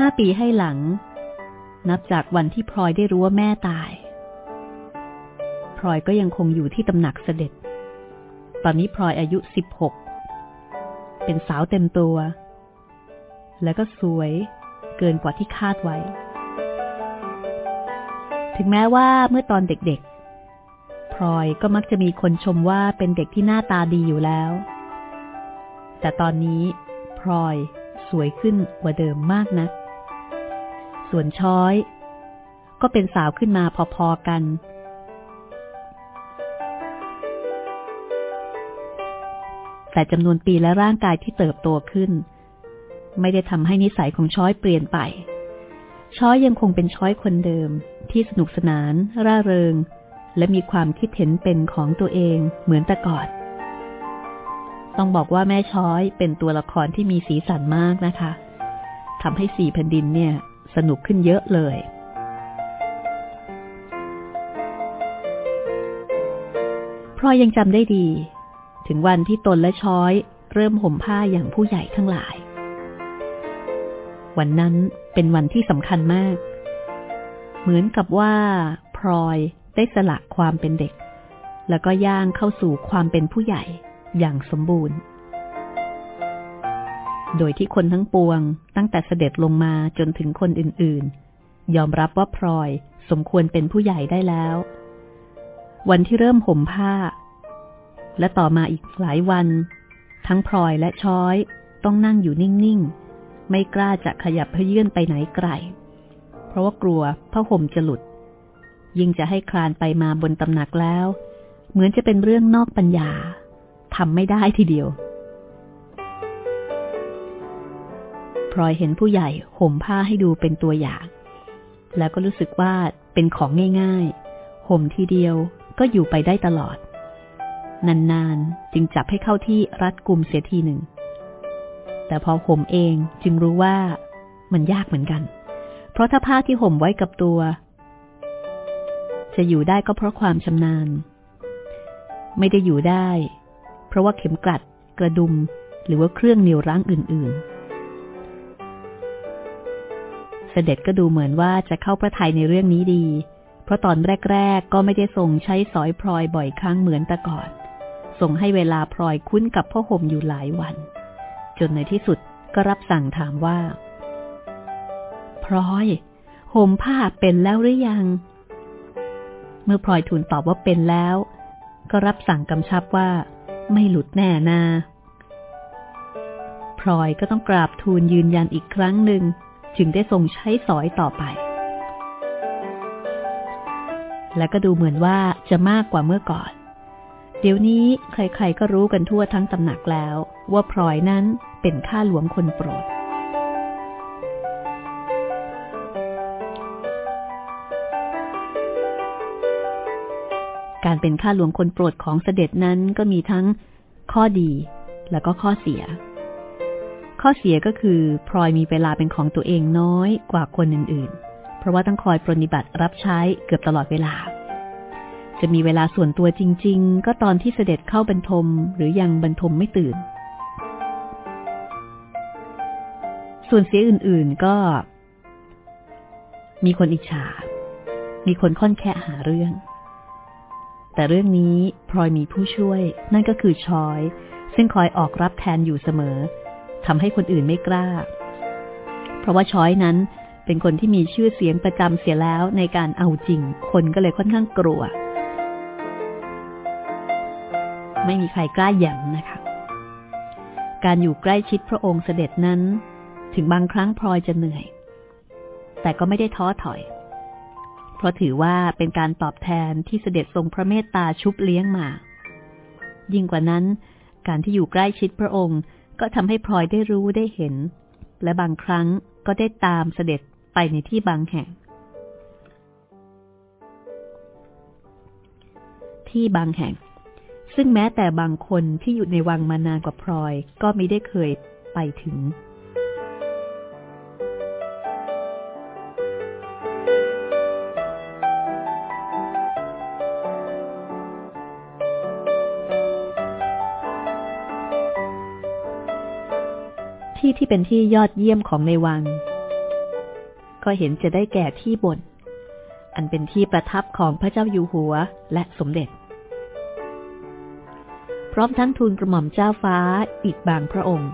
ห้าปีให้หลัง นับจากวันที่พลอยได้รู้ว่าแม่ตาย พลอยก็ยังคงอยู่ที่ตำหนักเสด็จ ตอนนี้พลอยอายุสิบหก เป็นสาวเต็มตัว และก็สวยเกินกว่าที่คาดไว้ ถึงแม้ว่าเมื่อตอนเด็กๆ พลอยก็มักจะมีคนชมว่าเป็นเด็กที่หน้าตาดีอยู่แล้ว แต่ตอนนี้พลอยสวยขึ้นกว่าเดิมมากนะัก ส่วนช้อย ก็เป็นสาวขึ้นมาพอๆกัน แต่จำนวนปีและร่างกายที่เติบโตขึ้น ไม่ได้ทำให้นิสัยของช้อยเปลี่ยนไป ช้อยยังคงเป็นช้อยคนเดิมที่สนุกสนาน ร่าเริง และมีความคิดเห็นเป็นของตัวเองเหมือนแต่ก่อนต้องบอกว่าแม่ช้อยเป็นตัวละครที่มีสีสันมากนะคะทำให้สี่แผ่นดินเนี่ย สนุกขึ้นเยอะเลย พรอยยังจำได้ดี ถึงวันที่ตนและช้อยเริ่มห่มผ้าอย่างผู้ใหญ่ทั้งหลาย วันนั้นเป็นวันที่สำคัญมาก เหมือนกับว่าพลอยได้สละความเป็นเด็ก แล้วก็ย่างเข้าสู่ความเป็นผู้ใหญ่อย่างสมบูรณ์ โดยที่คนทั้งปวง ตั้งแต่เสด็จลงมาจนถึงคนอื่นๆ ยอมรับว่าพลอยสมควรเป็นผู้ใหญ่ได้แล้ว วันที่เริ่มห่มผ้า และต่อมาอีกหลายวัน ทั้งพลอยและช้อยต้องนั่งอยู่นิ่งๆ ไม่กล้าจะขยับเพื่อนไปไหนไกล เพราะว่ากลัวผ้าห่มจะหลุด ยิ่งจะให้คลานไปมาบนตำหนักแล้ว เหมือนจะเป็นเรื่องนอกปัญญาทำไม่ได้ทีเดียว พลอยเห็นผู้ใหญ่ห่มผ้าให้ดูเป็นตัวอย่าง แล้วก็รู้สึกว่าเป็นของง่ายๆ ห่มทีเดียวก็อยู่ไปได้ตลอด นานๆ จึงจับให้เข้าที่รัดกลุ่มเสียทีหนึ่ง แต่พอห่มเองจึงรู้ว่ามันยากเหมือนกัน เพราะถ้าผ้าที่ห่มไว้กับตัว จะอยู่ได้ก็เพราะความชำนาญ ไม่ได้อยู่ได้ เพราะว่าเข็มกลัด กระดุม หรือว่าเครื่องเหนี่ยวรั้งอื่น ๆ เสด็จก็ดูเหมือนว่าจะเข้าพระทัยในเรื่องนี้ดี เพราะตอนแรก ๆ ก็ไม่ได้ทรงใช้สอยพลอยบ่อยครั้งเหมือนแต่ก่อนส่งให้เวลาพลอยคุ้นกับพ่อห่มอยู่หลายวัน จนในที่สุดก็รับสั่งถามว่า พลอยห่มผ้าเป็นแล้วหรือยัง เมื่อพลอยทูลตอบว่าเป็นแล้ว ก็รับสั่งกำชับว่า ไม่หลุดแน่นาพลอยก็ต้องกราบทูลยืนยันอีกครั้งหนึ่ง จึงได้ทรงใช้สอยต่อไป และก็ดูเหมือนว่าจะมากกว่าเมื่อก่อน เดี๋ยวนี้ใครๆก็รู้กันทั่วทั้งตำหนักแล้ว ว่าพลอยนั้นเป็นข้าหลวงคนโปรด การเป็นข้าหลวงคนโปรดของเสด็จนั้นก็มีทั้งข้อดีแล้วก็ข้อเสีย ข้อเสียก็คือพลอยมีเวลาเป็นของตัวเองน้อยกว่าคนอื่นๆ เพราะว่าต้องคอยปรนิบัติรับใช้เกือบตลอดเวลา จะมีเวลาส่วนตัวจริง ๆ ก็ตอนที่เสด็จเข้าบรรทมหรือยังบรรทมไม่ตื่น ส่วนเสียอื่นๆก็ มีคนอิจฉา มีคนค่อนแค่หาเรื่อง แต่เรื่องนี้พลอยมีผู้ช่วย นั่นก็คือชอย ซึ่งคอยออกรับแทนอยู่เสมอ ทำให้คนอื่นไม่กล้า เพราะว่าช้อยนั้นเป็นคนที่มีชื่อเสียงประจำเสียแล้วในการเอาจริง คนก็เลยค่อนข้างกลัว ไม่มีใครกล้าหยั่งนะคะ การอยู่ใกล้ชิดพระองค์เสด็จนั้น ถึงบางครั้งพลอยจะเหนื่อย แต่ก็ไม่ได้ท้อถอย เพราะถือว่าเป็นการตอบแทนที่เสด็จทรงพระเมตตาชุบเลี้ยงมา ยิ่งกว่านั้น การที่อยู่ใกล้ชิดพระองค์ ก็ทำให้พลอยได้รู้ได้เห็น และบางครั้งก็ได้ตามเสด็จไปในที่บางแห่ง ที่บางแห่ง ซึ่งแม้แต่บางคนที่อยู่ในวังมานานกว่าพลอยก็ไม่ได้เคยไปถึง ที่ที่เป็นที่ยอดเยี่ยมของในวัง ก็เห็นจะได้แก่ที่บน อันเป็นที่ประทับของพระเจ้าอยู่หัวและสมเด็จ พร้อมทั้งทูลกระหม่อมเจ้าฟ้าอีกบางพระองค์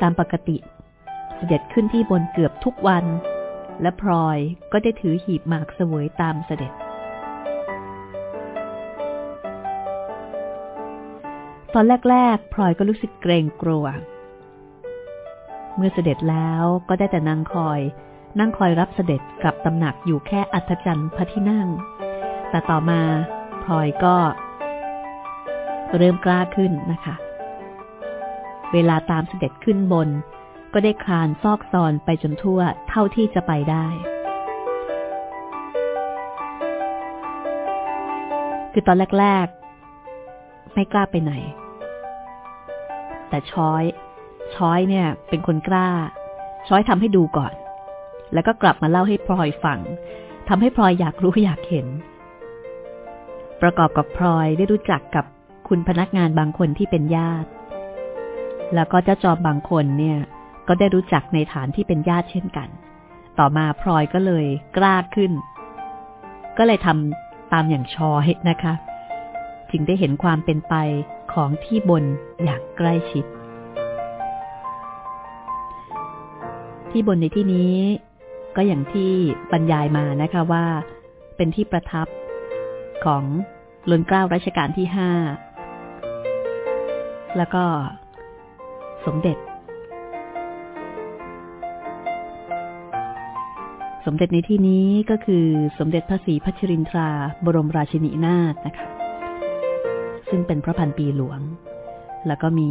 ตามปกติเสด็จขึ้นที่บนเกือบทุกวัน และพลอยก็ได้ถือหีบหมากเสวยตามเสด็จ ตอนแรกๆพลอยก็รู้สึกเกรงกลัว เมื่อเสด็จแล้วก็ได้แต่นั่งคอย นั่งคอยรับเสด็จกับตำหนักอยู่แค่อัศจรรย์พระที่นั่ง แต่ต่อมาพลอยก็ เริ่มกล้าขึ้นนะคะ เวลาตามเสด็จขึ้นบน ก็ได้คลานซอกซอนไปจนทั่วเท่าที่จะไปได้คือตอนแรกๆ ไม่กล้าไปไหน แต่ช้อย ช้อยเนี่ย เป็นคนกล้า ช้อยทำให้ดูก่อน แล้วก็กลับมาเล่าให้พลอยฟังทำให้พลอยอยากรู้อยากเห็น ประกอบกับพลอยได้รู้จักกับคุณพนักงานบางคนที่เป็นญาติ แล้วก็เจ้าจอมบางคนเนี่ย ก็ได้รู้จักในฐานที่เป็นญาติเช่นกัน ต่อมาพลอยก็เลยกล้าขึ้น ก็เลยทำตามอย่างชอยนะคะ จึงได้เห็นความเป็นไปของที่บนอย่างใกล้ชิด ที่บนในที่นี้ ก็อย่างที่บรรยายมานะคะว่า เป็นที่ประทับของลุนเกล้ารัชกาลที่ห้าแล้วก็สมเด็จ สมเด็จในที่นี้ก็คือสมเด็จพระศรีพัชรินทราบรมราชินีนาถนะคะ ซึ่งเป็นพระพันปีหลวง แล้วก็มี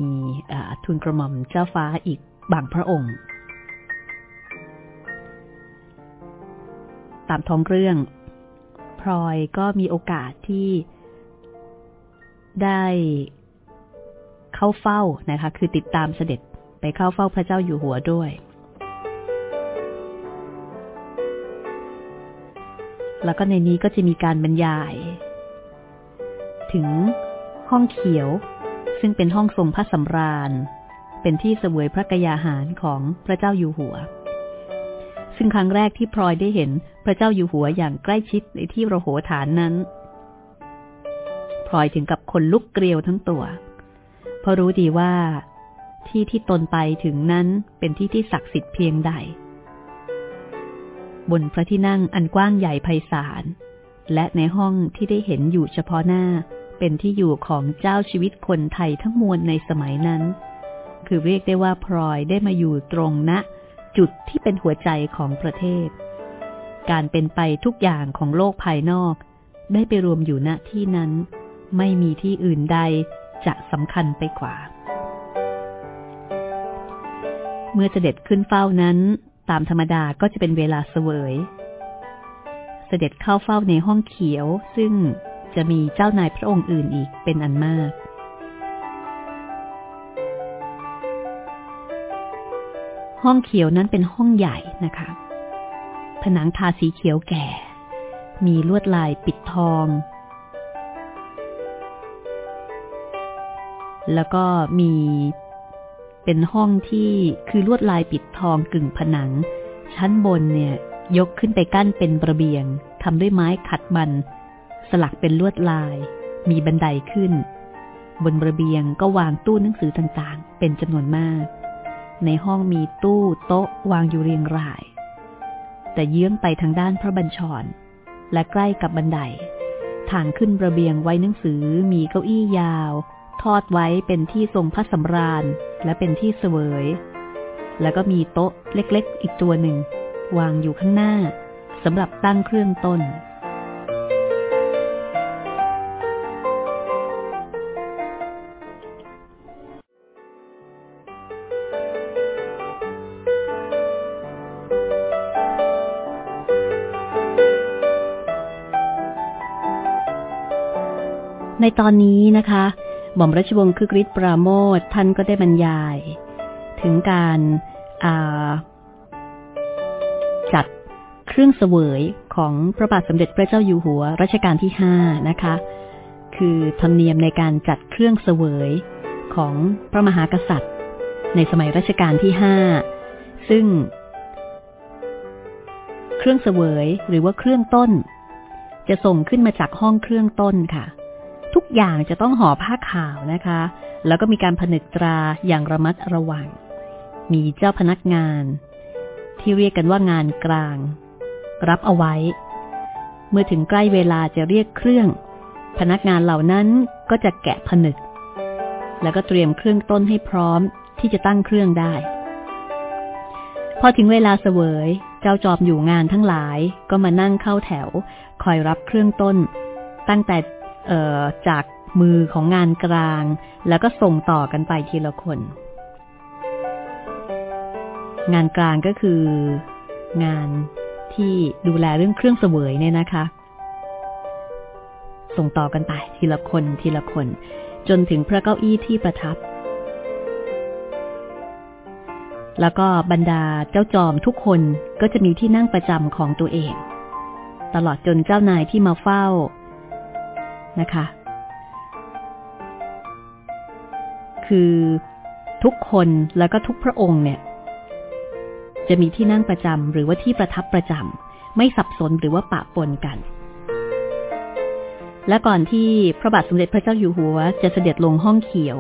ทุนกระหม่อมเจ้าฟ้าอีกบางพระองค์ ตามท้องเรื่องพลอยก็มีโอกาสที่ได้เข้าเฝ้านะคะ คือติดตามเสด็จไปเข้าเฝ้าพระเจ้าอยู่หัวด้วย แล้วก็ในนี้ก็จะมีการบรรยาย ถึง ห้องเขียว ซึ่งเป็นห้องทรงพระสำราญ เป็นที่เสวยพระกยาหารของพระเจ้าอยู่หัว ซึ่งครั้งแรกที่พลอยได้เห็นพระเจ้าอยู่หัวอย่างใกล้ชิดในที่ระโหฐานนั้นพลอยถึงกับคนลุกเกลียวทั้งตัว เพราะรู้ดีว่า ที่ที่ตนไปถึงนั้นเป็นที่ที่ศักดิ์สิทธิ์เพียงใด บนพระที่นั่งอันกว้างใหญ่ไพศาลและในห้องที่ได้เห็นอยู่เฉพาะหน้า เป็นที่อยู่ของเจ้าชีวิตคนไทยทั้งมวลในสมัยนั้น คือเรียกได้ว่าพลอยได้มาอยู่ตรงณนะจุดที่เป็นหัวใจของประเทศ การเป็นไปทุกอย่างของโลกภายนอก ได้ไปรวมอยู่ณที่นั้น ไม่มีที่อื่นใดจะสำคัญไปกว่า เมื่อเสด็จขึ้นเฝ้านั้น ตามธรรมดาก็จะเป็นเวลาเสวย เสด็จเข้าเฝ้าในห้องเขียวซึ่ง จะมีเจ้านายพระองค์อื่นอีกเป็นอันมากห้องเขียวนั้นเป็นห้องใหญ่นะคะ ผนังทาสีเขียวแก่ มีลวดลายปิดทอง แล้วก็มีเป็นห้องที่คือลวดลายปิดทองกึ่งผนัง ชั้นบนเนี่ย ยกขึ้นไปกั้นเป็นระเบียงทำด้วยไม้ขัดมัน สลักเป็นลวดลาย มีบันไดขึ้น บนระเบียงก็วางตู้หนังสือต่างๆ เป็นจำนวนมาก ในห้องมีตู้โต๊ะวางอยู่เรียงราย แต่เยื้องไปทางด้านพระบัญชร และใกล้กับบันได ทางขึ้นระเบียงไว้หนังสือมีเก้าอี้ยาว ทอดไว้เป็นที่ทรงพระสำราญและเป็นที่เสวย แล้วก็มีโต๊ะเล็กๆ อีกตัวหนึ่ง วางอยู่ข้างหน้าสำหรับตั้งเครื่องต้น ในตอนนี้นะคะ หม่อมราชวงศ์คึกฤทธิ์ปราโมทท่านก็ได้บรรยาย ถึงการจัดเครื่องเสวยของพระบาทสมเด็จพระเจ้าอยู่หัวรัชกาลที่ห้านะคะ คือธรรมเนียมในการจัดเครื่องเสวยของพระมหากษัตริย์ ในในสมัยรัชกาลที่ห้าซึ่ง เครื่องเสวยหรือว่าเครื่องต้น จะส่งขึ้นมาจากห้องเครื่องต้นค่ะ ทุกอย่างจะต้องห่อผ้าขาวนะคะ แล้วก็มีการผนึกตราอย่างระมัดระวัง มีเจ้าพนักงาน ที่เรียกกันว่างานกลาง รับเอาไว้ เมื่อถึงใกล้เวลาจะเรียกเครื่อง พนักงานเหล่านั้นก็จะแกะผนึก แล้วก็เตรียมเครื่องต้นให้พร้อมที่จะตั้งเครื่องได้ พอถึงเวลาเสวย เจ้าจอมอยู่งานทั้งหลายก็มานั่งเข้าแถว คอยรับเครื่องต้น ตั้งแต่ จากมือของงานกลาง แล้วก็ส่งต่อกันไปทีละคน งานกลางก็คืองานที่ดูแลเรื่องเครื่องเสวยเนี่ยนะคะ ส่งต่อกันไป ทีละคนทีละคน จนถึงพระเก้าอี้ที่ประทับ แล้วก็บรรดาเจ้าจอมทุกคนก็จะมีที่นั่งประจำของตัวเอง ตลอดจนเจ้านายที่มาเฝ้า นะคะ คือทุกคนแล้วก็ทุกพระองค์เนี่ย จะมีที่นั่งประจำหรือว่าที่ประทับประจำไม่สับสนหรือว่าปะปนกัน และก่อนที่พระบาทสมเด็จพระเจ้าอยู่หัว จะเสด็จลงห้องเขียว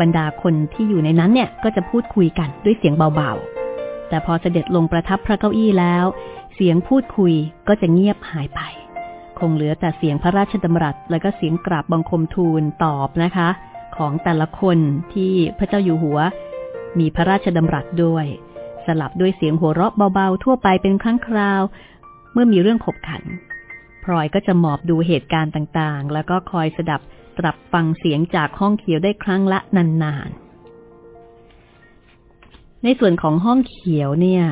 บรรดาคนที่อยู่ในนั้นเนี่ย ก็จะพูดคุยกันด้วยเสียงเบาๆ แต่พอเสด็จลงประทับพระเก้าอี้แล้ว เสียงพูดคุยก็จะเงียบหายไป คงเหลือแต่เสียงพระราชดำรัส และก็เสียงกราบบังคมทูลตอบนะคะ ของแต่ละคนที่พระเจ้าอยู่หัว มีพระราชดำรัสด้วย สลับด้วยเสียงหัวเราะเบาๆ ทั่วไปเป็นครั้งคราว เมื่อมีเรื่องขบขันพลอยก็จะหมอบดูเหตุการณ์ต่างๆ แล้วก็คอยสดับตรับฟังเสียงจากห้องเขียวได้ครั้งละนานๆ ในส่วนของห้องเขียวเนี่ย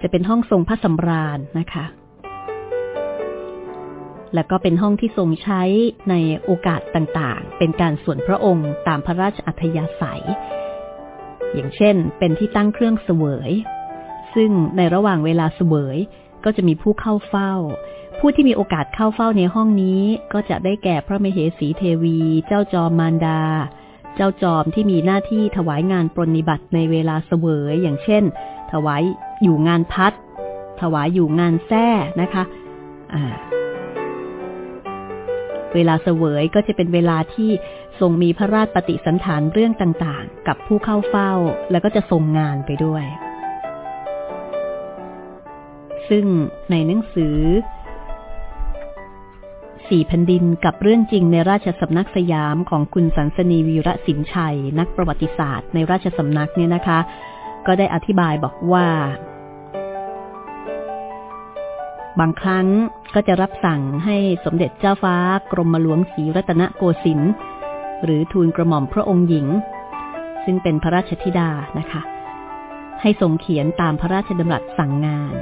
จะเป็นห้องทรงพระสำราญนะคะ และก็เป็นห้องที่ทรงใช้ในโอกาสต่างๆ เป็นการส่วนพระองค์ตามพระราชอัธยาศัย อย่างเช่น เป็นที่ตั้งเครื่องเสวย ซึ่งในระหว่างเวลาเสวยก็จะมีผู้เข้าเฝ้า ผู้ที่มีโอกาสเข้าเฝ้าในห้องนี้ก็จะได้แก่พระมเหสีเทวี เจ้าจอมมารดา เจ้าจอมที่มีหน้าที่ถวายงานปรนิบัติในเวลาเสวย อย่างเช่น ถวายอยู่งานพัด ถวายอยู่งานแท้นะคะะ เวลาเสวยก็จะเป็นเวลาที่ทรงมีพระราชปฏิสันฐานเรื่องต่างๆ กับผู้เข้าเฝ้าแล้วก็จะทรงงานไปด้วย ซึ่งในหนังสือสี่แผ่นดินกับเรื่องจริงในราชสำนักสยามของคุณสันสนีวีระสินชัย นักประวัติศาสตร์ในราชสำนักเนี่ยนะคะ ก็ได้อธิบายบอกว่า บางครั้ง ก็จะรับสั่งให้สมเด็จเจ้าฟ้ากรมหลวงศรีรัตนโกสินทร์หรือทูลกระหม่อมพระองค์หญิง ซึ่งเป็นพระราชธิดานะคะ ให้ทรงเขียนตามพระราชดำรัสสั่งงาน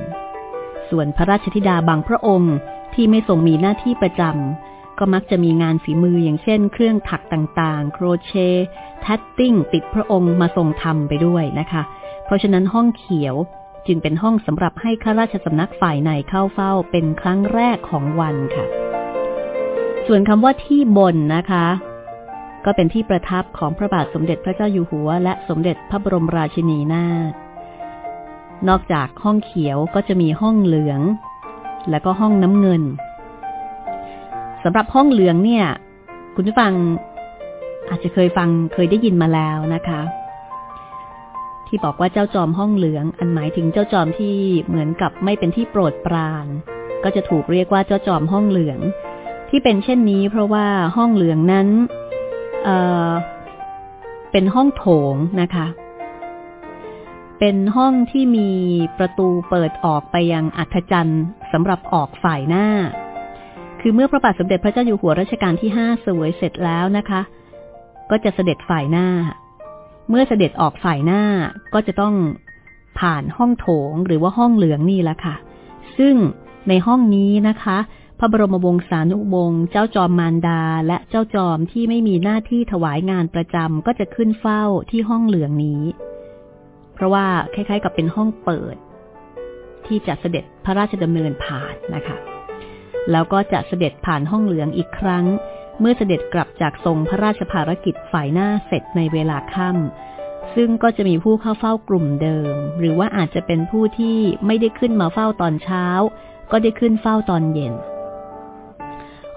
ส่วนพระราชธิดาบางพระองค์ที่ไม่ทรงมีหน้าที่ประจำก็มักจะมีงานฝีมืออย่างเช่น เครื่องถักต่างๆ โครเชต์ทัตติ้งติดพระองค์มาทรงทำไปด้วยนะคะ เพราะฉะนั้นห้องเขียว จึงเป็นห้องสำหรับให้ข้าราชสำนักฝ่ายในเข้าเฝ้าเป็นครั้งแรกของวันค่ะ ส่วนคำว่าที่บนนะคะ ก็เป็นที่ประทับของพระบาทสมเด็จพระเจ้าอยู่หัว และสมเด็จพระบรมราชินีนาถนอกจากห้องเขียวก็จะมีห้องเหลือง แล้วก็ห้องน้ำเงินสำหรับห้องเหลืองเนี่ย คุณผู้ฟังอาจจะเคยฟังเคยได้ยินมาแล้วนะคะ ที่บอกว่าเจ้าจอมห้องเหลือง อันหมายถึงเจ้าจอมที่เหมือนกับไม่เป็นที่โปรดปราน ก็จะถูกเรียกว่าเจ้าจอมห้องเหลือง ที่เป็นเช่นนี้ เพราะว่าห้องเหลืองนั้นเเป็นห้องโถงนะคะ เป็นห้องที่มีประตูเปิดออกไปยังอัฐจันทร์สำหรับออกฝ่ายหน้า คือเมื่อพระบาทสมเด็จพระเจ้าอยู่หัวรัชกาลที่ห้าสวยเสร็จแล้วนะคะ ก็จะเสด็จฝ่ายหน้า เมื่อเสด็จออกฝ่ายหน้าก็จะต้องผ่านห้องโถงหรือว่าห้องเหลืองนี่แหละค่ะ ซึ่งในห้องนี้นะคะ พระบรมวงศานุวงศ์เจ้าจอมมารดาและเจ้าจอมที่ไม่มีหน้าที่ถวายงานประจำก็จะขึ้นเฝ้าที่ห้องเหลืองนี้ เพราะว่าคล้ายๆ กับเป็นห้องเปิด ที่จะเสด็จพระราชดำเนินผ่านนะคะ แล้วก็จะเสด็จผ่านห้องเหลืองอีกครั้ง เมื่อเสด็จกลับจากทรงพระราชภารกิจฝ่ายหน้าเสร็จในเวลาค่ำซึ่งก็จะมีผู้เข้าเฝ้ากลุ่มเดิม หรือว่าอาจจะเป็นผู้ที่ไม่ได้ขึ้นมาเฝ้าตอนเช้า ก็ได้ขึ้นเฝ้าตอนเย็น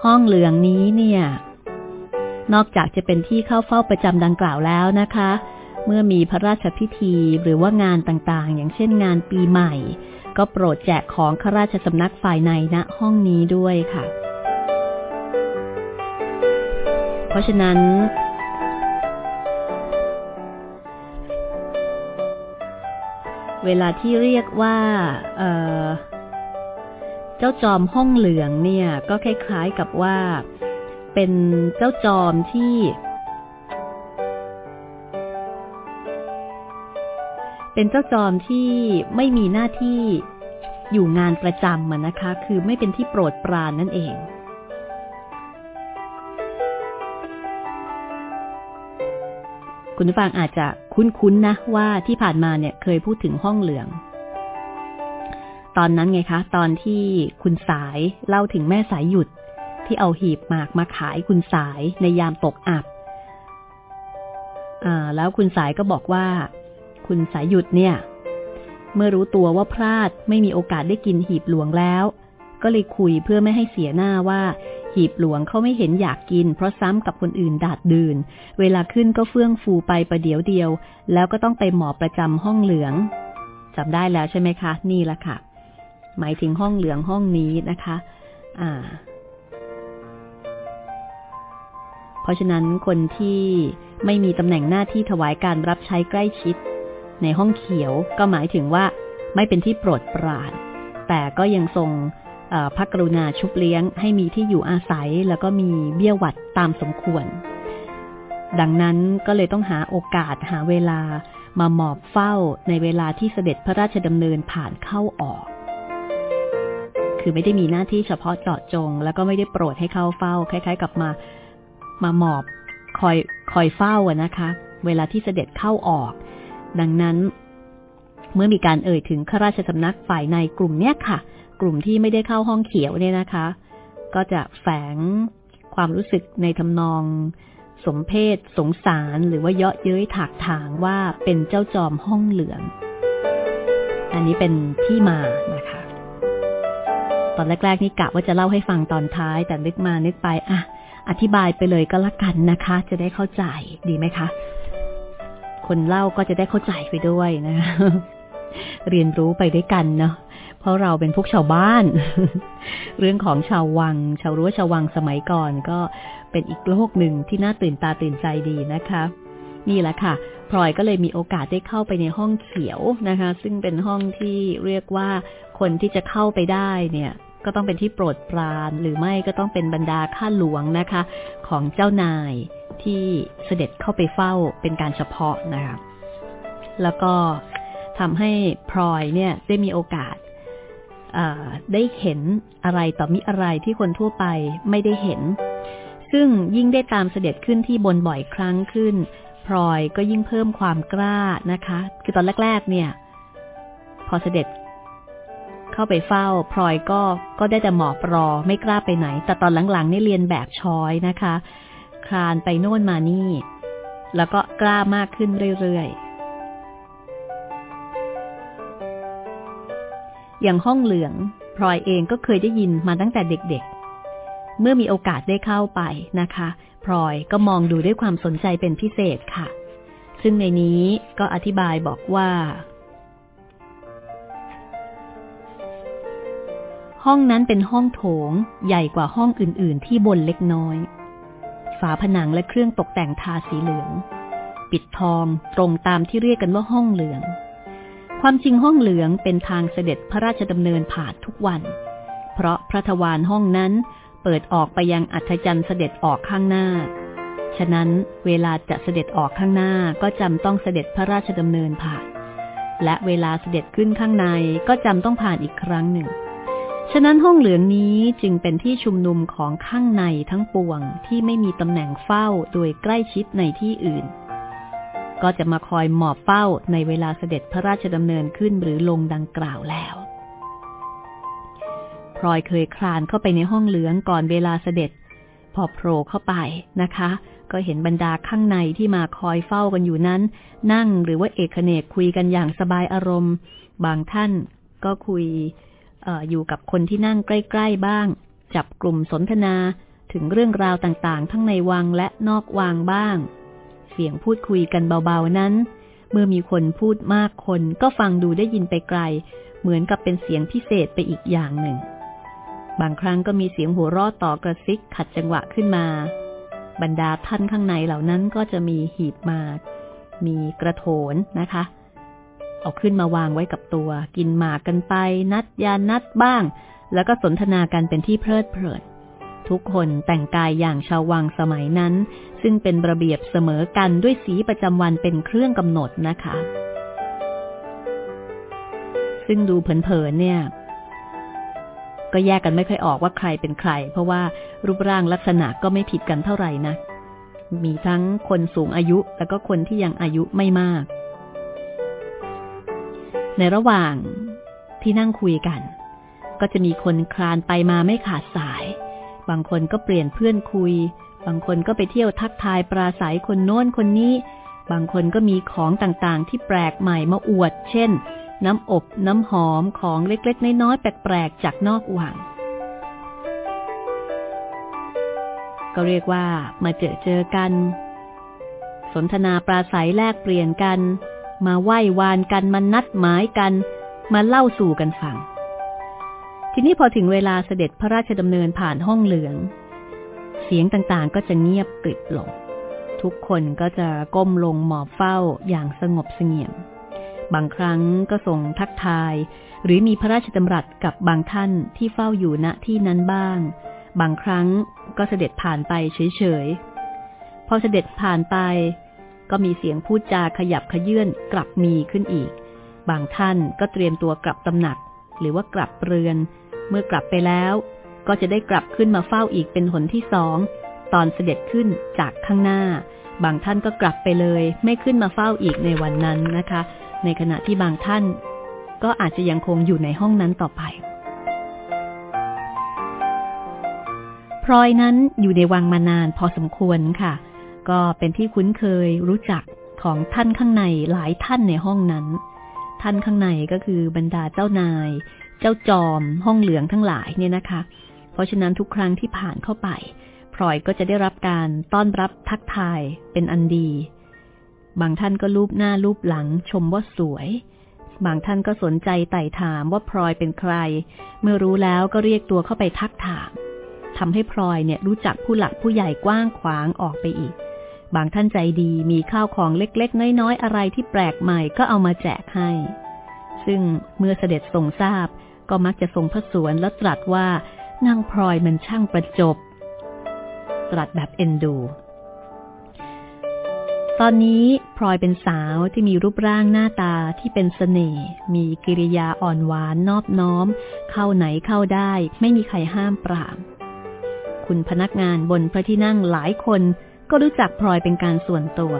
ห้องเหลืองนี้เนี่ย นอกจากจะเป็นที่เข้าเฝ้าประจำดังกล่าวแล้วนะคะ เมื่อมีพระราชพิธีหรือว่างานต่างๆ อย่างเช่นงานปีใหม่ ก็โปรดแจกของข้าราชสำนักฝ่ายในณห้องนี้ด้วยค่ะ เพราะฉะนั้น เวลาที่เรียกว่าเเจ้าจอมห้องเหลืองเนี่ย ก็คล้ายๆกับว่า เป็นเจ้าจอมที่เป็นเจ้าจอมที่ไม่มีหน้าที่อยู่งานประจำนะคะ คือไม่เป็นที่โปรดปรานนั่นเอง คุณผู้ฟังอาจจะคุ้นๆนะว่าที่ผ่านมาเนี่ยเคยพูดถึงห้องเหลือง ตอนนั้นไงคะ ตอนที่คุณสายเล่าถึงแม่สายหยุดที่เอาหีบหมากมาขายคุณสายในยามตกอับอ่า แล้วคุณสายก็บอกว่า คุณสายหยุดเนี่ย เมื่อรู้ตัวว่าพลาดไม่มีโอกาสได้กินหีบหลวงแล้ว ก็เลยคุยเพื่อไม่ให้เสียหน้าว่า หีบหลวงเขาไม่เห็นอยากกิน เพราะซ้ำกับคนอื่นดาดดื่น เวลาขึ้นก็เฟื่องฟูไปประเดี๋ยวเดียว แล้วก็ต้องไปหมอประจำห้องเหลืองจำได้แล้วใช่ไหมคะ นี่ละค่ะ หมายถึงห้องเหลืองห้องนี้นะคะ อ่า เพราะฉะนั้นคนที่ไม่มีตำแหน่งหน้าที่ถวายการรับใช้ใกล้ชิด ในห้องเขียวก็หมายถึงว่าไม่เป็นที่โปรดปรานแต่ก็ยังทรง พระกรุณาชุบเลี้ยง ให้มีที่อยู่อาศัยแล้วก็มีเบี้ยวัดตามสมควร ดังนั้นก็เลยต้องหาโอกาสหาเวลามาหมอบเฝ้าในเวลาที่เสด็จพระราชดำเนินผ่านเข้าออก คือไม่ได้มีหน้าที่เฉพาะเจาะจง แล้วก็ไม่ได้โปรดให้เข้าเฝ้า คล้าย ๆ กับมา มาหมอบคอยคอยเฝ้าอะนะคะ เวลาที่เสด็จเข้าออก ดังนั้น เมื่อมีการเอ่ยถึงข้าราชสำนักฝ่ายในกลุ่มเนี้ยค่ะ กลุ่มที่ไม่ได้เข้าห้องเขียวเนี่ยนะคะ ก็จะแฝงความรู้สึกในทำนอง สมเพศสงสารหรือว่าเยาะเย้ยถากถางว่าเป็นเจ้าจอมห้องเหลือง อันนี้เป็นที่มานะคะ ตอนแรกๆนี่กะว่าจะเล่าให้ฟังตอนท้าย แต่นึกมานึกไปอะอธิบายไปเลยก็แล้วกันนะคะ จะได้เข้าใจดีไหมคะ คนเล่าก็จะได้เข้าใจไปด้วยนะ เรียนรู้ไปด้วยกันเนาะ เพราะเราเป็นพวกชาวบ้าน เรื่องของชาววัง ชาวรั้วชาววังสมัยก่อนก็เป็นอีกโลกหนึ่งที่น่าตื่นตาตื่นใจดีนะคะ นี่แหละค่ะพลอยก็เลยมีโอกาสได้เข้าไปในห้องเขียวนะคะ ซึ่งเป็นห้องที่เรียกว่าคนที่จะเข้าไปได้เนี่ย ก็ต้องเป็นที่โปรดปราน หรือไม่ก็ต้องเป็นบรรดาข้าหลวงนะคะ ของเจ้านายที่เสด็จเข้าไปเฝ้าเป็นการเฉพาะนะคะแล้วก็ทำให้พลอยเนี่ยได้มีโอกาส ได้เห็นอะไรต่อมิอะไรที่คนทั่วไปไม่ได้เห็น ซึ่งยิ่งได้ตามเสด็จขึ้นที่บนบ่อยครั้งขึ้นพลอยก็ยิ่งเพิ่มความกล้านะคะ คือตอนแรก ๆ เนี่ย พอเสด็จเข้าไปเฝ้าพลอยก็ก็ได้แต่หมอบรอไม่กล้าไปไหน แต่ตอนหลังๆนี่เรียนแบบช้อยนะคะ คลานไปโน่นมานี่ แล้วก็กล้ามากขึ้นเรื่อยๆ อย่างห้องเหลืองพลอยเองก็เคยได้ยินมาตั้งแต่เด็กๆ เมื่อมีโอกาสได้เข้าไปนะคะพลอยก็มองดูด้วยความสนใจเป็นพิเศษค่ะ ซึ่งในนี้ก็อธิบายบอกว่า ห้องนั้นเป็นห้องโถงใหญ่กว่าห้องอื่นๆ ที่บนเล็กน้อย ฝาผนังและเครื่องตกแต่งทาสีเหลือง ปิดทองตรงตามที่เรียกกันว่าห้องเหลือง ความจริงห้องเหลืองเป็นทางเสด็จพระราชดำเนินผ่านทุกวัน เพราะพระทวารห้องนั้นเปิดออกไปยังอัธจันทร์เสด็จออกข้างหน้า ฉะนั้นเวลาจะเสด็จออกข้างหน้าก็จำต้องเสด็จพระราชดำเนินผ่าน และเวลาเสด็จขึ้นข้างในก็จำต้องผ่านอีกครั้งหนึ่ง ฉะนั้นห้องเหลืองนี้จึงเป็นที่ชุมนุมของข้างในทั้งปวงที่ไม่มีตำแหน่งเฝ้าโดยใกล้ชิดในที่อื่น ก็จะมาคอยหมอบเป้าในเวลาเสด็จพระราชดำเนินขึ้นหรือลงดังกล่าวแล้วพลอยเคยคลานเข้าไปในห้องเหลืองก่อนเวลาเสด็จ พอโผล่เข้าไปนะคะ ก็เห็นบรรดาข้างในที่มาคอยเฝ้ากันอยู่นั้น นั่งหรือว่าเอกเนกคุยกันอย่างสบายอารมณ์ บางท่านก็คุยออยู่กับคนที่นั่งใกล้ๆบ้าง จับกลุ่มสนทนาถึงเรื่องราวต่างๆ ทั้งในวังและนอกวังบ้าง เสียงพูดคุยกันเบาๆนั้น เมื่อมีคนพูดมากคนก็ฟังดูได้ยินไปไกล เหมือนกับเป็นเสียงพิเศษไปอีกอย่างหนึ่ง บางครั้งก็มีเสียงหัวเราะต่อกระซิกขัดจังหวะขึ้นมา บรรดาท่านข้างในเหล่านั้นก็จะมีหีบมามีกระโถนนะคะ เอาขึ้นมาวางไว้กับตัว กินหมากกันไป นัดยานัดบ้าง แล้วก็สนทนากันเป็นที่เพลิดเพลิน ทุกคนแต่งกายอย่างชาววังสมัยนั้น ซึ่งเป็นระเบียบเสมอกันด้วยสีประจำวันเป็นเครื่องกำหนดนะคะ ซึ่งดูเผินๆเนี่ย ก็แยกกันไม่ค่อยออกว่าใครเป็นใคร เพราะว่ารูปร่างลักษณะก็ไม่ผิดกันเท่าไหร่นะมีทั้งคนสูงอายุแล้วก็คนที่ยังอายุไม่มาก ในระหว่างที่นั่งคุยกัน ก็จะมีคนคลานไปมาไม่ขาดสาย บางคนก็เปลี่ยนเพื่อนคุย บางคนก็ไปเที่ยวทักทายปราศัยคนโน้นคนนี้ บางคนก็มีของต่างๆ ที่แปลกใหม่มาอวด เช่น น้ำอบน้ำหอมของเล็กๆ น้อยๆแปลกๆ จากนอกวัง ก็เรียกว่ามาเจอเจอกัน สนทนาปราศัยแลกเปลี่ยนกัน มาไหว้วานกันมานัดหมายกัน มาเล่าสู่กันฟัง ทีนี้พอถึงเวลาเสด็จพระราชดำเนินผ่านห้องเหลือง เสียงต่างๆก็จะเงียบกริบลง ทุกคนก็จะก้มลงหมอบเฝ้าอย่างสงบเสงี่ยม บางครั้งก็ส่งทักทาย หรือมีพระราชดำรัสกับบางท่านที่เฝ้าอยู่ณที่นั้นบ้าง บางครั้งก็เสด็จผ่านไปเฉยๆ พอเสด็จผ่านไป ก็มีเสียงพูดจาขยับขยื่นกลับมีขึ้นอีก บางท่านก็เตรียมตัวกลับตำหนัก หรือว่ากลับเรือน เมื่อกลับไปแล้ว ก็จะได้กลับขึ้นมาเฝ้าอีกเป็นหนที่สอง ตอนเสด็จขึ้นจากข้างหน้า บางท่านก็กลับไปเลย ไม่ขึ้นมาเฝ้าอีกในวันนั้นนะคะ ในขณะที่บางท่าน ก็อาจจะยังคงอยู่ในห้องนั้นต่อไปพลอยนั้นอยู่ในวังมานานพอสมควรค่ะ ก็เป็นที่คุ้นเคยรู้จักของท่านข้างในหลายท่านในห้องนั้น ท่านข้างในก็คือบรรดาเจ้านาย เจ้าจอมห้องเหลืองทั้งหลายเนี่ยนะคะ เพราะฉะนั้นทุกครั้งที่ผ่านเข้าไปพลอยก็จะได้รับการต้อนรับทักทายเป็นอันดี บางท่านก็รูปหน้ารูปหลัง ชมว่าสวย บางท่านก็สนใจไต่ถามว่าพลอยเป็นใคร เมื่อรู้แล้วก็เรียกตัวเข้าไปทักถามทำให้พลอยเนี่ยรู้จักผู้หลักผู้ใหญ่กว้างขวางออกไปอีก บางท่านใจดีมีข้าวของเล็กๆ น้อยๆ อะไรที่แปลกใหม่ก็เอามาแจกให้ ซึ่งเมื่อเสด็จทรงทราบ ก็มักจะทรงพระสวนแล้วตรัสว่านางพลอยมันช่างประจบ ตรัสแบบเอ็นดู ตอนนี้พลอยเป็นสาวที่มีรูปร่างหน้าตาที่เป็นสเสน่ห์มีกิริยาอ่อนหวานนอบน้อม เข้าไหนเข้าได้ไม่มีใครห้ามปราม คุณพนักงานบนพระที่นั่งหลายคนก็รู้จักพลอยเป็นการส่วนตัว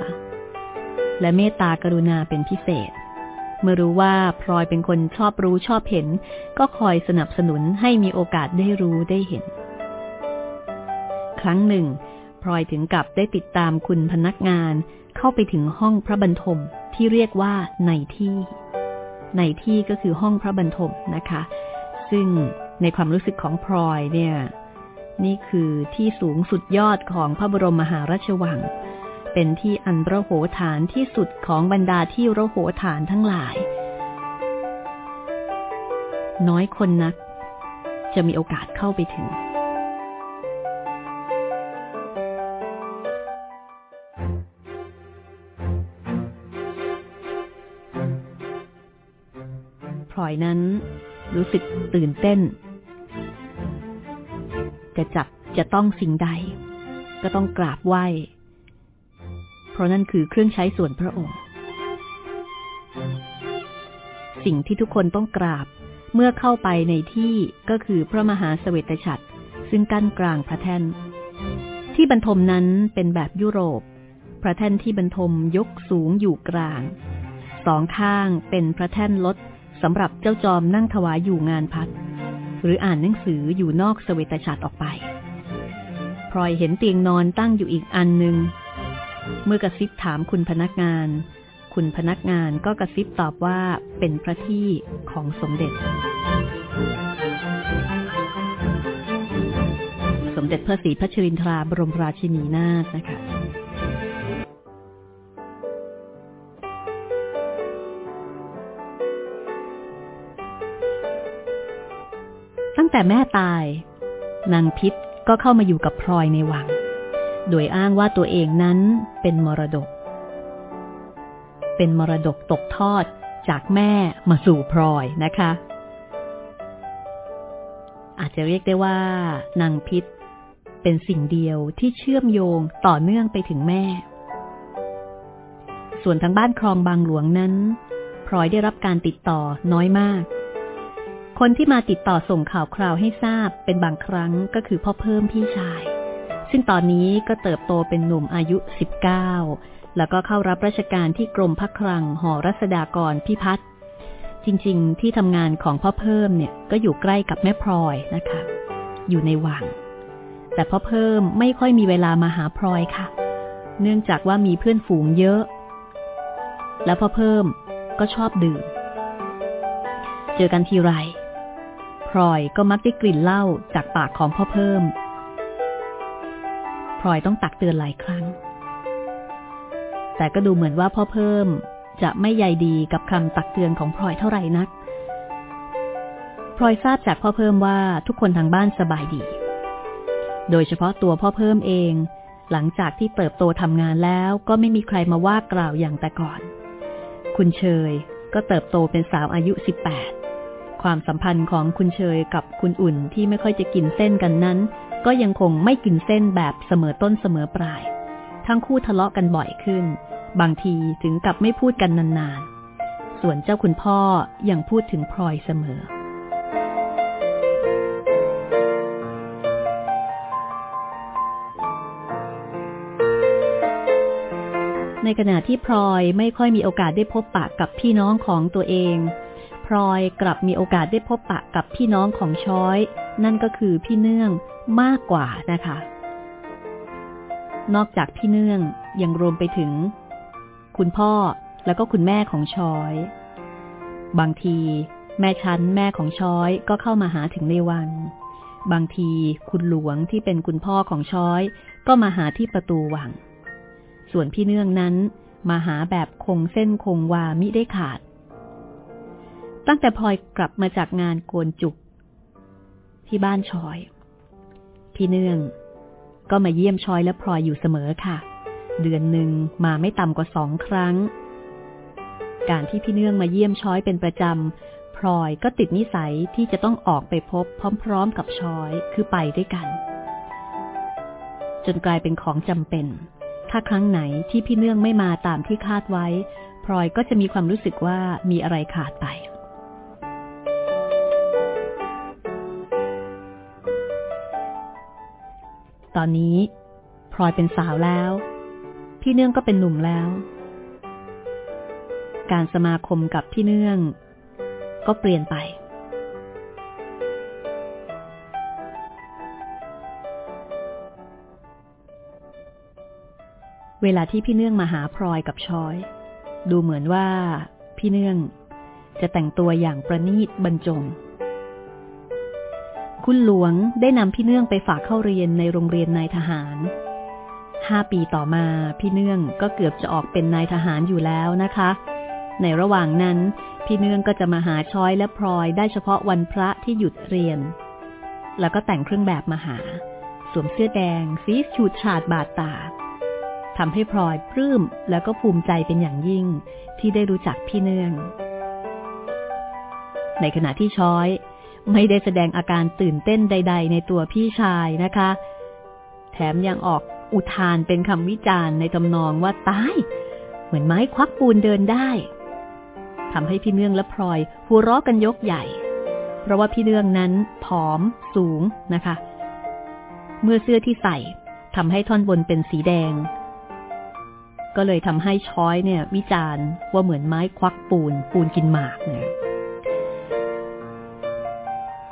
และเมตตากรุณาเป็นพิเศษ เมื่อรู้ว่าพลอยเป็นคนชอบรู้ชอบเห็น ก็คอยสนับสนุนให้มีโอกาสได้รู้ได้เห็น ครั้งหนึ่งพลอยถึงกับได้ติดตามคุณพนักงานเข้าไปถึงห้องพระบรรทมที่เรียกว่าในที่ ในที่ก็คือห้องพระบรรทมนะคะ ซึ่งในความรู้สึกของพลอยเนี่ย นี่คือที่สูงสุดยอดของพระบรมมหาราชวัง เป็นที่อันระโหฐานที่สุดของบรรดาที่ระโหฐานทั้งหลาย น้อยคนนัก จะมีโอกาสเข้าไปถึง พลอยนั้นรู้สึกตื่นเต้น จะจับจะต้องสิ่งใด ก็ต้องกราบไหว้ เพราะนั่นคือเครื่องใช้ส่วนพระองค์ สิ่งที่ทุกคนต้องกราบเมื่อเข้าไปในที่ก็คือพระมหาสเวตฉัตรซึ่งกั้นกลางพระแท่น ที่บรรทมนั้นเป็นแบบยุโรป พระแท่นที่บรรทมยกสูงอยู่กลาง สองข้างเป็นพระแท่นลดสำหรับเจ้าจอมนั่งถวายอยู่งานพัด หรืออ่านหนังสืออยู่นอกสเวตฉัตรออกไปพลอยเห็นเตียงนอนตั้งอยู่อีกอันหนึ่ง เมื่อกระซิบถามคุณพนักงาน คุณพนักงานก็กระซิบตอบว่าเป็นพระที่ของสมเด็จ สมเด็จพระศรีพัชรินทราบรมราชินีนาถนะคะตั้งแต่แม่ตาย นางพิษก็เข้ามาอยู่กับพลอยในวัง โดยอ้างว่าตัวเองนั้นเป็นมรดก เป็นมรดกตกทอดจากแม่มาสู่พลอยนะคะ อาจจะเรียกได้ว่านางพิษเป็นสิ่งเดียวที่เชื่อมโยงต่อเนื่องไปถึงแม่ ส่วนทางบ้านคลองบางหลวงนั้นพลอยได้รับการติดต่อน้อยมาก คนที่มาติดต่อส่งข่าวคราวให้ทราบเป็นบางครั้งก็คือพ่อเพิ่มพี่ชาย ซึ่งตอนนี้ก็เติบโตเป็นหนุ่มอายุ 19 แล้วก็เข้ารับราชการที่กรมพักคลังหอรัศดากรพิพัฒน์จริง ๆ ที่ทำงานของพ่อเพิ่มเนี่ยก็อยู่ใกล้กับแม่พลอยนะคะ อยู่ในวัง แต่พ่อเพิ่มไม่ค่อยมีเวลามาหาพลอยค่ะ เนื่องจากว่ามีเพื่อนฝูงเยอะ แล้วพ่อเพิ่มก็ชอบดื่ม เจอกันทีไรพลอยก็มักได้กลิ่นเหล้าจากปากของพ่อเพิ่ม พลอยต้องตักเตือนหลายครั้ง แต่ก็ดูเหมือนว่าพ่อเพิ่มจะไม่ใยดีกับคำตักเตือนของพลอยเท่าไหร่นักพลอยทราบจากพ่อเพิ่มว่าทุกคนทางบ้านสบายดี โดยเฉพาะตัวพ่อเพิ่มเอง หลังจากที่เติบโตทำงานแล้วก็ไม่มีใครมาว่ากล่าวอย่างแต่ก่อน คุณเชยก็เติบโตเป็นสาวอายุ 18 ความสัมพันธ์ของคุณเชยกับคุณอุ่นที่ไม่ค่อยจะกินเส้นกันนั้น ก็ยังคงไม่กินเส้นแบบเสมอต้นเสมอปลาย ทั้งคู่ทะเลาะกันบ่อยขึ้น บางทีถึงกับไม่พูดกันนานๆ ส่วนเจ้าคุณพ่อยังพูดถึงพลอยเสมอ ในขณะที่พลอยไม่ค่อยมีโอกาสได้พบปะกับพี่น้องของตัวเองพลอยกลับมีโอกาสได้พบปะกับพี่น้องของช้อย นั่นก็คือพี่เนื่อง มากกว่านะคะ นอกจากพี่เนื่องยังรวมไปถึง คุณพ่อแล้วก็คุณแม่ของช้อย บางที แม่ชั้นแม่ของช้อยก็เข้ามาหาถึงในวัง บางทีคุณหลวงที่เป็นคุณพ่อของช้อย ก็มาหาที่ประตูวัง ส่วนพี่เนื่องนั้นมาหาแบบคงเส้นคงวามิได้ขาด ตั้งแต่พลอยกลับมาจากงานโกนจุก ที่บ้านชอย พี่เนื่อง ก็มาเยี่ยมชอยและพลอยอยู่เสมอค่ะ เดือนหนึ่งมาไม่ต่ำกว่าสองครั้ง การที่พี่เนื่องมาเยี่ยมชอยเป็นประจำพลอยก็ติดนิสัยที่จะต้องออกไปพบพร้อม ๆ กับชอยคือไปด้วยกัน จนกลายเป็นของจำเป็น ถ้าครั้งไหนที่พี่เนื่องไม่มาตามที่คาดไว้พลอยก็จะมีความรู้สึกว่ามีอะไรขาดไป ตอนนี้พลอยเป็นสาวแล้ว พี่เนื่องก็เป็นหนุ่มแล้ว การสมาคมกับพี่เนื่อง ก็เปลี่ยนไป เวลาที่พี่เนื่องมาหาพลอยกับชอย ดูเหมือนว่าพี่เนื่องจะแต่งตัวอย่างประณีตบรรจง คุณหลวงได้นำพี่เนื่องไปฝากเข้าเรียนในโรงเรียนนายทหารห้าปีต่อมาพี่เนื่องก็เกือบจะออกเป็นนายทหารอยู่แล้วนะคะ ในระหว่างนั้น พี่เนื่องก็จะมาหาช้อยและพลอยได้เฉพาะวันพระที่หยุดเรียน แล้วก็แต่งเครื่องแบบมาหา สวมเสื้อแดงซีฉูดฉาดบาดตาทำให้พลอยปลื้มแล้วก็ภูมิใจเป็นอย่างยิ่งที่ได้รู้จักพี่เนื่อง ในขณะที่ช้อย ไม่ได้แสดงอาการตื่นเต้นใด ๆ ในตัวพี่ชายนะคะ แถมยังออกอุทานเป็นคำวิจารณ์ในตำนองว่าตาย เหมือนไม้ควักปูนเดินได้ทำให้พี่เนื่องและพลอยหัวเราะกันยกใหญ่ เพราะว่าพี่เนื่องนั้นผอมสูงนะคะ เมื่อเสื้อที่ใส่ทำให้ท่อนบนเป็นสีแดง ก็เลยทำให้ช้อยเนี่ย วิจารณ์ว่าเหมือนไม้ควักปูนปูนกินหมากเนี่ย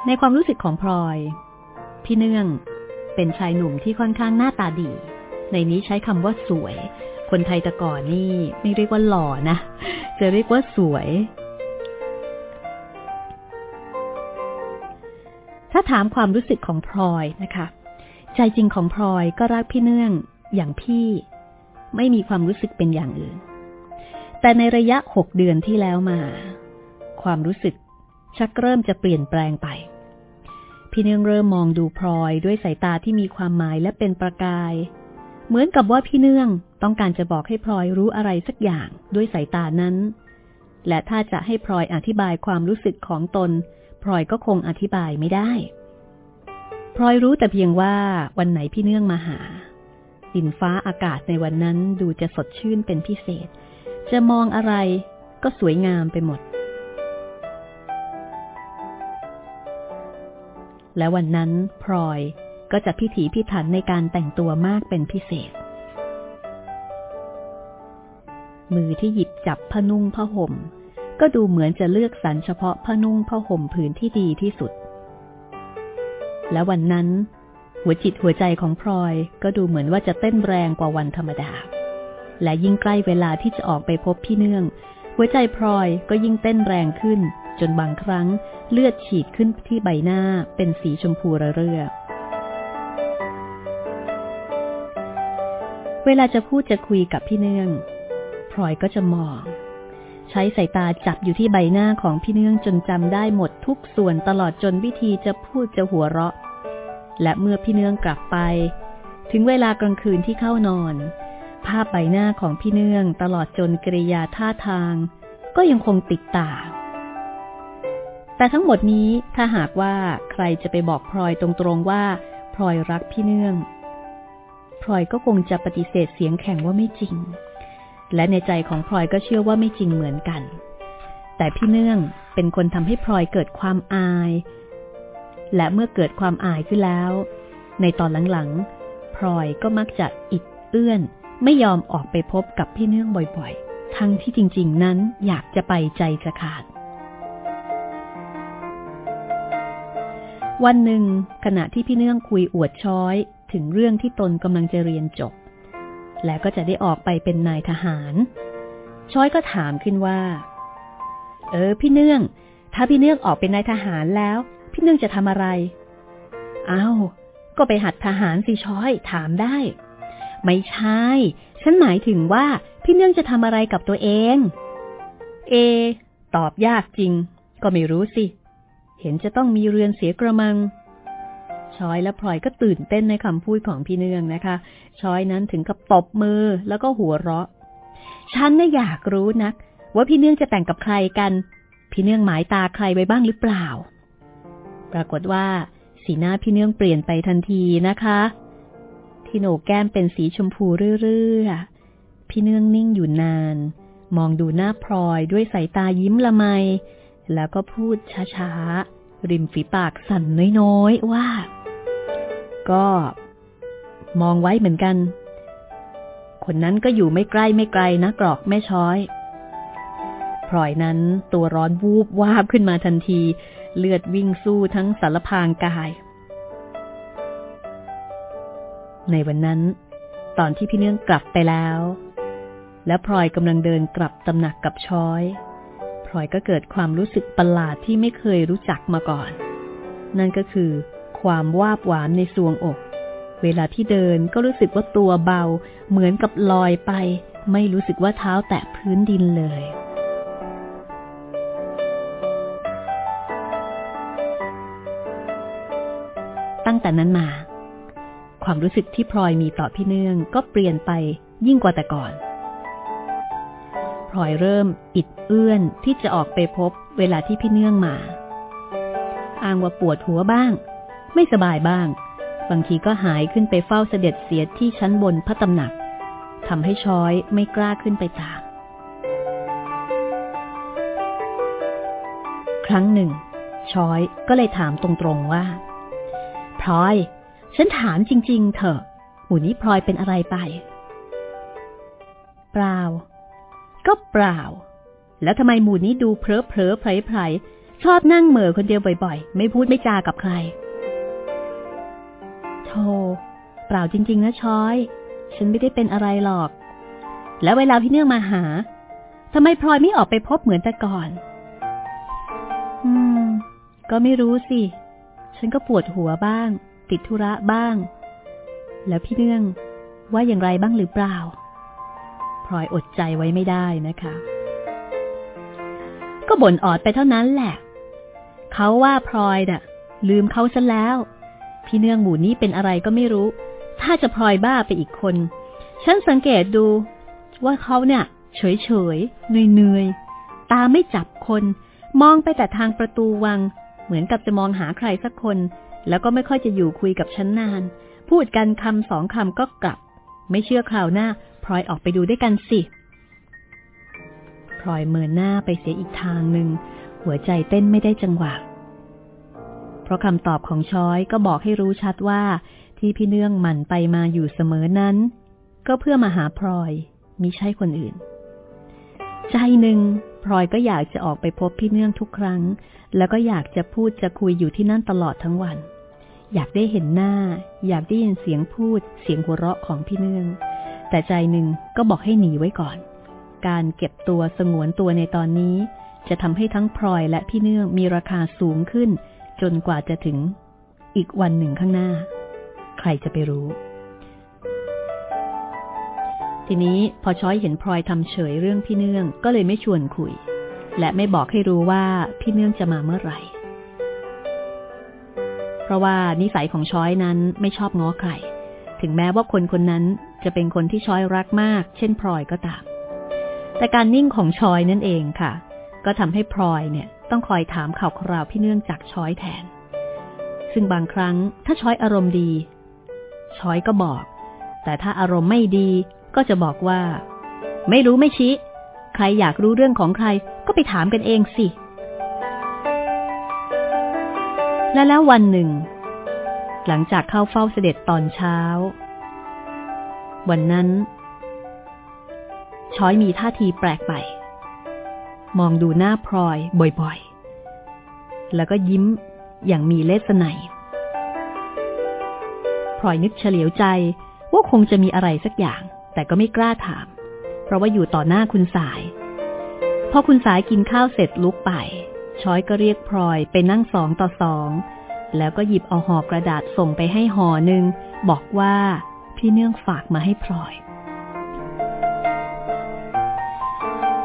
ในความรู้สึกของพลอย พี่เนื่องเป็นชายหนุ่มที่ค่อนข้างหน้าตาดี ในนี้ใช้คำว่าสวย คนไทยแต่ก่อนนี่ไม่เรียกว่าหล่อนะ จะเรียกว่าสวย ถ้าถามความรู้สึกของพลอยนะคะ ใจจริงของพลอยก็รักพี่เนื่องอย่างพี่ ไม่มีความรู้สึกเป็นอย่างอื่น แต่ในระยะหกเดือนที่แล้วมา ความรู้สึกชักเริ่มจะเปลี่ยนแปลงไป พี่เนื่องเริ่มมองดูพลอยด้วยสายตาที่มีความหมายและเป็นประกาย เหมือนกับว่าพี่เนื่องต้องการจะบอกให้พลอยรู้อะไรสักอย่างด้วยสายตานั้น และถ้าจะให้พลอยอธิบายความรู้สึกของตนพลอยก็คงอธิบายไม่ได้พลอยรู้แต่เพียงว่าวันไหนพี่เนื่องมาหาดินฟ้าอากาศในวันนั้นดูจะสดชื่นเป็นพิเศษ จะมองอะไรก็สวยงามไปหมด และวันนั้นพลอยก็จะพิถีพิถันในการแต่งตัวมากเป็นพิเศษ มือที่หยิบจับผ้านุ่งผ้าห่ม ก็ดูเหมือนจะเลือกสรรเฉพาะผ้านุ่งผ้าห่มผืนที่ดีที่สุด และวันนั้น หัวจิตหัวใจของพลอยก็ดูเหมือนว่าจะเต้นแรงกว่าวันธรรมดา และยิ่งใกล้เวลาที่จะออกไปพบพี่เนื่อง หัวใจพลอยก็ยิ่งเต้นแรงขึ้น จนบางครั้งเลือดฉีดขึ้นที่ใบหน้าเป็นสีชมพูระเรื่อเวลาจะพูดจะคุยกับพี่เนื่องพลอยก็จะมอง ใช้สายตาจับอยู่ที่ใบหน้าของพี่เนื่องจนจำได้หมดทุกส่วนตลอดจนวิธีจะพูดจะหัวเราะ และเมื่อพี่เนื่องกลับไป ถึงเวลากลางคืนที่เข้านอน ภาพใบหน้าของพี่เนื่องตลอดจนกริยาท่าทาง ก็ยังคงติดตา แต่ทั้งหมดนี้ถ้าหากว่าใครจะไปบอกพลอยตรงๆว่าพลอยรักพี่เนื่องพลอยก็คงจะปฏิเสธเสียงแข็งว่าไม่จริง และในใจของพลอยก็เชื่อว่าไม่จริงเหมือนกัน แต่พี่เนื่องเป็นคนทำให้พลอยเกิดความอาย และเมื่อเกิดความอายขึ้นแล้ว ในตอนหลังๆพลอยก็มักจะอิดเอื้อน ไม่ยอมออกไปพบกับพี่เนื่องบ่อยๆ ทั้งที่จริง ๆ นั้นอยากจะไปใจจะขาด วันหนึ่ง ขณะที่พี่เนื่องคุยอวดช้อย ถึงเรื่องที่ตนกำลังจะเรียนจบ และก็จะได้ออกไปเป็นนายทหาร ช้อยก็ถามขึ้นว่า เออ พี่เนื่อง ถ้าพี่เนื่องออกเป็นนายทหารแล้ว พี่เนื่องจะทำอะไรอา้าวก็ไปหัดทหารสิช้อยถามได้ ไม่ใช่ ฉันหมายถึงว่าพี่เนื่องจะทำอะไรกับตัวเอง เอ ตอบยากจริง ก็ไม่รู้สิเเห็นจะต้องมีเรือนเสียกระมังช้อยและพลอยก็ตื่นเต้นในคำพูดของพี่เนืองนะคะ ช้อยนั้นถึงกับตบมือแล้วก็หัวเราะ ฉันน่ะอยากรู้นัก ว่าพี่เนืองจะแต่งกับใครกัน พี่เนืองหมายตาใครไว้บ้างหรือเปล่า ปรากฏว่า สีหน้าพี่เนืองเปลี่ยนไปทันทีนะคะ ที่โหนกแก้มเป็นสีชมพูเรื่อยๆพี่เนืองนิ่งอยู่นาน มองดูหน้าพลอยด้วยสายตายิ้มละไม แล้วก็พูดช้าๆ ริมฝีปากสั่นน้อยๆ ว่า ก็ มองไว้เหมือนกัน คนนั้นก็อยู่ไม่ใกล้ไม่ไกลนะกรอกแม่ช้อยพลอยนั้นตัวร้อนวูบวาบขึ้นมาทันที เลือดวิ่งสู้ทั้งสารพางกาย ในวันนั้น ตอนที่พี่เนื่องกลับไปแล้ว และพลอยกำลังเดินกลับตำหนักกับช้อย พลอยก็เกิดความรู้สึกประหลาดที่ไม่เคยรู้จักมาก่อน นั่นก็คือ ความวาบหวานในสวงอก เวลาที่เดินก็รู้สึกว่าตัวเบา เหมือนกับลอยไป ไม่รู้สึกว่าเท้าแตะพื้นดินเลยตั้งแต่นั้นมา ความรู้สึกที่พลอยมีต่อพี่เนื่องก็เปลี่ยนไปยิ่งกว่าแต่ก่อน พลอยเริ่มอิดเอื้อนที่จะออกไปพบเวลาที่พี่เนื่องมา อ้างว่าปวดหัวบ้าง ไม่สบายบ้าง บางทีก็หายขึ้นไปเฝ้าเสด็จเสียที่ชั้นบนพระตำหนักทำให้ช้อยไม่กล้าขึ้นไปตามครั้งหนึ่ง ช้อยก็เลยถามตรงๆว่าพลอย ฉันถามจริง ๆ เถอะหมูนี้พลอยเป็นอะไรไป เปล่า ก็เปล่า แล้วทำไมหมู่นี้ดูเพลอเพลอไพรไพรชอบนั่งเหม่อคนเดียวบ่อยๆ ไม่พูดไม่จากับใครโธ่เปล่าจริง ๆ นะช้อย ฉันไม่ได้เป็นอะไรหรอก แล้วเวลาพี่เนื่องมาหาทำไมพลอยไม่ออกไปพบเหมือนแต่ก่อน อืม ก็ไม่รู้สิ ฉันก็ปวดหัวบ้าง ติดธุระบ้าง แล้วพี่เนื่องว่าอย่างไรบ้างหรือเปล่า ลอยอดใจไว้ไม่ได้นะคะ ก็บ่นออดไปเท่านั้นแหละ เขาว่าพลอยน่ะ ลืมเขาซะแล้ว พี่เนื่องหมู่นี้เป็นอะไรก็ไม่รู้ ถ้าจะพลอยบ้าไปอีกคน ฉันสังเกตดูว่าเขาเนี่ย เฉยเฉยเนื่อยเนื่อยตาไม่จับคน มองไปแต่ทางประตูวัง เหมือนกับจะมองหาใครสักคน แล้วก็ไม่ค่อยจะอยู่คุยกับฉันนาน พูดกันคำสองคำก็กลับ ไม่เชื่อคราวหน้า ลอยออกไปดูด้วยกันสิพลอยเมินหน้าไปเสียอีกทางหนึ่ง หัวใจเต้นไม่ได้จังหวะ เพราะคำตอบของช้อยก็บอกให้รู้ชัดว่า ที่พี่เนื่องหมั่นไปมาอยู่เสมอนั้น ก็เพื่อมาหาพลอยมิใช่คนอื่น ใจหนึ่งพลอยก็อยากจะออกไปพบพี่เนื่องทุกครั้ง แล้วก็อยากจะพูดจะคุยอยู่ที่นั่นตลอดทั้งวัน อยากได้เห็นหน้า อยากได้ยินเสียงพูด เสียงหัวเราะของพี่เนื่อง แต่ใจหนึ่งก็บอกให้หนีไว้ก่อน การเก็บตัวสงวนตัวในตอนนี้ จะทำให้ทั้งพลอยและพี่เนื่องมีราคาสูงขึ้น จนกว่าจะถึง อีกวันหนึ่งข้างหน้า ใครจะไปรู้ ทีนี้พอช้อยเห็นพลอยทำเฉยเรื่องพี่เนื่องก็เลยไม่ชวนคุย และไม่บอกให้รู้ว่าพี่เนื่องจะมาเมื่อไหร่ เพราะว่านิสัยของช้อยนั้นไม่ชอบง้อใคร ถึงแม้ว่าคนคนนั้นจะเป็นคนที่ช้อยรักมาก เช่นพลอยก็ตาม แต่การนิ่งของช้อยนั่นเองค่ะ ก็ทำให้พลอยเนี่ยต้องคอยถามข่าวคราวพี่เนื่องจากช้อยแทน ซึ่งบางครั้งถ้าช้อยอารมณ์ดีช้อยก็บอก แต่ถ้าอารมณ์ไม่ดีก็จะบอกว่า ไม่รู้ไม่ชี้ ใครอยากรู้เรื่องของใครก็ไปถามกันเองสิ และแล้ววันหนึ่ง หลังจากเข้าเฝ้าเสด็จตอนเช้า วันนั้น ช้อยมีท่าทีแปลกไป มองดูหน้าพลอยบ่อยๆ แล้วก็ยิ้มอย่างมีเลสไนพลอยนึกเฉลียวใจว่าคงจะมีอะไรสักอย่าง แต่ก็ไม่กล้าถาม เพราะว่าอยู่ต่อหน้าคุณสาย พอคุณสายกินข้าวเสร็จลุกไป ช้อยก็เรียกพลอยไปนั่งสองต่อสอง แล้วก็หยิบเอาห่อกระดาษส่งไปให้ห่อหนึ่ง บอกว่าพี่เนื่องฝากมาให้พลอย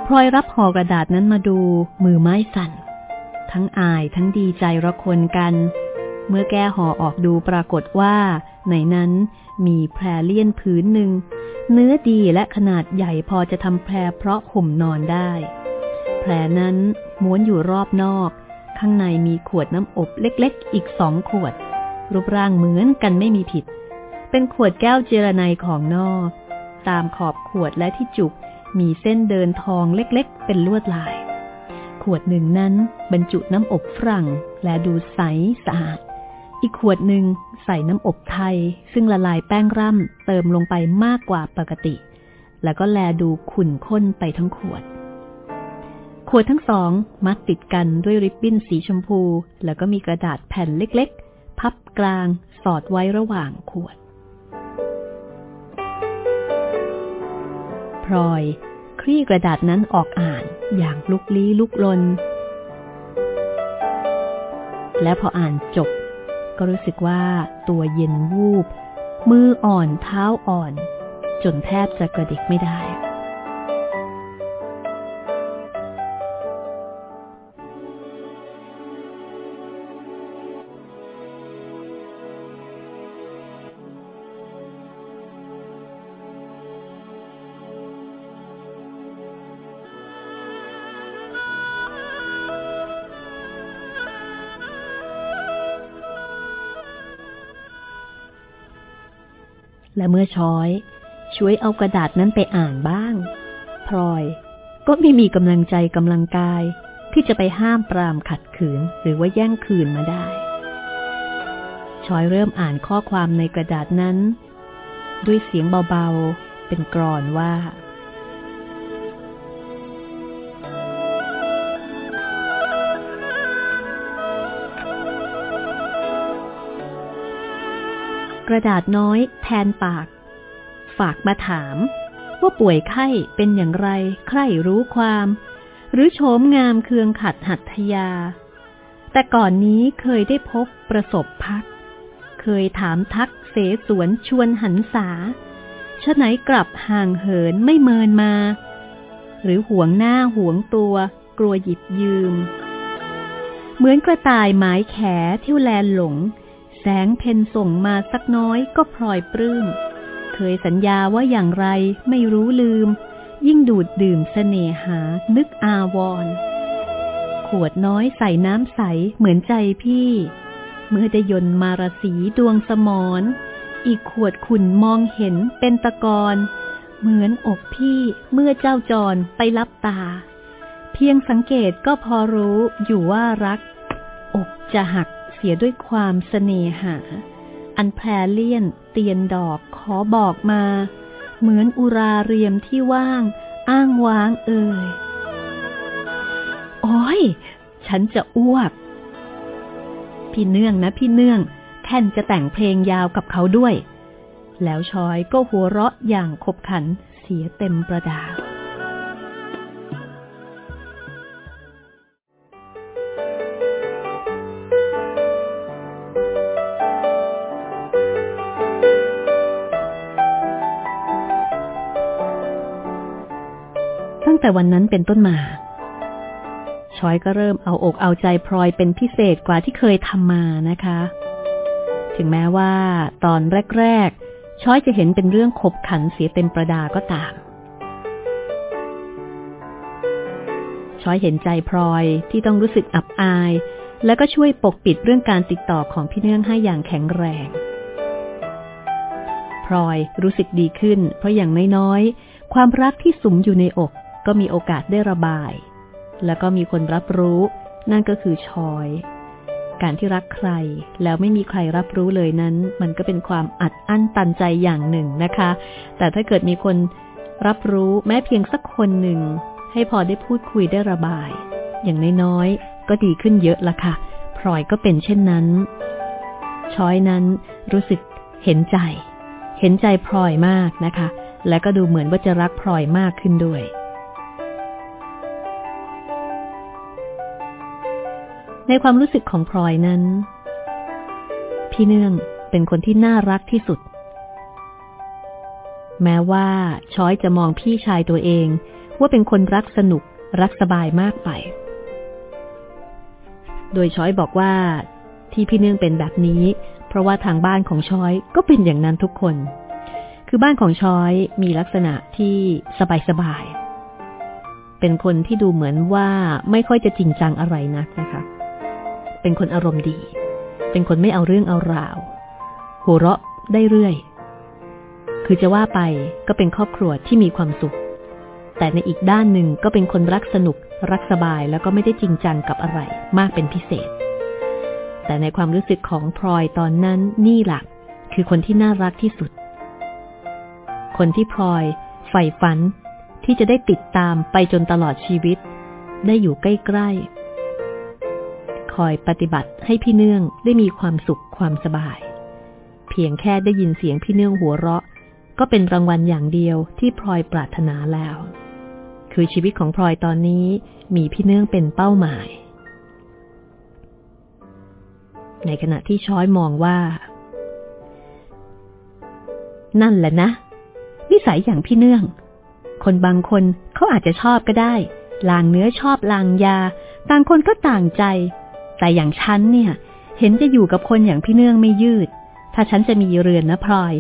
พลอยรับห่อกระดาษนั้นมาดูมือไม้สั่น ทั้งอายทั้งดีใจระคนกัน เมื่อแก้ห่อออกดูปรากฏว่า ในนั้นมีแพรเลี่ยนพื้นหนึ่ง เนื้อดีและขนาดใหญ่พอจะทำแพรเพราะห่มนอนได้ แพรนั้นม้วนอยู่รอบนอก ข้างในมีขวดน้ำอบเล็กๆ อีกสองขวด รูปร่างเหมือนกันไม่มีผิด เป็นขวดแก้วเจรไนของนอก ตามขอบขวดและที่จุกมีเส้นเดินทองเล็กๆ เป็นลวดลาย ขวดหนึ่งนั้นบรรจุน้ำอบฝรั่งและดูใสสะอาด อีกขวดหนึ่งใส่น้ำอบไทย ซึ่งละลายแป้งร่ำเติมลงไปมากกว่าปกติ แล้วก็แลดูขุ่นข้นไปทั้งขวด ขวดทั้งสองมัดติดกันด้วยริบบิ้นสีชมพู แล้วก็มีกระดาษแผ่นเล็กๆ พับกลางสอดไว้ระหว่างขวด พลอย คลี่กระดาษนั้นออกอ่านอย่างลุกลี้ลุกลน และพออ่านจบ ก็รู้สึกว่าตัวเย็นวูบ มืออ่อนเท้าอ่อน จนแทบจะกระดิกไม่ได้ และเมื่อช้อย ช่วยเอากระดาษนั้นไปอ่านบ้าง พลอย ก็ไม่มีกำลังใจกำลังกายที่จะไปห้ามปรามขัดขืนหรือว่าแย่งคืนมาได้ช้อยเริ่มอ่านข้อความในกระดาษนั้น ด้วยเสียงเบาๆ เป็นกรอนว่า กระดาษน้อยแทนปาก ฝากมาถาม ว่าป่วยไข้เป็นอย่างไร ใครรู้ความ หรือโฉมงามเคืองขัดหัตถยา แต่ก่อนนี้เคยได้พบประสบพัก เคยถามทักเสสวนชวนหันษาชะไหนกลับห่างเหินไม่เมินมา หรือห่วงหน้าห่วงตัว กลัวหยิบยืม เหมือนกระต่ายหมายแขเที่ยวแลนหลง แสงเพนส่งมาสักน้อยก็พลอยปลื้ม เคยสัญญาว่าอย่างไรไม่รู้ลืม ยิ่งดูดดื่มเสน่หา นึกอาวร ขวดน้อยใส่น้ำใสเหมือนใจพี่ เมื่อได้ยนมารสีดวงสมอน อีกขวดขุนมองเห็นเป็นตะกอนเหมือนอกพี่เมื่อเจ้าจรไปรับตา เพียงสังเกตก็พอรู้อยู่ว่ารัก อกจะหัก สียด้วยความเสน่หา อันแพรเลี่ยน เตียนดอกขอบอกมา เหมือนอุราเรียมที่ว่าง อ้างว้างเอ่ยโอ้ย ฉันจะอ้วก พี่เนื่องนะพี่เนื่อง แท่นจะแต่งเพลงยาวกับเขาด้วย แล้วชอยก็หัวเราะอย่างขบขันเสียเต็มประดา แต่วันนั้นเป็นต้นมาชอยก็เริ่มเอาอกเอาใจพลอยเป็นพิเศษกว่าที่เคยทำมานะคะ ถึงแม้ว่าตอนแรก ๆ ช้อยจะเห็นเป็นเรื่องขบขันเสียเต็มประดาก็ตาม ช้อยเห็นใจพลอยที่ต้องรู้สึกอับอาย แล้วก็ช่วยปกปิดเรื่องการติดต่อของพี่เนื่องให้อย่างแข็งแรง พลอยรู้สึกดีขึ้น เพราะอย่างน้อยๆ ความรักที่สุมอยู่ในอก ก็มีโอกาสได้ระบาย แล้วก็มีคนรับรู้ นั่นก็คือชอย การที่รักใครแล้วไม่มีใครรับรู้เลยนั้น มันก็เป็นความอัดอั้นตันใจอย่างหนึ่งนะคะ แต่ถ้าเกิดมีคนรับรู้แม้เพียงสักคนหนึ่ง ให้พอได้พูดคุยได้ระบาย อย่างน้อยๆก็ดีขึ้นเยอะละค่ะพลอยก็เป็นเช่นนั้นชอยนั้นรู้สึกเห็นใจ เห็นใจพลอยมากนะคะ และก็ดูเหมือนว่าจะรักพลอยมากขึ้นด้วย ในความรู้สึกของพลอยนั้น พี่เนื่องเป็นคนที่น่ารักที่สุด แม้ว่าช้อยจะมองพี่ชายตัวเอง ว่าเป็นคนรักสนุกรักสบายมากไป โดยช้อยบอกว่าที่พี่เนื่องเป็นแบบนี้ เพราะว่าทางบ้านของช้อยก็เป็นอย่างนั้นทุกคน คือบ้านของช้อยมีลักษณะที่สบายๆเป็นคนที่ดูเหมือนว่าไม่ค่อยจะจริงจังอะไรนักนะคะ เป็นคนอารมณ์ดี เป็นคนไม่เอาเรื่องเอาราว หัวเราะได้เรื่อย คือจะว่าไปก็เป็นครอบครัวที่มีความสุข แต่ในอีกด้านหนึ่งก็เป็นคนรักสนุก รักสบายแล้วก็ไม่ได้จริงจังกับอะไรมากเป็นพิเศษ แต่ในความรู้สึกของพลอยตอนนั้นนี่หลักคือคนที่น่ารักที่สุด คนที่พลอยใฝ่ฝันที่จะได้ติดตามไปจนตลอดชีวิต ได้อยู่ใกล้ ๆ คอยปฏิบัติให้พี่เนื่องได้มีความสุขความสบาย เพียงแค่ได้ยินเสียงพี่เนื่องหัวเราะ ก็เป็นรางวัลอย่างเดียวที่พลอยปรารถนาแล้ว คือชีวิตของพลอยตอนนี้มีพี่เนื่องเป็นเป้าหมาย ในขณะที่ช้อยมองว่า นั่นแหละนะ นิสัยอย่างพี่เนื่อง คนบางคนเขาอาจจะชอบก็ได้ลางเนื้อชอบลางยา ต่างคนก็ต่างใจ แต่อย่างฉันเนี่ย เห็นจะอยู่กับคนอย่างพี่เนื่องไม่ยืด ถ้าฉันจะมีเรือนนะพลอย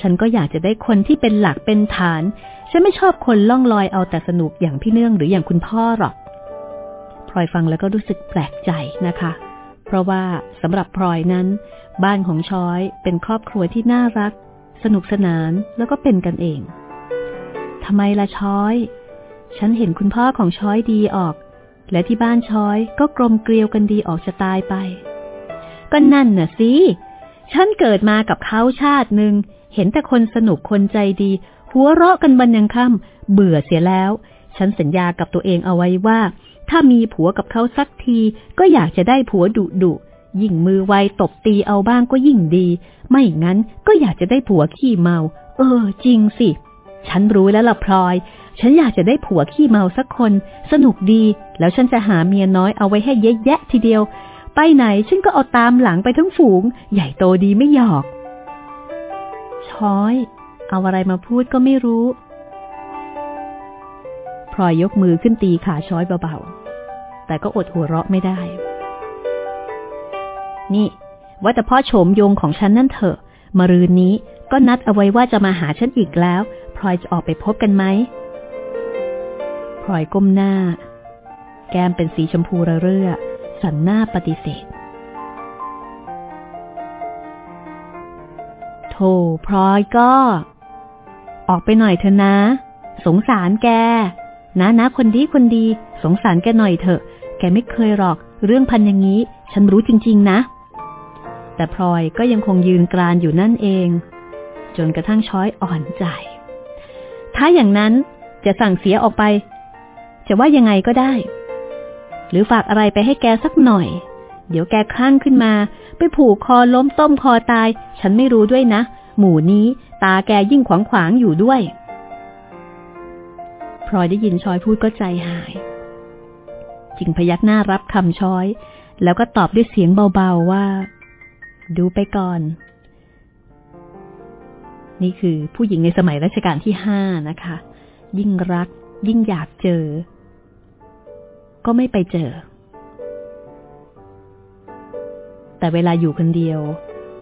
ฉันก็อยากจะได้คนที่เป็นหลักเป็นฐาน ฉันไม่ชอบคนล่องลอยเอาแต่สนุกอย่างพี่เนื่องหรืออย่างคุณพ่อหรอกพลอยฟังแล้วก็รู้สึกแปลกใจนะคะ เพราะว่าสำหรับพลอยนั้น บ้านของช้อยเป็นครอบครัวที่น่ารัก สนุกสนานแล้วก็เป็นกันเองทำไมล่ะช้อย ฉันเห็นคุณพ่อของช้อยดีออก และที่บ้านช้อยก็กลมเกลียวกันดีออกจะตายไป ก็นั่นน่ะสิฉันเกิดมากับเขาชาติหนึ่งเห็นแต่คนสนุกคนใจดี หัวเราะกันบันยังค่ำเบื่อเสียแล้ว ฉันสัญญากับตัวเองเอาไว้ว่า ถ้ามีผัวกับเขาสักทีก็อยากจะได้ผัวดุดุยิ่งมือไวตบตีเอาบ้างก็ยิ่งดี ไม่งั้นก็อยากจะได้ผัวขี้เมา เออ จริงสิ ฉันรู้แล้วล่ะพลอย ฉันอยากจะได้ผัวขี้เมาสักคน สนุกดี แล้วฉันจะหาเมียน้อยเอาไว้ให้เยอะแยะทีเดียว ไปไหนฉันก็เอาตามหลังไปทั้งฝูง ใหญ่โตดีไม่หยอก ช้อย เอาอะไรมาพูดก็ไม่รู้พลอยยกมือขึ้นตีขาช้อยเบาๆ แต่ก็อดหัวเราะไม่ได้ นี่ ว่าแต่พ่อโฉมโยงของฉันนั่นเถอะมารืนนี้ก็นัดเอาไว้ว่าจะมาหาฉันอีกแล้ว พลอยจะออกไปพบกันไหม พลอยก้มหน้า แก้มเป็นสีชมพูระเรื่อ สันหน้าปฏิเสธโธ่พลอยก็ ออกไปหน่อยเถอะนะ สงสารแก นะนะคนดีคนดี สงสารแกหน่อยเถอะ แกไม่เคยหรอก เรื่องพันอย่างนี้ ฉันรู้จริง ๆ นะ แต่พลอยก็ยังคงยืนกรานอยู่นั่นเอง จนกระทั่งช้อยอ่อนใจ ถ้าอย่างนั้นจะสั่งเสียออกไป จะว่ายังไงก็ได้ หรือฝากอะไรไปให้แกสักหน่อย เดี๋ยวแกคลั่งขึ้นมา ไปผูกคอล้มต้มคอตาย ฉันไม่รู้ด้วยนะ หมู่นี้ตาแกยิ่งขวางขวางอยู่ด้วยพลอยได้ยินชอยพูดก็ใจหาย จึงพยักหน้ารับคำชอย แล้วก็ตอบด้วยเสียงเบาๆว่า ดูไปก่อน นี่คือผู้หญิงในสมัยรัชกาลที่ห้านะคะ ยิ่งรักยิ่งอยากเจอ ก็ไม่ไปเจอ แต่เวลาอยู่คนเดียว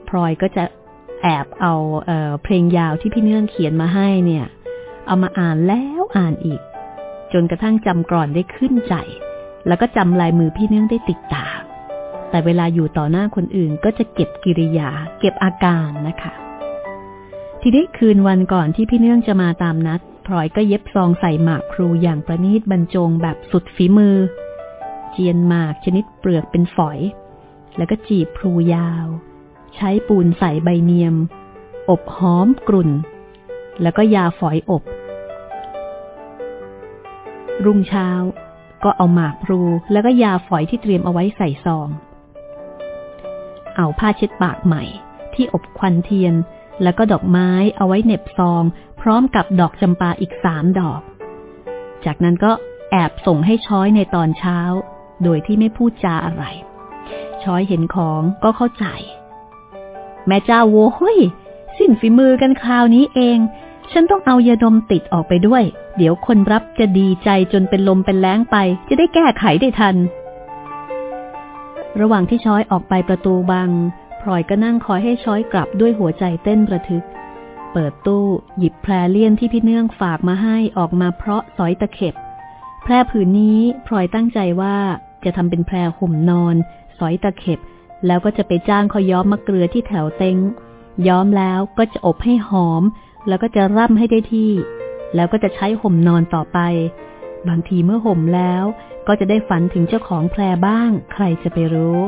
พลอยก็จะแอบเอาเอเพลงยาวที่พี่เนื่องเขียนมาให้เนี่ย เอามาอ่านแล้วอ่านอีก จนกระทั่งจำกรอนได้ขึ้นใจ แล้วก็จำลายมือพี่เนื่องได้ติดตา แต่เวลาอยู่ต่อหน้าคนอื่นก็จะเก็บกิริยา เก็บอาการนะคะ ทีนี้คืนวันก่อนที่พี่เนื่องจะมาตามนัด ลอยก็เย็บซองใส่หมากพลูอย่างประณีตบรรจงแบบสุดฝีมือ เจียนหมากชนิดเปลือกเป็นฝอย แล้วก็จีบพลูยาว ใช้ปูนใส่ใบเนียม อบหอมกลุ่น แล้วก็ยาฝอยอบ รุ่งเช้า ก็เอาหมากพลูแล้วก็ยาฝอยที่เตรียมเอาไว้ใส่ซอง เอาผ้าเช็ดปากใหม่ ที่อบควันเทียนแล้วก็ดอกไม้เอาไว้เน็บซอง พร้อมกับดอกจำปาอีกสามดอก จากนั้นก็แอบส่งให้ช้อยในตอนเช้า โดยที่ไม่พูดจาอะไร ช้อยเห็นของก็เข้าใจ แม่เจ้าโว้ยสิ้นฝีมือกันคราวนี้เอง ฉันต้องเอายาดมติดออกไปด้วย เดี๋ยวคนรับจะดีใจจนเป็นลมเป็นแรงไป จะได้แก้ไขได้ทัน ระหว่างที่ช้อยออกไปประตูบังพลอยก็นั่งคอยให้ช้อยกลับด้วยหัวใจเต้นประทึก เปิดตู้หยิบแพรเลี่ยนที่พี่เนื่องฝากมาให้ออกมาเพราะสอยตะเข็บ แพรผืนนี้พลอยตั้งใจว่าจะทำเป็นแพรห่มนอน สอยตะเข็บ แล้วก็จะไปจ้างเขาย้อมมะเกลือที่แถวเต็งย้อมแล้วก็จะอบให้หอม แล้วก็จะร่ำให้ได้ที่ แล้วก็จะใช้ห่มนอนต่อไป บางทีเมื่อห่มแล้ว ก็จะได้ฝันถึงเจ้าของแพรบ้าง ใครจะไปรู้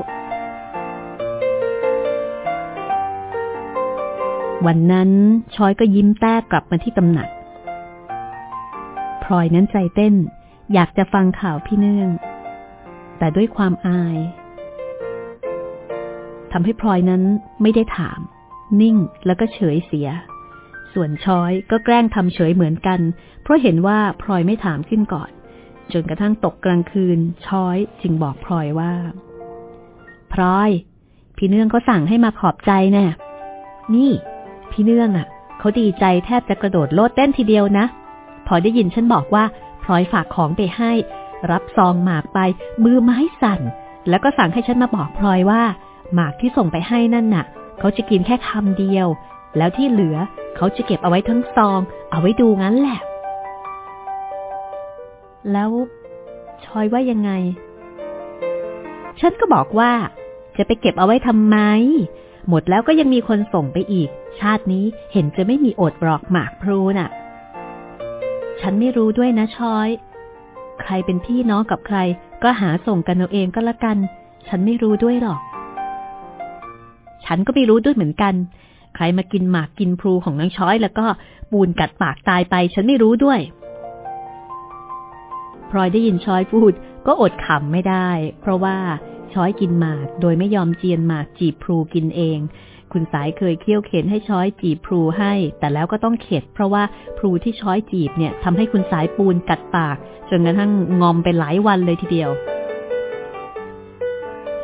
วันนั้นชอยก็ยิ้มแต้กลับมาที่ตำหนัก พลอยนั้นใจเต้น อยากจะฟังข่าวพี่เนื่อง แต่ด้วยความอายทำให้พลอยนั้นไม่ได้ถาม นิ่งแล้วก็เฉยเสีย ส่วนช้อยก็แกล้งทำเฉยเหมือนกัน เพราะเห็นว่าพลอยไม่ถามขึ้นก่อน จนกระทั่งตกกลางคืน ช้อยจึงบอกพลอยว่า พลอย พี่เนื่องเขาสั่งให้มาขอบใจแน่นี่ พี่เนื่องอะเขาดีใจแทบจะกระโดดโลดเต้นทีเดียวนะ พอได้ยินฉันบอกว่าพลอยฝากของไปให้ รับซองหมากไป มือไม้สั่น แล้วก็สั่งให้ฉันมาบอกพลอยว่า หมากที่ส่งไปให้นั่นน่ะ เขาจะกินแค่คำเดียว แล้วที่เหลือเขาจะเก็บเอาไว้ทั้งซอง เอาไว้ดูงั้นแหละ แล้วชอยว่ายังไง ฉันก็บอกว่า จะไปเก็บเอาไว้ทำไม หมดแล้วก็ยังมีคนส่งไปอีก ชาตินี้เห็นจะไม่มีอดบรอกหมากพลูน่ะ ฉันไม่รู้ด้วยนะชอย ใครเป็นพี่น้องกับใคร ก็หาส่งกันเอาเองก็แล้วกัน ฉันไม่รู้ด้วยหรอก ฉันก็ไม่รู้ด้วยเหมือนกัน ใครมากินหมากกินพลูของนางช้อย แล้วก็ปูนกัดปากตายไป ฉันไม่รู้ด้วยพลอยได้ยินช้อยพูดก็อดขำไม่ได้ เพราะว่า ช้อยกินหมาก โดยไม่ยอมเจียนหมากจีบพลูกินเอง คุณสายเคยเคี่ยวเข็นให้ช้อยจีบพลูให้ แต่แล้วก็ต้องเข็ด เพราะว่าพลูที่ช้อยจีบเนี่ยทำให้คุณสายปูนกัดปาก จนกระทั่งงอมไปหลายวันเลยทีเดียว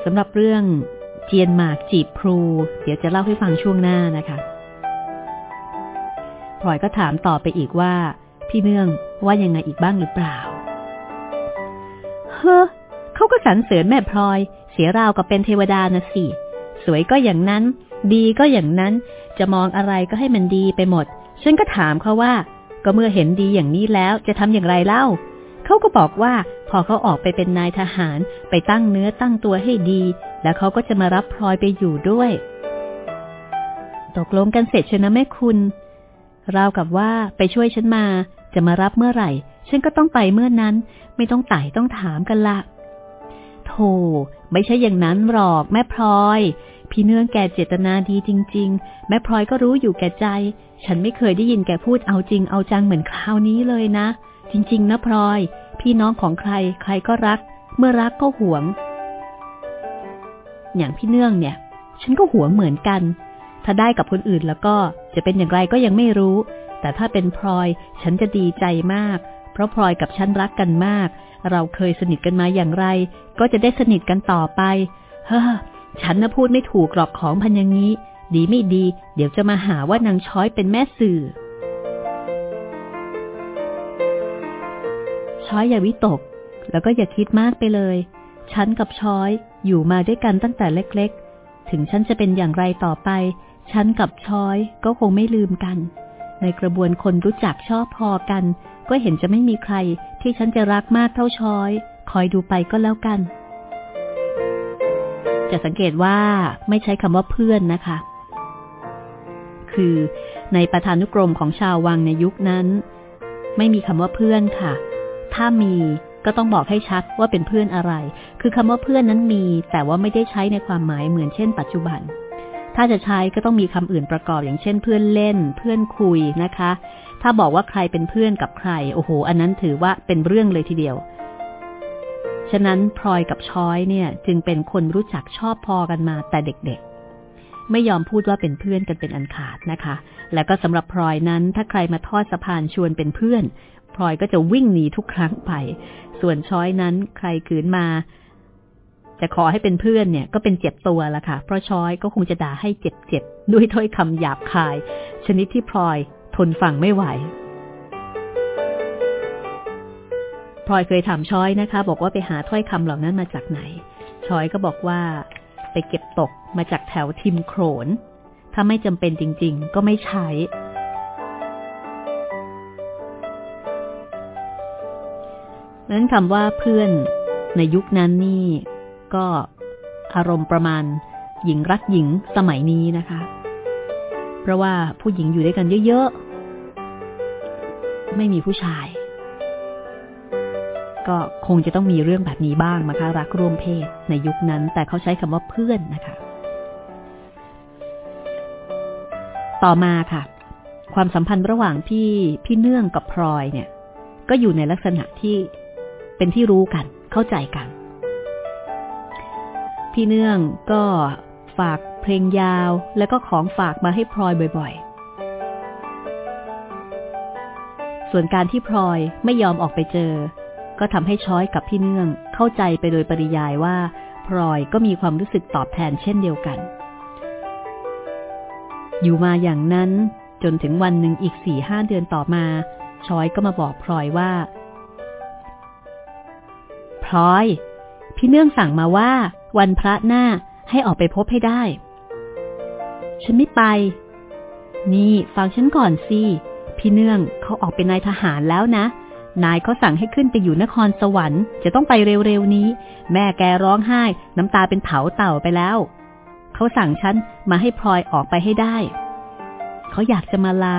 สำหรับเรื่องเจียนหมากจีบพลู เดี๋ยวจะเล่าให้ฟังช่วงหน้านะคะพลอยก็ถามต่อไปอีกว่า พี่เนื่องว่ายังไงอีกบ้างหรือเปล่า เฮ้อเขาก็สรรเสริญแม่พลอย สียราวกับเป็นเทวดานะสิ สวยก็อย่างนั้น ดีก็อย่างนั้น จะมองอะไรก็ให้มันดีไปหมด ฉันก็ถามเขาว่า ก็เมื่อเห็นดีอย่างนี้แล้วจะทำอย่างไรเล่า เขาก็บอกว่าพอเขาออกไปเป็นนายทหารไปตั้งเนื้อตั้งตัวให้ดี แล้วเขาก็จะมารับพลอยไปอยู่ด้วย ตกลงกันเสร็จชนะแม่คุณราวกับว่าไปช่วยฉันมา จะมารับเมื่อไหร่ ฉันก็ต้องไปเมื่อนั้น ไม่ต้องไต่ต้องถามกันละ โธ่ไม่ใช่อย่างนั้นหรอกแม่พลอย พี่เนื่องแกเจตนาดีจริง ๆ แม่พลอยก็รู้อยู่แก่ใจ ฉันไม่เคยได้ยินแกพูดเอาจริงเอาจังเหมือนคราวนี้เลยนะ จริง ๆ นะพลอย พี่น้องของใครใครก็รัก เมื่อรักก็หวง อย่างพี่เนื่องเนี่ย ฉันก็หวงเหมือนกัน ถ้าได้กับคนอื่นแล้วก็จะเป็นอย่างไรก็ยังไม่รู้ แต่ถ้าเป็นพลอย ฉันจะดีใจมาก เพราะพลอยกับฉันรักกันมาก เราเคยสนิทกันมาอย่างไร ก็จะได้สนิทกันต่อไป เฮ้อ ฉันน่ะพูดไม่ถูกหรอกของพันอย่างนี้ ดีไม่ดี เดี๋ยวจะมาหาว่านางช้อยเป็นแม่สื่อ ช้อยอย่าวิตก แล้วก็อย่าคิดมากไปเลย ฉันกับช้อยอยู่มาด้วยกันตั้งแต่เล็ก ๆ ถึงฉันจะเป็นอย่างไรต่อไป ฉันกับช้อยก็คงไม่ลืมกัน ในกระบวนคนรู้จักชอบพอกัน ก็เห็นจะไม่มีใครที่ฉันจะรักมากเท่าช้อย คอยดูไปก็แล้วกัน จะสังเกตว่าไม่ใช้คำว่าเพื่อนนะคะ คือในประธานุกรมของชาววังในยุคนั้น ไม่มีคำว่าเพื่อนค่ะ ถ้ามีก็ต้องบอกให้ชัดว่าเป็นเพื่อนอะไร คือคำว่าเพื่อนนั้นมี แต่ว่าไม่ได้ใช้ในความหมายเหมือนเช่น ปัจจุบัน ถ้าจะใช้ก็ต้องมีคำอื่นประกอบอย่างเช่น เพื่อนเล่น เพื่อนคุยนะคะ ถ้าบอกว่าใครเป็นเพื่อนกับใคร โอ้โห อันนั้นถือว่าเป็นเรื่องเลยทีเดียว ฉะนั้นพลอยกับช้อยเนี่ย จึงเป็นคนรู้จักชอบพอกันมาแต่เด็กๆ ไม่ยอมพูดว่าเป็นเพื่อนกันเป็นอันขาดนะคะ และก็สำหรับพลอยนั้น ถ้าใครมาทอดสะพานชวนเป็นเพื่อนพลอยก็จะวิ่งหนีทุกครั้งไป ส่วนช้อยนั้นใครขืนมา จะขอให้เป็นเพื่อนเนี่ย ก็เป็นเจ็บตัวละค่ะ เพราะช้อยก็คงจะด่าให้เจ็บๆด้วยถ้อยคำหยาบคาย ชนิดที่พลอย ทนฟังไม่ไหวพลอยเคยถามช้อยนะคะ บอกว่าไปหาถ้อยคำเหล่านั้นมาจากไหน ช้อยก็บอกว่าไปเก็บตกมาจากแถวทิมโขน ถ้าไม่จำเป็นจริง ๆ ก็ไม่ใช้ นั้นคำว่าเพื่อนในยุคนั้นนี่ก็อารมณ์ประมาณหญิงรักหญิงสมัยนี้นะคะ เพราะว่าผู้หญิงอยู่ด้วยกันเยอะๆ ไม่มีผู้ชาย ก็คงจะต้องมีเรื่องแบบนี้บ้างนะคะ รักร่วมเพศในยุคนั้น แต่เขาใช้คำว่าเพื่อนนะคะ ต่อมาค่ะ ความสัมพันธ์ระหว่างพี่พี่เนื่องกับพลอยเนี่ย ก็อยู่ในลักษณะที่เป็นที่รู้กัน เข้าใจกัน พี่เนื่องก็ฝากเพลงยาวแล้วก็ของฝากมาให้พลอยบ่อยๆ ส่วนการที่พลอยไม่ยอมออกไปเจอ ก็ทำให้ช้อยกับพี่เนื่องเข้าใจไปโดยปริยายว่าพลอยก็มีความรู้สึกตอบแทนเช่นเดียวกัน อยู่มาอย่างนั้นจนถึงวันหนึ่งอีกสี่ห้าเดือนต่อมา ช้อยก็มาบอกพลอยว่า พลอย พี่เนื่องสั่งมาว่า วันพระหน้าให้ออกไปพบให้ได้ ฉันไม่ไป นี่ฟังฉันก่อนสิ พี่เนื่องเขาออกเป็นนายทหารแล้วนะ นายเขาสั่งให้ขึ้นไปอยู่นครสวรรค์ จะต้องไปเร็วๆนี้ แม่แกร้องไห้ น้ำตาเป็นเถาเต่าไปแล้ว เขาสั่งฉันมาให้พลอยออกไปให้ได้ เขาอยากจะมาลา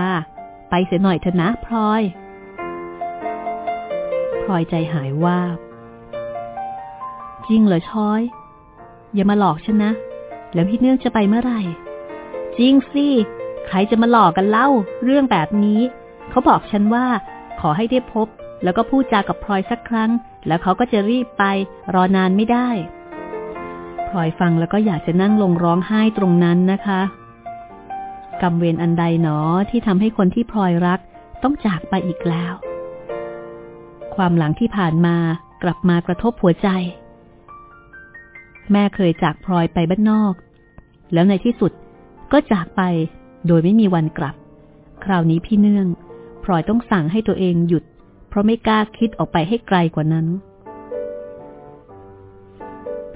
ไปเสียหน่อยเถอะนะพลอย พลอยใจหายว่าจริงเหรอช้อย อย่ามาหลอกฉันนะ แล้วพี่เนื่องจะไปเมื่อไหร่ จริงสิ ใครจะมาหลอกกันเล่าเรื่องแบบนี้ เขาบอกฉันว่า ขอให้ได้พบ แล้วก็พูดจากับพลอยสักครั้ง แล้วเขาก็จะรีบไป รอนานไม่ได้พลอยฟังแล้วก็อยากจะนั่งลงร้องไห้ตรงนั้นนะคะกรรมเวรอันใดหนอที่ทำให้คนที่พลอยรักต้องจากไปอีกแล้ว ความหลังที่ผ่านมากลับมากระทบหัวใจ แม่เคยจากพลอยไปบ้านนอก แล้วในที่สุดก็จากไป โดยไม่มีวันกลับ คราวนี้พี่เนื่องพลอยต้องสั่งให้ตัวเองหยุด เพราะไม่กล้าคิดออกไปให้ไกลกว่านั้น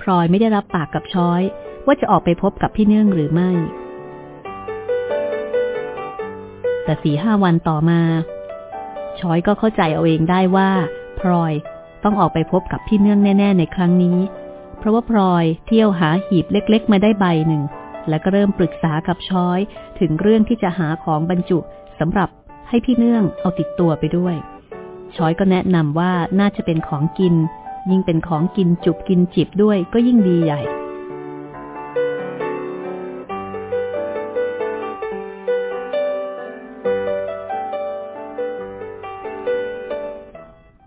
พลอยไม่ได้รับปากกับช้อยว่าจะออกไปพบกับพี่เนื่องหรือไม่ แต่สี่ห้าวันต่อมา ช้อยก็เข้าใจเอาเองได้ว่าพลอยต้องออกไปพบกับพี่เนื่องแน่ ๆ ในครั้งนี้ เพราะว่าพลอยเที่ยวหาหีบเล็ก ๆ มาได้ใบหนึ่ง และก็เริ่มปรึกษากับช้อยถึงเรื่องที่จะหาของบรรจุสำหรับให้พี่เนื่องเอาติดตัวไปด้วย ช้อยก็แนะนำว่าน่าจะเป็นของกิน ยิ่งเป็นของกินจุบกินจิบด้วยก็ยิ่งดีใหญ่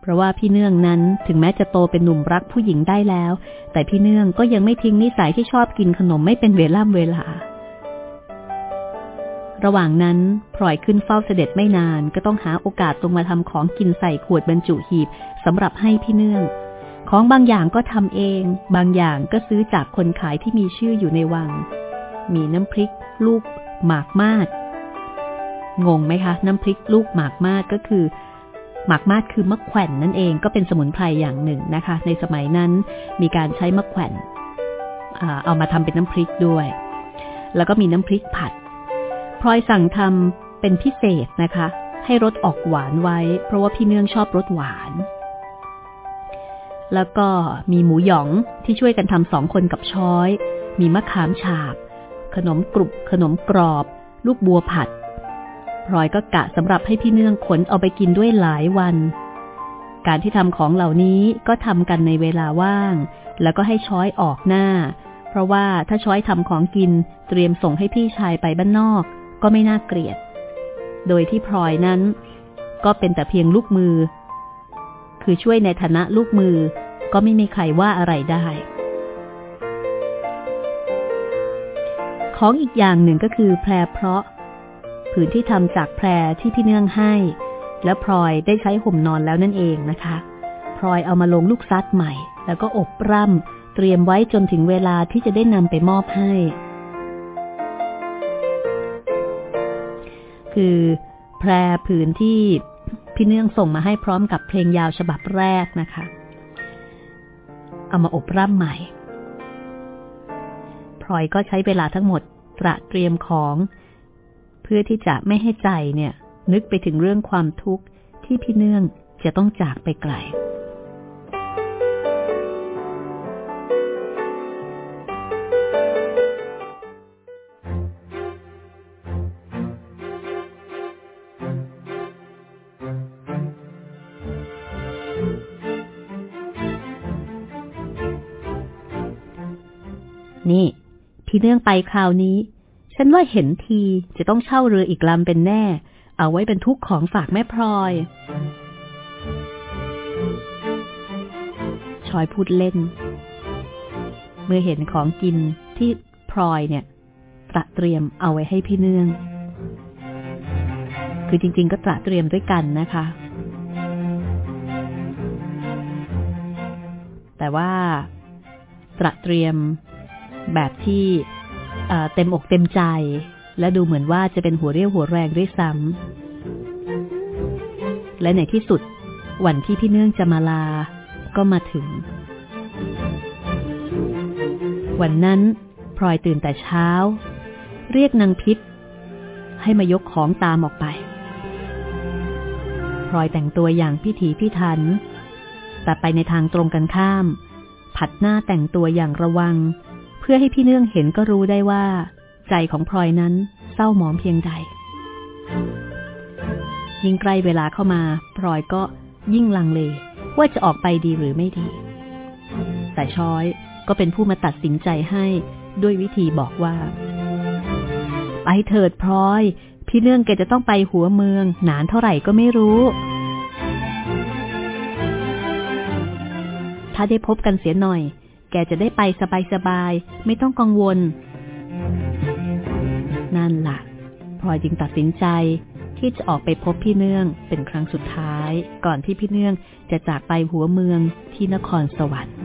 ราะว่าพี่เนื่องนั้นถึงแม้จะโตเป็นหนุ่มรักผู้หญิงได้แล้ว แต่พี่เนื่องก็ยังไม่ทิ้งนิสัยที่ชอบกินขนมไม่เป็นเวล่ำเวลา ระหว่างนั้นพลอยขึ้นเฝ้าเสด็จไม่นานก็ต้องหาโอกาสตรงมาทำของกินใส่ขวดบรรจุหีบสำหรับให้พี่เนื่อง ของบางอย่างก็ทำเอง บางอย่างก็ซื้อจากคนขายที่มีชื่ออยู่ในวัง มีน้ำพริก ลูกหมากมาดงงไหมคะ น้ำพริกลูกหมากมาดก็คือ หมากมาดคือมะแขวนนั่นเองก็เป็นสมุนไพรอย่างหนึ่งนะคะ ในสมัยนั้นมีการใช้มะแขวนเอามาทำเป็นน้ำพริกด้วย แล้วก็มีน้ำพริกผัดพลอยสั่งทำเป็นพิเศษนะคะ ให้รสออกหวานไว้ เพราะว่าพี่เนื่องชอบรสหวาน แล้วก็มีหมูหยองที่ช่วยกันทำสองคนกับช้อย มีมะขามฉาบ ขนมกรุบขนมกรอบ ลูกบัวผัด พลอยก็กะสำหรับให้พี่เนื่องขนเอาไปกินด้วยหลายวัน การที่ทำของเหล่านี้ก็ทำกันในเวลาว่าง แล้วก็ให้ช้อยออกหน้า เพราะว่าถ้าช้อยทำของกินเตรียมส่งให้พี่ชายไปบ้านนอก ก็ไม่น่าเกลียด โดยที่พลอยนั้น ก็เป็นแต่เพียงลูกมือ คือช่วยในฐานะลูกมือ ก็ไม่มีใครว่าอะไรได้ของอีกอย่างหนึ่งก็คือแพรเพราะ ผืนที่ทำจากแพรที่พี่เนื่องให้ แล้วพลอยได้ใช้ห่มนอนแล้วนั่นเองนะคะพลอยเอามาลงลูกซัดใหม่ แล้วก็อบร่ำเตรียมไว้จนถึงเวลาที่จะได้นำไปมอบให้ คือแพรผืนที่พี่เนื่องส่งมาให้พร้อมกับเพลงยาวฉบับแรกนะคะ เอามาอบร่ำใหม่พลอยก็ใช้เวลาทั้งหมดตระเตรียมของ เพื่อที่จะไม่ให้ใจเนี่ย นึกไปถึงเรื่องความทุกข์ที่พี่เนื่องจะต้องจากไปไกล นี่ พี่เนื่องไปคราวนี้ ฉันว่าเห็นทีจะต้องเช่าเรืออีกลำเป็นแน่ เอาไว้เป็นทุกของฝากแม่พลอย ชอยพูดเล่น เมื่อเห็นของกินที่พลอยเนี่ย ตระเตรียมเอาไว้ให้พี่เนื่อง คือจริง ๆ ก็ตระเตรียมด้วยกันนะคะ แต่ว่าตระเตรียมแบบที่ เต็มอกเต็มใจ และดูเหมือนว่าจะเป็นหัวเรี่ยวหัวแรงด้วยซ้ำและในที่สุด วันที่พี่เนื่องจะมาลา ก็มาถึง วันนั้นพลอยตื่นแต่เช้า เรียกนางพิษ ให้มายกของตามออกไปพลอยแต่งตัวอย่างพิถีพิถัน แต่ไปในทางตรงกันข้าม ผัดหน้าแต่งตัวอย่างระวัง พื่อให้พี่เนื่องเห็นก็รู้ได้ว่า ใจของพลอยนั้นเศร้าหมองเพียงใด ยิ่งใกล้เวลาเข้ามาพลอยก็ยิ่งลังเล ว่าจะออกไปดีหรือไม่ดี แต่ช้อยก็เป็นผู้มาตัดสินใจให้ด้วยวิธีบอกว่า ไปเถิดพลอย พี่เนื่องแกจะต้องไปหัวเมือง นานเท่าไหร่ก็ไม่รู้ ถ้าได้พบกันเสียหน่อย แกจะได้ไปสบายๆ ไม่ต้องกังวล นั่นละ่ะพลอยจึงตัดสินใจที่จะออกไปพบพี่เนื่องเป็นครั้งสุดท้าย ก่อนที่พี่เนื่องจะจากไปหัวเมืองที่นครสวรรค์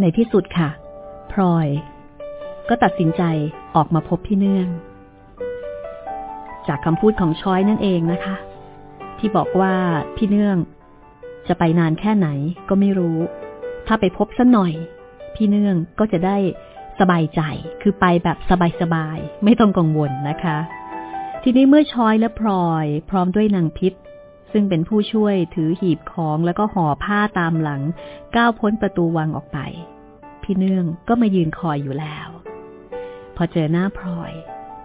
ในที่สุดค่ะ พลอย ก็ตัดสินใจออกมาพบพี่เนื่อง จากคำพูดของช้อยนั่นเองนะคะ ที่บอกว่าพี่เนื่อง จะไปนานแค่ไหนก็ไม่รู้ ถ้าไปพบสัหน่อย พี่เนื่องก็จะได้สบายใจ คือไปแบบสบายๆ ไม่ต้องกังวลนะคะ ทีนี้เมื่อช้อยและพลอย พร้อมด้วยนางพิษ ซึ่งเป็นผู้ช่วยถือหีบของแล้วก็ห่อผ้าตามหลัง ก้าวพ้นประตูวังออกไป พี่เนื่องก็มายืนคอยอยู่แล้ว พอเจอหน้าพลอย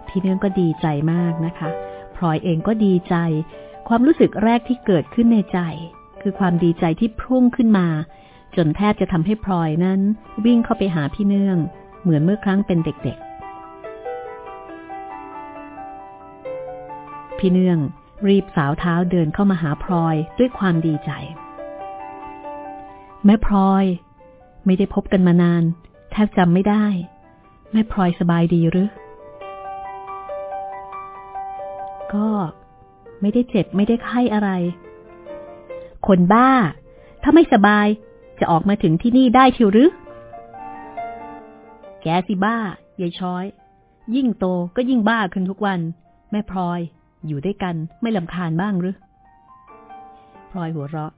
พี่เนื่องก็ดีใจมากนะคะพลอยเองก็ดีใจ ความรู้สึกแรกที่เกิดขึ้นในใจ คือความดีใจที่พุ่งขึ้นมา จนแทบจะทำให้พลอยนั้น วิ่งเข้าไปหาพี่เนื่อง เหมือนเมื่อครั้งเป็นเด็กๆ พี่เนื่อง รีบสาวเท้าเดินเข้ามาหาพลอยด้วยความดีใจ แม่พลอย ไม่ได้พบกันมานาน แทบจำไม่ได้ แม่พลอยสบายดีหรือ ก็ไม่ได้เจ็บไม่ได้ไข้อะไร คนบ้า ถ้าไม่สบายจะออกมาถึงที่นี่ได้ทิวหรือ แกสิบ้ายายช้อย ยิ่งโตก็ยิ่งบ้าขึ้นทุกวัน แม่พลอย อยู่ด้วยกันไม่ลำคาญบ้างหรือพลอยหัวเราะ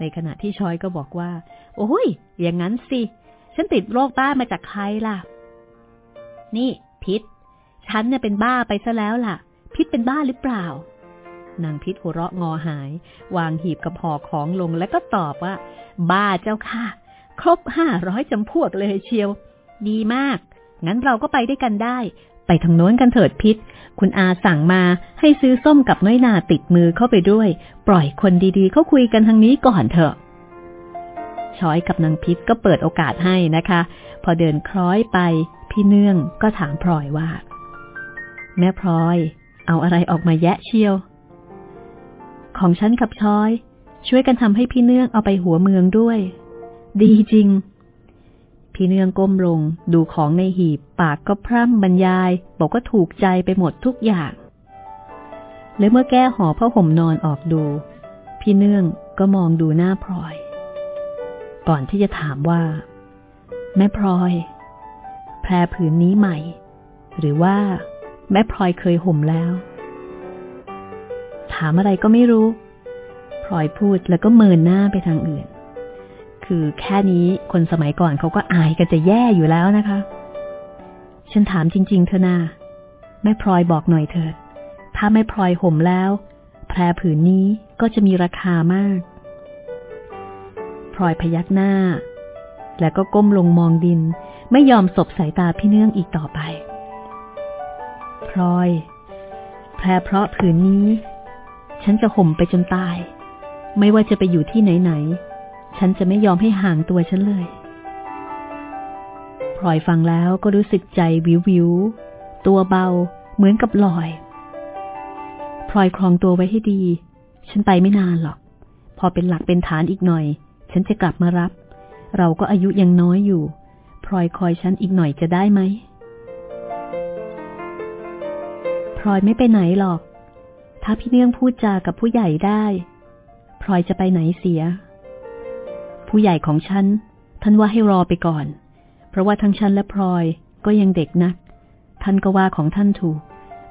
ในขณะที่ชอยก็บอกว่า โอ้ย อย่างนั้นสิ ฉันติดโรคบ้ามาจากใครล่ะ นี่ พิษ ฉันเนี่ยเป็นบ้าไปซะแล้วล่ะ พิษเป็นบ้าหรือเปล่านางพิษหัวเราะงอหาย วางหีบกับห่อของลงแล้วก็ตอบว่า บ้าเจ้าค่ะ ครบห้าร้อยจำพวกเลยเชียว ดีมาก งั้นเราก็ไปได้กันได้ ไปทางโน้นกันเถิดพิษ คุณอาสั่งมาให้ซื้อส้มกับน้อยนาติดมือเข้าไปด้วย ปล่อยคนดีๆเขาคุยกันทางนี้ก่อนเถอะช้อยกับนางพิษก็เปิดโอกาสให้นะคะ พอเดินคล้อยไป พี่เนื่องก็ถามพลอยว่า แม่พลอย เอาอะไรออกมาแยะเชียว ของฉันกับช้อย ช่วยกันทำให้พี่เนื่องเอาไปหัวเมืองด้วย ดีจริง พี่เนืองก้มลง ดูของในหีบ ปากก็พร่ำบรรยาย บอกว่าถูกใจไปหมดทุกอย่าง และเมื่อแก้ห่อผ้าห่มนอนออกดู พี่เนื่องก็มองดูหน้าพลอย ก่อนที่จะถามว่า แม่พลอย แพรผืนนี้ใหม่ หรือว่า แม่พลอยเคยห่มแล้ว ถามอะไรก็ไม่รู้พลอยพูดแล้วก็เมินหน้าไปทางอื่น คือแค่นี้คนสมัยก่อนเขาก็อายกันจะแย่อยู่แล้วนะคะ ฉันถามจริง ๆ เธอนาแม่พลอยบอกหน่อยเถิด ถ้าแม่พลอยห่มแล้ว แพรผืนนี้ก็จะมีราคามาก พลอยพยักหน้า แล้วก็ก้มลงมองดิน ไม่ยอมสบสายตาพี่เนื่องอีกต่อไป พลอย แพรเพราะผืนนี้ ฉันจะห่มไปจนตาย ไม่ว่าจะไปอยู่ที่ไหนๆ ฉันจะไม่ยอมให้ห่างตัวฉันเลยพลอยฟังแล้วก็รู้สึกใจวิววิว ตัวเบาเหมือนกับลอยพลอยคลองตัวไว้ให้ดี ฉันไปไม่นานหรอก พอเป็นหลักเป็นฐานอีกหน่อย ฉันจะกลับมารับ เราก็อายุยังน้อยอยู่พลอยคอยฉันอีกหน่อยจะได้ไหมพลอยไม่ไปไหนหรอก ถ้าพี่เนื่องพูดจากับผู้ใหญ่ได้พลอยจะไปไหนเสีย ผู้ใหญ่ของฉัน ท่านว่าให้รอไปก่อน เพราะว่าทั้งฉันและพลอยก็ยังเด็กนัก ท่านก็ว่าของท่านถูก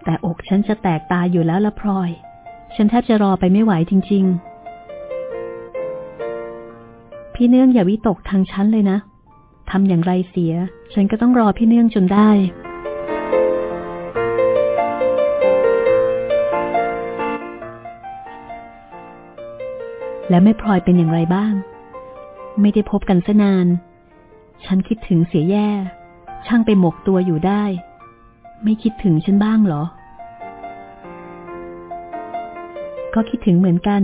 แต่อกฉันจะแตกตาอยู่แล้วละพลอย ฉันแทบจะรอไปไม่ไหวจริง ๆ พี่เนื่องอย่าวิตกทางฉันเลยนะทำอย่างไรเสีย ฉันก็ต้องรอพี่เนื่องจนได้แล้วแม่พลอยเป็นอย่างไรบ้าง ไม่ได้พบกันซะนาน ฉันคิดถึงเสียแย่ ช่างไปหมกตัวอยู่ได้ ไม่คิดถึงฉันบ้างเหรอ ก็คิดถึงเหมือนกัน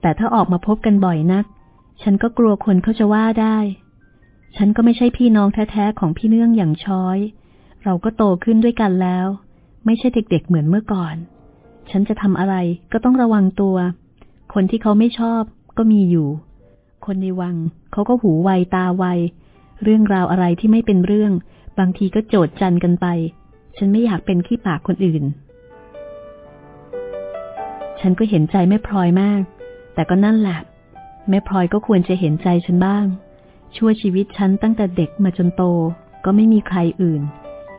แต่ถ้าออกมาพบกันบ่อยนัก ฉันก็กลัวคนเขาจะว่าได้ ฉันก็ไม่ใช่พี่น้องแท้ๆของพี่เนื่องอย่างช้อย เราก็โตขึ้นด้วยกันแล้ว ไม่ใช่เด็กๆเหมือนเมื่อก่อน ฉันจะทำอะไรก็ต้องระวังตัว คนที่เขาไม่ชอบก็มีอยู่ คนในวัง เขาก็หูไวตาไว เรื่องราวอะไรที่ไม่เป็นเรื่อง บางทีก็โจดจันกันไป ฉันไม่อยากเป็นขี้ปากคนอื่น ฉันก็เห็นใจแม่พลอยมาก แต่ก็นั่นแหละ แม่พลอยก็ควรจะเห็นใจฉันบ้าง ชั่วชีวิตฉันตั้งแต่เด็กมาจนโต ก็ไม่มีใครอื่น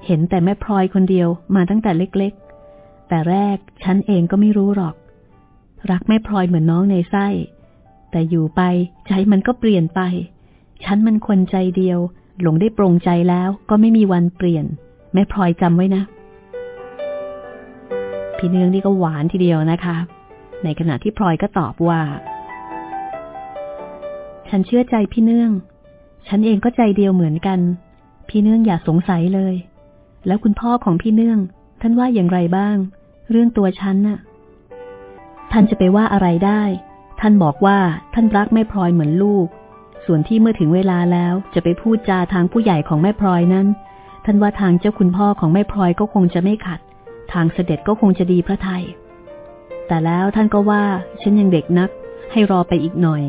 เห็นแต่แม่พลอยคนเดียวมาตั้งแต่เล็ก ๆ แต่แรกฉันเองก็ไม่รู้หรอก รักแม่พลอยเหมือนน้องในไส้ แต่อยู่ไปใจมันก็เปลี่ยนไป ฉันมันคนใจเดียว หลงได้ปรงใจแล้วก็ไม่มีวันเปลี่ยน แม่พลอยจำไว้นะ พี่เนืองนี่ก็หวานทีเดียวนะคะ ในขณะที่พลอยก็ตอบว่า ฉันเชื่อใจพี่เนื่อง ฉันเองก็ใจเดียวเหมือนกัน พี่เนื่องอย่าสงสัยเลย แล้วคุณพ่อของพี่เนื่อง ท่านว่าอย่างไรบ้าง เรื่องตัวฉันน่ะ ท่านจะไปว่าอะไรได้ ท่านบอกว่าท่านรักแม่พลอยเหมือนลูก ส่วนที่เมื่อถึงเวลาแล้วจะไปพูดจาทางผู้ใหญ่ของแม่พลอยนั้น ท่านว่าทางเจ้าคุณพ่อของแม่พลอยก็คงจะไม่ขัด ทางเสด็จก็คงจะดีพระทยัยแต่แล้วท่านก็ว่าฉันยังเด็กนัก ให้รอไปอีกหน่อย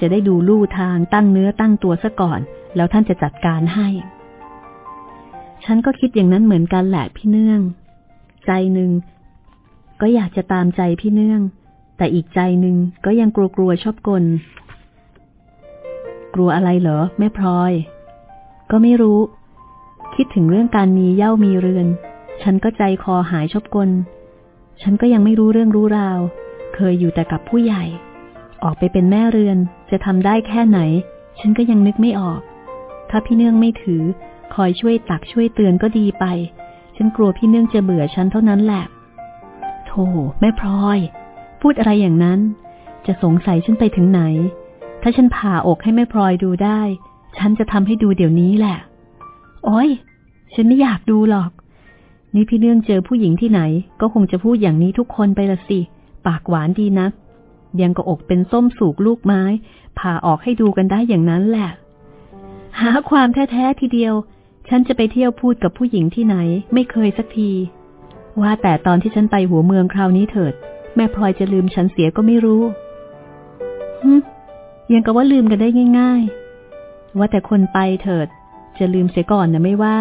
จะได้ดูลู่ทางตั้งเนื้อตั้งตัวซะก่อน แล้วท่านจะจัดการให้ ฉันก็คิดอย่างนั้นเหมือนกันแหละพี่เนื่อง ใจหนึ่งก็อยากจะตามใจพี่เนื่อง แต่อีกใจหนึ่งก็ยังกลัวกลัวชอบกล กลัวอะไรเหรอแม่พลอย ก็ไม่รู้ คิดถึงเรื่องการมีเย่ามีเรือน ฉันก็ใจคอหายชอบกล ฉันก็ยังไม่รู้เรื่องรู้ราว เคยอยู่แต่กับผู้ใหญ่ ออกไปเป็นแม่เรือนจะทำได้แค่ไหน ฉันก็ยังนึกไม่ออก ถ้าพี่เนื่องไม่ถือ คอยช่วยตักช่วยเตือนก็ดีไป ฉันกลัวพี่เนื่องจะเบื่อฉันเท่านั้นแหละโธ่แม่พลอย พูดอะไรอย่างนั้น จะสงสัยฉันไปถึงไหน ถ้าฉันผ่าอกให้แม่พลอยดูได้ ฉันจะทำให้ดูเดี๋ยวนี้แหละ โอ้ย ฉันไม่อยากดูหรอก นี่พี่เนื่องเจอผู้หญิงที่ไหน ก็คงจะพูดอย่างนี้ทุกคนไปละสิ ปากหวานดีนะยังก็อกเป็นส้มสูกลูกไม้ ผ่าออกให้ดูกันได้อย่างนั้นแหละ หาความแท้ๆทีเดียว ฉันจะไปเที่ยวพูดกับผู้หญิงที่ไหน ไม่เคยสักที ว่าแต่ตอนที่ฉันไปหัวเมืองคราวนี้เถิด แม่พลอยจะลืมฉันเสียก็ไม่รู้ฮึยังกับว่าลืมกันได้ง่าย ๆ ว่าแต่คนไปเถิด จะลืมเสียก่อนนะไม่ว่า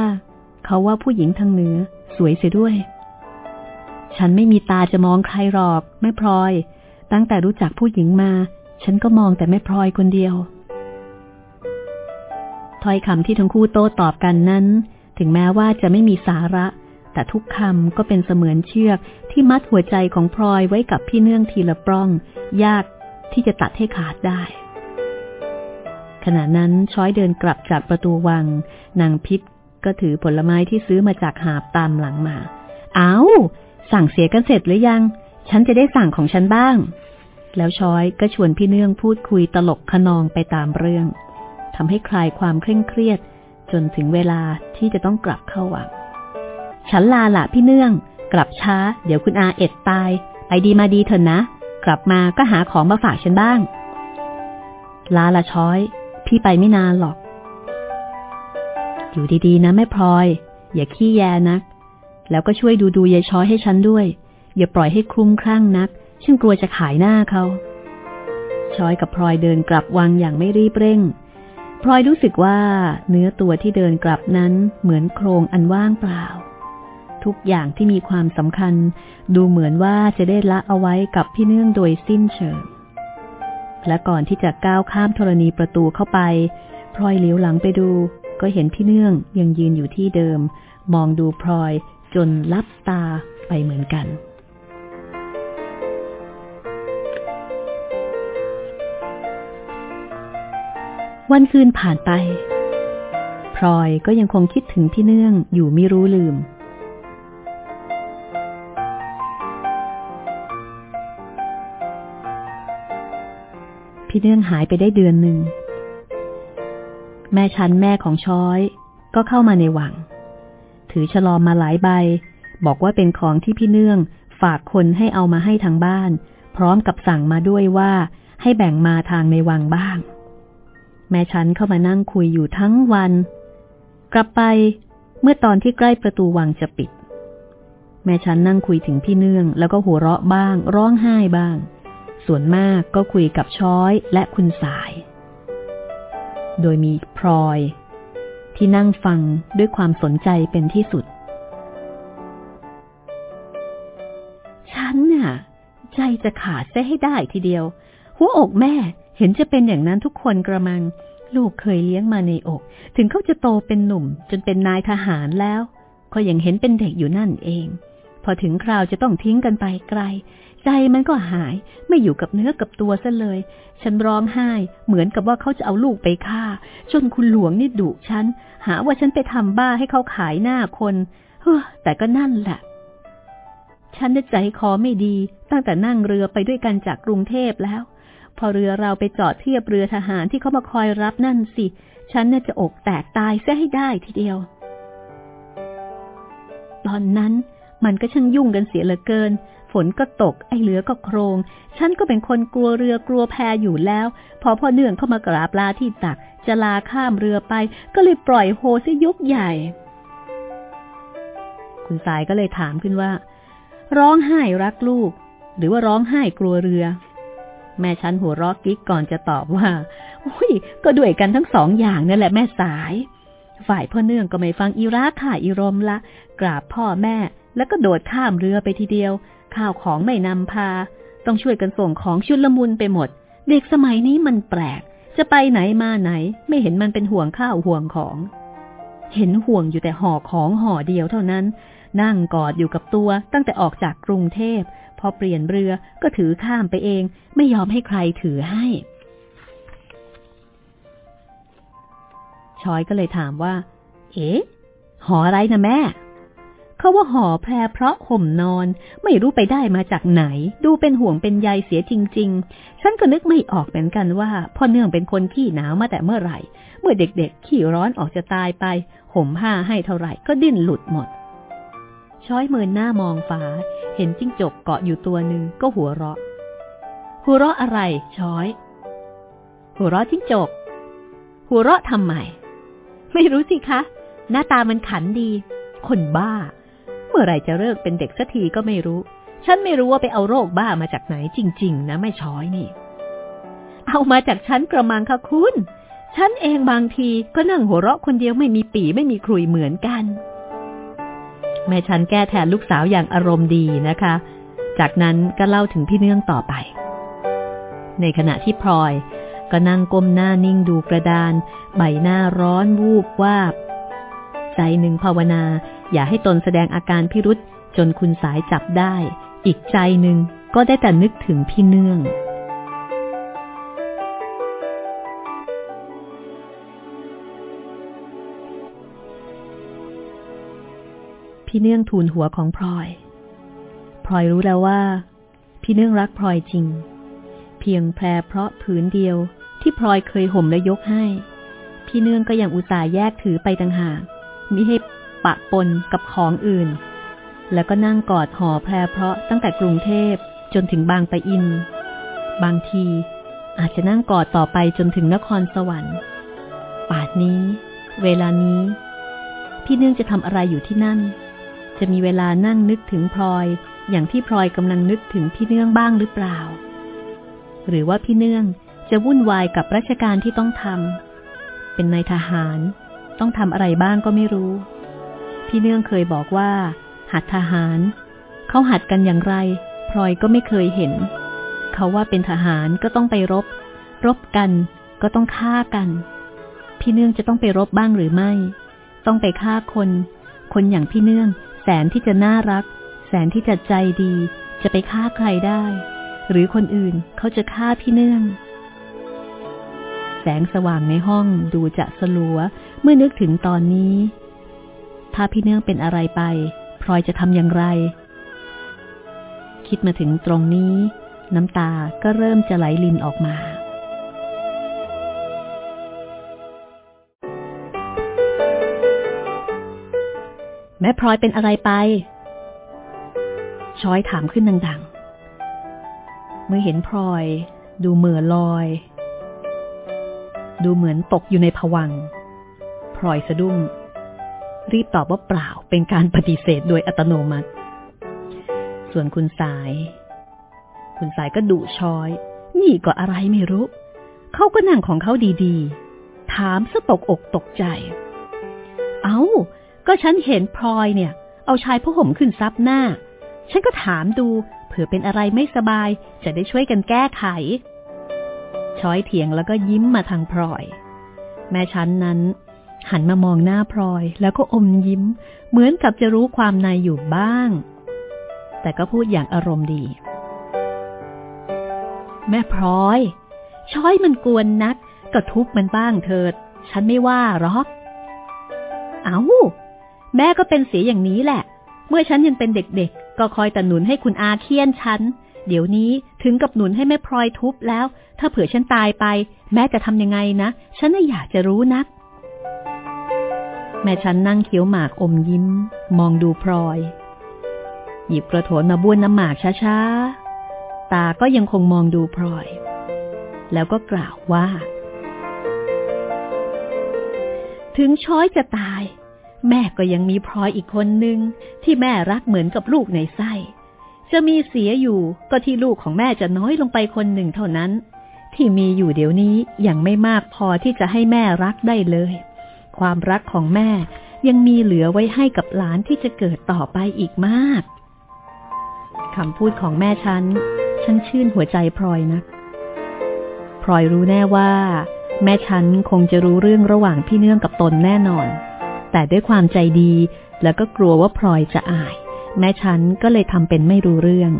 เขาว่าผู้หญิงทางเหนือ สวยเสียด้วย ฉันไม่มีตาจะมองใครหรอก แม่พลอย ตั้งแต่รู้จักผู้หญิงมา ฉันก็มองแต่แม่พลอยคนเดียวถ้อยคำที่ทั้งคู่โต้ตอบกันนั้น ถึงแม้ว่าจะไม่มีสาระ แต่ทุกคำก็เป็นเสมือนเชือกที่มัดหัวใจของพลอยไว้กับพี่เนื่องทีละปล้อง ยากที่จะตัดให้ขาดได้ ขณะนั้นช้อยเดินกลับจากประตูวัง นางพิษก็ถือผลไม้ที่ซื้อมาจากหาบตามหลังมา เอา้าสั่งเสียกันเสร็จหรือยัง ฉันจะได้สั่งของฉันบ้าง แล้วช้อยก็ชวนพี่เนื่องพูดคุยตลกขนองไปตามเรื่องทำให้คลายความเคร่งเครียด จนถึงเวลาที่จะต้องกลับเข้าวัง ฉันลาละพี่เนื่อง กลับช้า เดี๋ยวคุณอาเอ็ดตาย ไปดีมาดีเถอะนะ กลับมาก็หาของมาฝากฉันบ้าง ลาละช้อย พี่ไปไม่นานหรอก อยู่ดีๆ นะแม่พลอย อย่าขี้แยนัก แล้วก็ช่วยดูดูยายช้อยให้ฉันด้วย อย่าปล่อยให้คลุ้มคลั่งนัก ฉันกลัวจะขายหน้าเขาช้อยกับพลอยเดินกลับวังอย่างไม่รีบเร่งพลอยรู้สึกว่าเนื้อตัวที่เดินกลับนั้นเหมือนโครงอันว่างเปล่า ทุกอย่างที่มีความสำคัญ ดูเหมือนว่าจะได้ละเอาไว้กับพี่เนื่องโดยสิ้นเชิง และก่อนที่จะก้าวข้ามธรณีประตูเข้าไปพลอยเหลียวหลังไปดู ก็เห็นพี่เนื่องยังยืนอยู่ที่เดิม มองดูพลอยจนลับตาไปเหมือนกันวันคืนผ่านไป พลอยก็ยังคงคิดถึงพี่เนื่องอยู่ไม่รู้ลืม พี่เนื่องหายไปได้เดือนหนึ่ง แม่ชั้นแม่ของช้อย ก็เข้ามาในวัง ถือฉลอมมาหลายใบ บอกว่าเป็นของที่พี่เนื่องฝากคนให้เอามาให้ทางบ้าน พร้อมกับสั่งมาด้วยว่าให้แบ่งมาทางในวังบ้าง แม่ชั้นเข้ามานั่งคุยอยู่ทั้งวัน กลับไปเมื่อตอนที่ใกล้ประตูวังจะปิด แม่ชั้นนั่งคุยถึงพี่เนื่อง แล้วก็หัวเราะบ้าง ร้องไห้บ้าง ส่วนมากก็คุยกับช้อยและคุณสาย โดยมีพลอย ที่นั่งฟังด้วยความสนใจเป็นที่สุด ฉันน่ะ ใจจะขาดซะให้ได้ทีเดียว หัวอกแม่เห็นจะเป็นอย่างนั้นทุกคนกระมัง ลูกเคยเลี้ยงมาในอก ถึงเขาจะโตเป็นหนุ่ม จนเป็นนายทหารแล้ว ก็ยังเห็นเป็นเด็กอยู่นั่นเอง พอถึงคราวจะต้องทิ้งกันไปไกล ใจมันก็หายไม่อยู่กับเนื้อกับตัวซะเลย ฉันร้องไห้ เหมือนกับว่าเขาจะเอาลูกไปฆ่า จนคุณหลวงนี่ดุฉัน หาว่าฉันไปทำบ้าให้เขาขายหน้าคนเฮ้อแต่ก็นั่นแหละ ฉันได้ใจคอไม่ดี ตั้งแต่นั่งเรือไปด้วยกันจากกรุงเทพแล้ว พอเรือเราไปจอดเทียบเรือทหารที่เขามาคอยรับนั่นสิ ฉันน่าจะอกแตกตายซะให้ได้ทีเดียว ตอนนั้นมันก็ช่างยุ่งกันเสียเหลือเกิน นก็ตก ไอ้เหลือก็โครง ฉันก็เป็นคนกลัวเรือกลัวแพอยู่แล้ว พอพ่อเนื่องเข้ามากราบลาที่ตัก จะลาข้ามเรือไป ก็เลยปล่อยโฮซะยุกใหญ่ คุณสายก็เลยถามขึ้นว่า ร้องไห้รักลูก หรือว่าร้องไห้กลัวเรือ แม่ฉันหัวรอกกิ๊กก่อนจะตอบว่าอุ้ย ก็ด้วยกันทั้งสองอย่างนั่นแหละแม่สาย ฝ่ายพ่อเนื่องก็ไม่ฟังอีราข่าอีรมละ กราบพ่อแม่แล้วก็โดดข้ามเรือไปทีเดียว ข้าวของไม่นำพา ต้องช่วยกันส่งของชุดละมุนไปหมด เด็กสมัยนี้มันแปลก จะไปไหนมาไหน ไม่เห็นมันเป็นห่วงข้าวห่วงของ เห็นห่วงอยู่แต่ห่อของห่อเดียวเท่านั้น นั่งกอดอยู่กับตัวตั้งแต่ออกจากกรุงเทพ พอเปลี่ยนเรือก็ถือข้ามไปเอง ไม่ยอมให้ใครถือให้ชอยก็เลยถามว่า เอ๊ะ หออะไรนะแม่ เขาว่าห่อแพรเพราะห่มนอน ไม่รู้ไปได้มาจากไหน ดูเป็นห่วงเป็นใยเสียจริง ๆ ฉันก็นึกไม่ออกเหมือนกันว่าพ่อเนื่องเป็นคนขี้หนาวมาแต่เมื่อไหร่ เมื่อเด็กๆ ขี้ร้อนออกจะตายไป ห่มผ้าให้เท่าไหร่ก็ดิ้นหลุดหมด ช้อยเมินหน้ามองฟ้า เห็นจิ้งจกเกาะอยู่ตัวหนึ่งก็หัวเราะ หัวเราะอะไร ช้อย หัวเราะจิ้งจก หัวเราะทำไมไม่รู้สิคะ หน้าตามันขันดี คนบ้า เมื่อไรจะเลิกเป็นเด็กสักทีก็ไม่รู้ ฉันไม่รู้ว่าไปเอาโรคบ้ามาจากไหนจริง ๆ นะไม่ช้อยนี่ เอามาจากฉันกระมังค่ะคุณ ฉันเองบางทีก็นั่งหัวเราะคนเดียวไม่มีปีไม่มีครุยเหมือนกัน แม่ฉันแก้แทนลูกสาวอย่างอารมณ์ดีนะคะ จากนั้นก็เล่าถึงพี่เนื่องต่อไป ในขณะที่พลอยก็นั่งก้มหน้านิ่งดูกระดาน ใบหน้าร้อนวูบวาบ ใจหนึ่งภาวนา อย่าให้ตนแสดงอาการพิรุษจนคุณสายจับได้ อีกใจหนึ่งก็ได้แต่นึกถึงพี่เนื่อง พี่เนื่องทูลหัวของพลอย พลอยรู้แล้วว่า พี่เนื่องรักพลอยจริง เพียงแพรเพราะผืนเดียวที่พลอยเคยห่มและยกให้ พี่เนื่องก็ยังอุตส่าห์แยกถือไปต่างหากมิให้ ปะปนกับของอื่น แล้วก็นั่งกอดห่อแพรเพราะตั้งแต่กรุงเทพจนถึงบางปะอิน บางทีอาจจะนั่งกอดต่อไปจนถึงนครสวรรค์ ป่านนี้ เวลานี้ พี่เนื่องจะทำอะไรอยู่ที่นั่น จะมีเวลานั่งนึกถึงพลอย อย่างที่พลอยกำลังนึกถึงพี่เนื่องบ้างหรือเปล่า หรือว่าพี่เนื่องจะวุ่นวายกับราชการที่ต้องทำเป็นนายทหาร ต้องทำอะไรบ้างก็ไม่รู้ พี่เนื่องเคยบอกว่า หัดทหาร เขาหัดกันอย่างไร พลอยก็ไม่เคยเห็น เขาว่าเป็นทหารก็ต้องไปรบ รบกันก็ต้องฆ่ากัน พี่เนื่องจะต้องไปรบบ้างหรือไม่ ต้องไปฆ่าคน คนอย่างพี่เนื่องแสนที่จะน่ารัก แสนที่จะใจดี จะไปฆ่าใครได้ หรือคนอื่นเขาจะฆ่าพี่เนื่องแสงสว่างในห้องดูจะสลัว เมื่อนึกถึงตอนนี้ ถ้าพี่เนื่องเป็นอะไรไป พลอยจะทำอย่างไร คิดมาถึงตรงนี้ น้ำตาก็เริ่มจะไหลลินออกมาแม่พลอยเป็นอะไรไปชอยถามขึ้นดังๆ เมื่อเห็นพลอย ดูเหมือลอย ดูเหมือนตกอยู่ในผวัง พลอยสะดุ้ง รีบตอบว่าเปล่า เป็นการปฏิเสธโดยอัตโนมัติ ส่วนคุณสาย คุณสายก็ดุช้อย นี่ก็อะไรไม่รู้ เขาก็นั่งของเขาดีๆ ถามสะตกอกตกใจ เอา้า ก็ฉันเห็นพลอยเนี่ย เอาชายผ้าห่มขึ้นซับหน้า ฉันก็ถามดูเผื่อเป็นอะไรไม่สบาย จะได้ช่วยกันแก้ไข ช้อยเถียงแล้วก็ยิ้มมาทางพลอย แม่ฉันนั้น หันมามองหน้าพลอยแล้วก็อมยิ้ม เหมือนกับจะรู้ความในอยู่บ้าง แต่ก็พูดอย่างอารมณ์ดี แม่พลอย ช้อยมันกวนนัก ก็ทุบมันบ้างเถิด ฉันไม่ว่าหรอก เอา้า แม่ก็เป็นเสียอย่างนี้แหละ เมื่อฉันยังเป็นเด็กๆ ก็คอยแต่หนุนให้คุณอาเคียนฉัน เดี๋ยวนี้ถึงกับหนุนให้แม่พลอยทุบแล้ว ถ้าเผื่อฉันตายไป แม่จะทำยังไงนะ ฉันน่ะอยากจะรู้นัก แม่ฉันนั่งเคี้ยวหมากอมยิ้ม มองดูพลอย หยิบกระโถนมาบ้วนน้ำหมากช้าๆ ตาก็ยังคงมองดูพลอย แล้วก็กล่าวว่า ถึงช้อยจะตาย แม่ก็ยังมีพลอยอีกคนหนึ่งที่แม่รักเหมือนกับลูกในไส้ จะมีเสียอยู่ก็ที่ลูกของแม่จะน้อยลงไปคนหนึ่งเท่านั้น ที่มีอยู่เดี๋ยวนี้ยังไม่มากพอที่จะให้แม่รักได้เลย ความรักของแม่ ยังมีเหลือไว้ให้กับหลานที่จะเกิดต่อไปอีกมากคำพูดของแม่ฉัน ฉันชื่นหัวใจพลอยนะพลอยรู้แน่ว่า แม่ฉันคงจะรู้เรื่องระหว่างพี่เนื่องกับตนแน่นอน แต่ด้วยความใจดีแล้วก็กลัวว่าพลอยจะอาย แม่ฉันก็เลยทำเป็นไม่รู้เรื่อง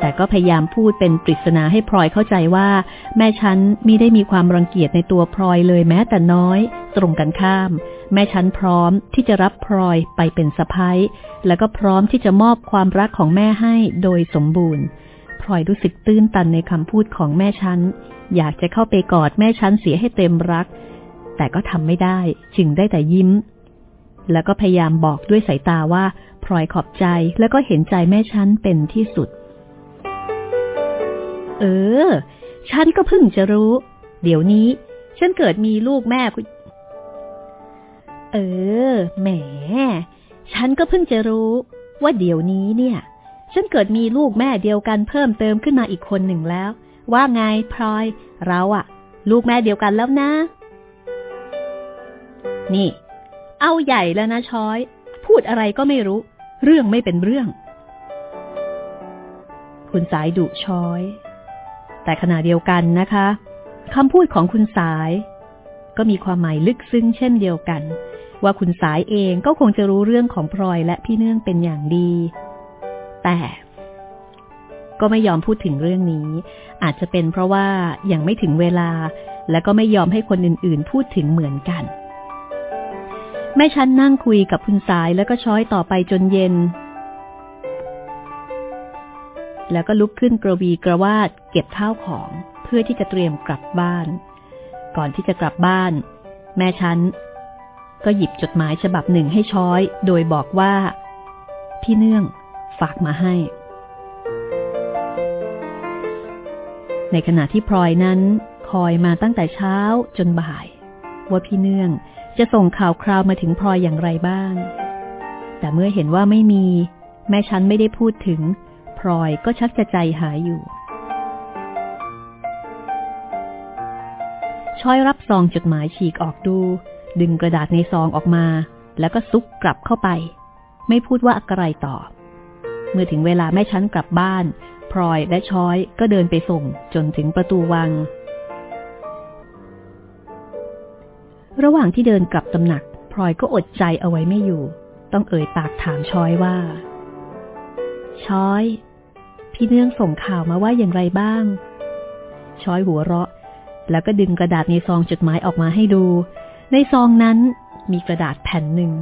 แต่ก็พยายามพูดเป็นปริศนาให้พลอยเข้าใจว่า แม่ฉันมิได้มีความรังเกียจในตัวพลอยเลยแม้แต่น้อย ตรงกันข้าม แม่ฉันพร้อมที่จะรับพลอยไปเป็นสะพ้ายแล้วก็พร้อมที่จะมอบความรักของแม่ให้โดยสมบูรณ์พลอยรู้สึกตื้นตันในคำพูดของแม่ฉัน อยากจะเข้าไปกอดแม่ฉันเสียให้เต็มรัก แต่ก็ทำไม่ได้ จึงได้แต่ยิ้ม แล้วก็พยายามบอกด้วยสายตาว่าพลอยขอบใจแล้วก็เห็นใจแม่ฉันเป็นที่สุด เออ ฉันก็เพิ่งจะรู้ เดี๋ยวนี้ ฉันเกิดมีลูกแม่เออ แหม ฉันก็เพิ่งจะรู้ ว่าเดี๋ยวนี้เนี่ย ฉันเกิดมีลูกแม่เดียวกันเพิ่มเติมขึ้นมาอีกคนหนึ่งแล้ว ว่าไงพลอย เราอะลูกแม่เดียวกันแล้วนะ นี่ เอาใหญ่แล้วนะช้อย พูดอะไรก็ไม่รู้ เรื่องไม่เป็นเรื่อง คุณสายดุช้อย แต่ขณะเดียวกันนะคะคำพูดของคุณสาย ก็มีความหมายลึกซึ้งเช่นเดียวกัน ว่าคุณสายเองก็คงจะรู้เรื่องของพลอยและพี่เนื่องเป็นอย่างดี แต่ก็ไม่ยอมพูดถึงเรื่องนี้ อาจจะเป็นเพราะว่ายังไม่ถึงเวลา และก็ไม่ยอมให้คนอื่นๆ พูดถึงเหมือนกัน แม่ฉันนั่งคุยกับคุณสายแล้วก็ช้อยต่อไปจนเย็น แล้วก็ลุกขึ้นกระวีกระวาดเก็บข้าวของเพื่อที่จะเตรียมกลับบ้าน ก่อนที่จะกลับบ้าน แม่ฉันก็หยิบจดหมายฉบับหนึ่งให้ช้อย โดยบอกว่า พี่เนื่องฝากมาให้ ในขณะที่พลอยนั้นคอยมาตั้งแต่เช้าจนบ่าย ว่าพี่เนื่องจะส่งข่าวคราวมาถึงพลอยอย่างไรบ้าง แต่เมื่อเห็นว่าไม่มี แม่ฉันไม่ได้พูดถึง ลอยก็ชักจะใจหายอยู่ ช้อยรับซองจดหมายฉีกออกดู ดึงกระดาษในซองออกมา แล้วก็ซุกกลับเข้าไป ไม่พูดว่าอะไรต่อ เมื่อถึงเวลาแม่ชั้นกลับบ้านพลอยและช้อยก็เดินไปส่งจนถึงประตูวัง ระหว่างที่เดินกลับตำหนักพลอยก็อดใจเอาไว้ไม่อยู่ ต้องเอ่ยปากถามช้อยว่า ช้อย พี่เนื่องส่งข่าวมาว่าอย่างไรบ้าง ช้อยหัวเราะ แล้วก็ดึงกระดาษในซองจดหมายออกมาให้ดู ในซองนั้นมีกระดาษแผ่นหนึ่ง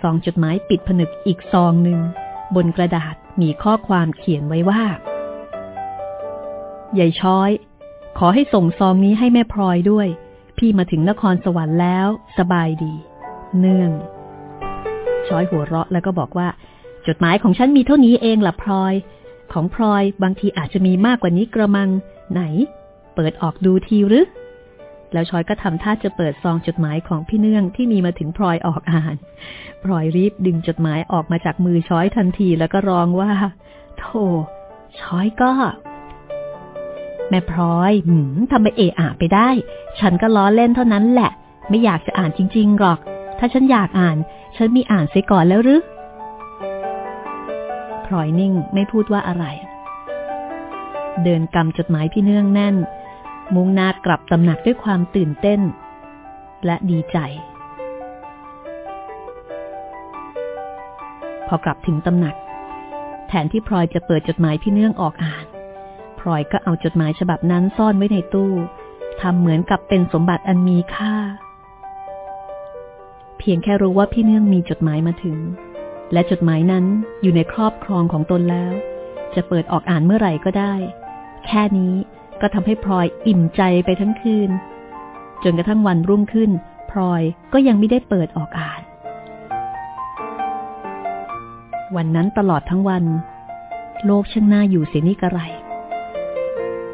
ซองจดหมายปิดผนึกอีกซองหนึ่ง บนกระดาษมีข้อความเขียนไว้ว่าใหญ่ช้อย ขอให้ส่งซองนี้ให้แม่พลอยด้วย พี่มาถึงนครสวรรค์แล้ว สบายดี เนื่อง ช้อยหัวเราะแล้วก็บอกว่า จดหมายของฉันมีเท่านี้เองล่ะพลอย ของพลอยบางทีอาจจะมีมากกว่านี้กระมัง ไหน เปิดออกดูทีหรือ แล้วชอยก็ทำท่าจะเปิดซองจดหมายของพี่เนื่องที่มีมาถึงพลอยออกอ่าน พลอยรีบดึงจดหมายออกมาจากมือช้อยทันทีแล้วก็ร้องว่าโธ่ช้อยก็ แม่พลอยหืมทำไมเอะอะไปได้ ฉันก็ล้อเล่นเท่านั้นแหละ ไม่อยากจะอ่านจริง ๆหรอก ถ้าฉันอยากอ่าน ฉันมีอ่านเสียก่อนแล้วหรือ ลอยนิ่งไม่พูดว่าอะไร เดินกำจดหมายพี่เนื่องแน่น มุ่งหน้ากลับตำหนักด้วยความตื่นเต้น และดีใจ พอกลับถึงตำหนัก แทนที่พลอยจะเปิดจดหมายพี่เนื่องออกอ่านพลอยก็เอาจดหมายฉบับนั้นซ่อนไว้ในตู้ทำเหมือนกับเป็นสมบัติอันมีค่า เพียงแค่รู้ว่าพี่เนื่องมีจดหมายมาถึง และจดหมายนั้นอยู่ในครอบครองของตนแล้ว จะเปิดออกอ่านเมื่อไหร่ก็ได้ แค่นี้ก็ทำให้พลอยอิ่มใจไปทั้งคืน จนกระทั่งวันรุ่งขึ้น พลอยก็ยังไม่ได้เปิดออกอ่าน วันนั้นตลอดทั้งวัน โลกช่างน่าอยู่เสียนี่กระไร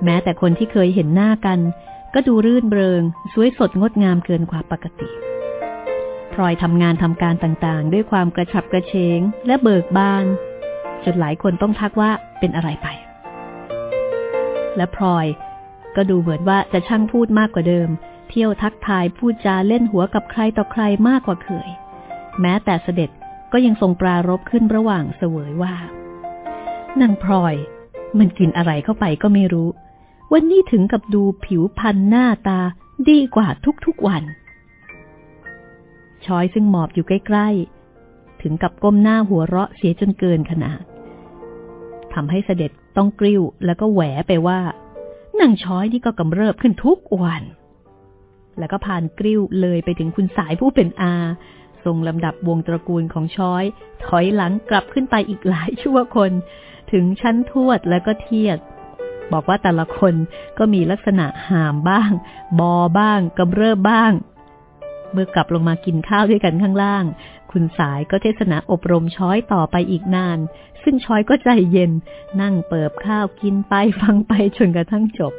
แม้แต่คนที่เคยเห็นหน้ากัน ก็ดูรื่นเริงสวยสดงดงามเกินกว่าปกติ พลอยทำงานทำการต่างๆ ด้วยความกระฉับกระเฉงและเบิกบาน จนหลายคนต้องทักว่าเป็นอะไรไป และพลอย ก็ดูเหมือนว่าจะช่างพูดมากกว่าเดิม เที่ยวทักทายพูดจาเล่นหัวกับใครต่อใครมากกว่าเคย แม้แต่เสด็จก็ยังทรงปรารบขึ้นระหว่างเสวยว่านางพลอย มันกินอะไรเข้าไปก็ไม่รู้ วันนี้ถึงกับดูผิวพันหน้าตาดีกว่าทุกๆวัน ช้อยซึ่งหมอบอยู่ใกล้ๆ ถึงกับก้มหน้าหัวเราะเสียจนเกินขนาดทำให้เสด็จต้องกริ้วแล้วก็แหวไปว่านางช้อยนี่ก็กำเริบขึ้นทุกวัน แล้วก็ผ่านกริ้วเลยไปถึงคุณสายผู้เป็นอา ทรงลำดับวงตระกูลของช้อย ถอยหลังกลับขึ้นไปอีกหลายชั่วคน ถึงชั้นทวดแล้วก็เทียดบอกว่าแต่ละคนก็มีลักษณะหามบ้าง บอบ้างกำเริบบ้าง เมื่อกลับลงมากินข้าวด้วยกันข้างล่าง คุณสายก็เทศนาอบรมช้อยต่อไปอีกนาน ซึ่งช้อยก็ใจเย็น นั่งเปิบข้าวกินไปฟังไปจนกระทั่งจบ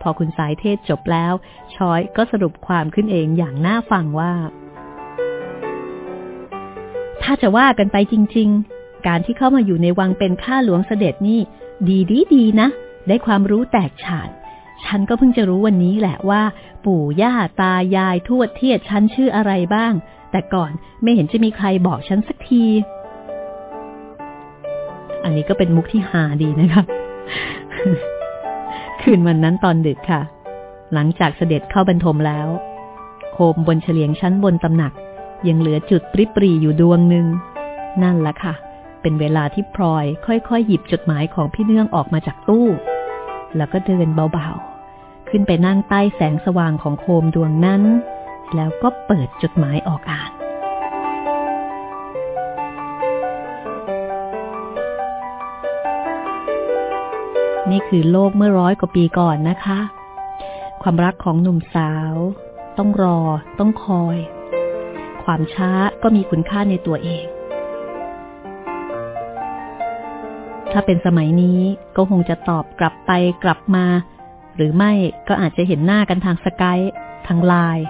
พอคุณสายเทศจบแล้ว ช้อยก็สรุปความขึ้นเองอย่างน่าฟังว่า ถ้าจะว่ากันไปจริง ๆ การที่เข้ามาอยู่ในวังเป็นข้าหลวงเสด็จนี่ ดีดีดีนะ ได้ความรู้แตกฉาน ฉันก็เพิ่งจะรู้วันนี้แหละว่า ปู่ย่าตายายทวดเทียดฉันชื่ออะไรบ้าง แต่ก่อนไม่เห็นจะมีใครบอกฉันสักที อันนี้ก็เป็นมุกที่หาดีนะคะคืนวันนั้นตอนดึกค่ะ หลังจากเสด็จเข้าบรรทมแล้ว โคมบนเฉลียงชั้นบนตำหนัก ยังเหลือจุดปริปรีอยู่ดวงหนึ่ง นั่นละค่ะ เป็นเวลาที่พลอย ค่อยๆหยิบจดหมายของพี่เนื่องออกมาจากตู้ แล้วก็เดินเบาๆ ขึ้นไปนั่งใต้แสงสว่างของโคมดวงนั้น แล้วก็เปิดจดหมายออกอ่าน นี่คือโลกเมื่อร้อยกว่าปีก่อนนะคะ ความรักของหนุ่มสาว ต้องรอ ต้องคอย ความช้าก็มีคุณค่าในตัวเองถ้าเป็นสมัยนี้ก็คงจะตอบกลับไปกลับมา หรือไม่ก็อาจจะเห็นหน้ากันทางสกายทางไลน์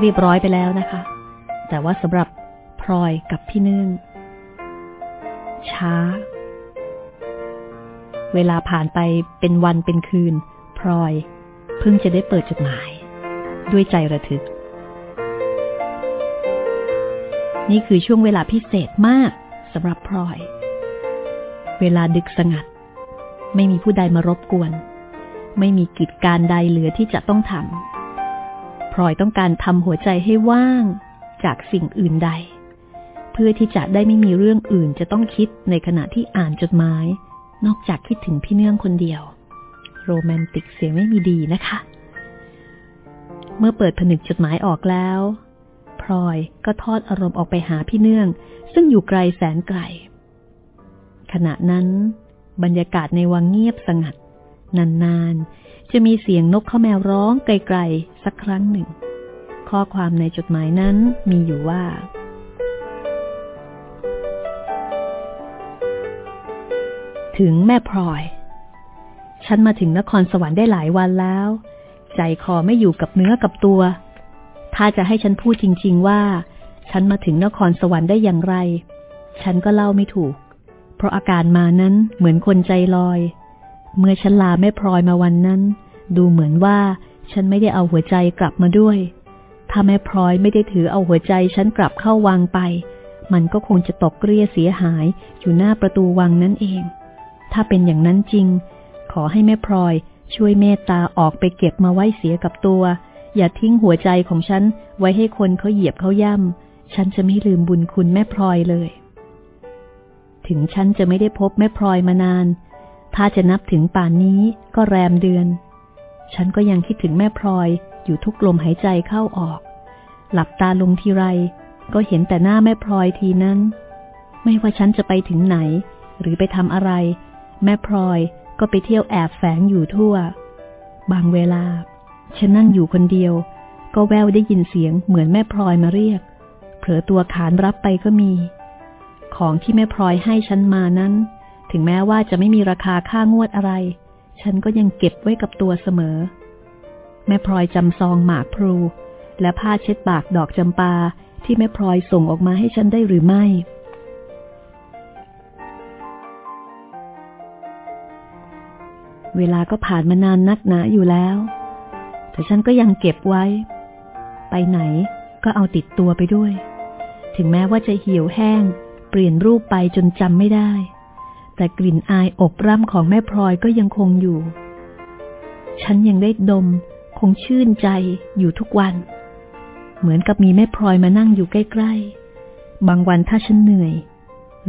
เรียบร้อยไปแล้วนะคะ แต่ว่าสำหรับพลอยกับพี่นึ่ง ช้า เวลาผ่านไปเป็นวันเป็นคืน พลอย เพิ่งจะได้เปิดจดหมาย ด้วยใจระทึก นี่คือช่วงเวลาพิเศษมากสำหรับพลอย เวลาดึกสงัด ไม่มีผู้ใดมารบกวน ไม่มีกิจการใดเหลือที่จะต้องทำพลอยต้องการทำหัวใจให้ว่างจากสิ่งอื่นใด เพื่อที่จะได้ไม่มีเรื่องอื่นจะต้องคิดในขณะที่อ่านจดหมาย นอกจากคิดถึงพี่เนื่องคนเดียว โรแมนติกเสียไม่มีดีนะคะ เมื่อเปิดผนึกจดหมายออกแล้วพลอยก็ทอดอารมณ์ออกไปหาพี่เนื่อง ซึ่งอยู่ไกลแสนไกล ขณะนั้น บรรยากาศในวังเงียบสงัด นานๆ จะมีเสียงนกข้าแมวร้องไกลๆ สักครั้งหนึ่ง ข้อความในจดหมายนั้นมีอยู่ว่า ถึงแม่พลอย ฉันมาถึงนครสวรรค์ได้หลายวันแล้ว ใจคอไม่อยู่กับเนื้อกับตัว ถ้าจะให้ฉันพูดจริง ๆ ว่า ฉันมาถึงนครสวรรค์ได้อย่างไร ฉันก็เล่าไม่ถูก เพราะอาการมานั้นเหมือนคนใจลอย เมื่อฉันลาแม่พลอยมาวันนั้น ดูเหมือนว่าฉันไม่ได้เอาหัวใจกลับมาด้วย ถ้าแม่พลอยไม่ได้ถือเอาหัวใจฉันกลับเข้าวังไป มันก็คงจะตกเกลี้ยเสียหายอยู่หน้าประตูวังนั่นเอง ถ้าเป็นอย่างนั้นจริง ขอให้แม่พลอยช่วยเมตตาออกไปเก็บมาไว้เสียกับตัว อย่าทิ้งหัวใจของฉันไว้ให้คนเขาเหยียบเขาย่ำ ฉันจะไม่ลืมบุญคุณแม่พลอยเลย ถึงฉันจะไม่ได้พบแม่พลอยมานาน ถ้าจะนับถึงป่านนี้ก็แรมเดือน ฉันก็ยังคิดถึงแม่พลอยอยู่ทุกลมหายใจเข้าออก หลับตาลงทีไร ก็เห็นแต่หน้าแม่พลอยทีนั้น ไม่ว่าฉันจะไปถึงไหน หรือไปทำอะไร แม่พลอยก็ไปเที่ยวแอบแฝงอยู่ทั่ว บางเวลา ฉันนั่งอยู่คนเดียว ก็แววได้ยินเสียงเหมือนแม่พลอยมาเรียก เผลอตัวขานรับไปก็มี ของที่แม่พลอยให้ฉันมานั้น ถึงแม้ว่าจะไม่มีราคาค่างวดอะไร ฉันก็ยังเก็บไว้กับตัวเสมอ แม่พลอยจำซองหมากพลู และผ้าเช็ดปากดอกจำปาที่แม่พลอยส่งออกมาให้ฉันได้หรือไม่ เวลาก็ผ่านมานานนักหนาอยู่แล้ว แต่ฉันก็ยังเก็บไว้ ไปไหนก็เอาติดตัวไปด้วย ถึงแม้ว่าจะเหี่ยวแห้ง เปลี่ยนรูปไปจนจำไม่ได้ แต่กลิ่นอายอบร่ำของแม่พลอยก็ยังคงอยู่ ฉันยังได้ดม คงชื่นใจอยู่ทุกวัน เหมือนกับมีแม่พลอยมานั่งอยู่ใกล้ๆ บางวันถ้าฉันเหนื่อย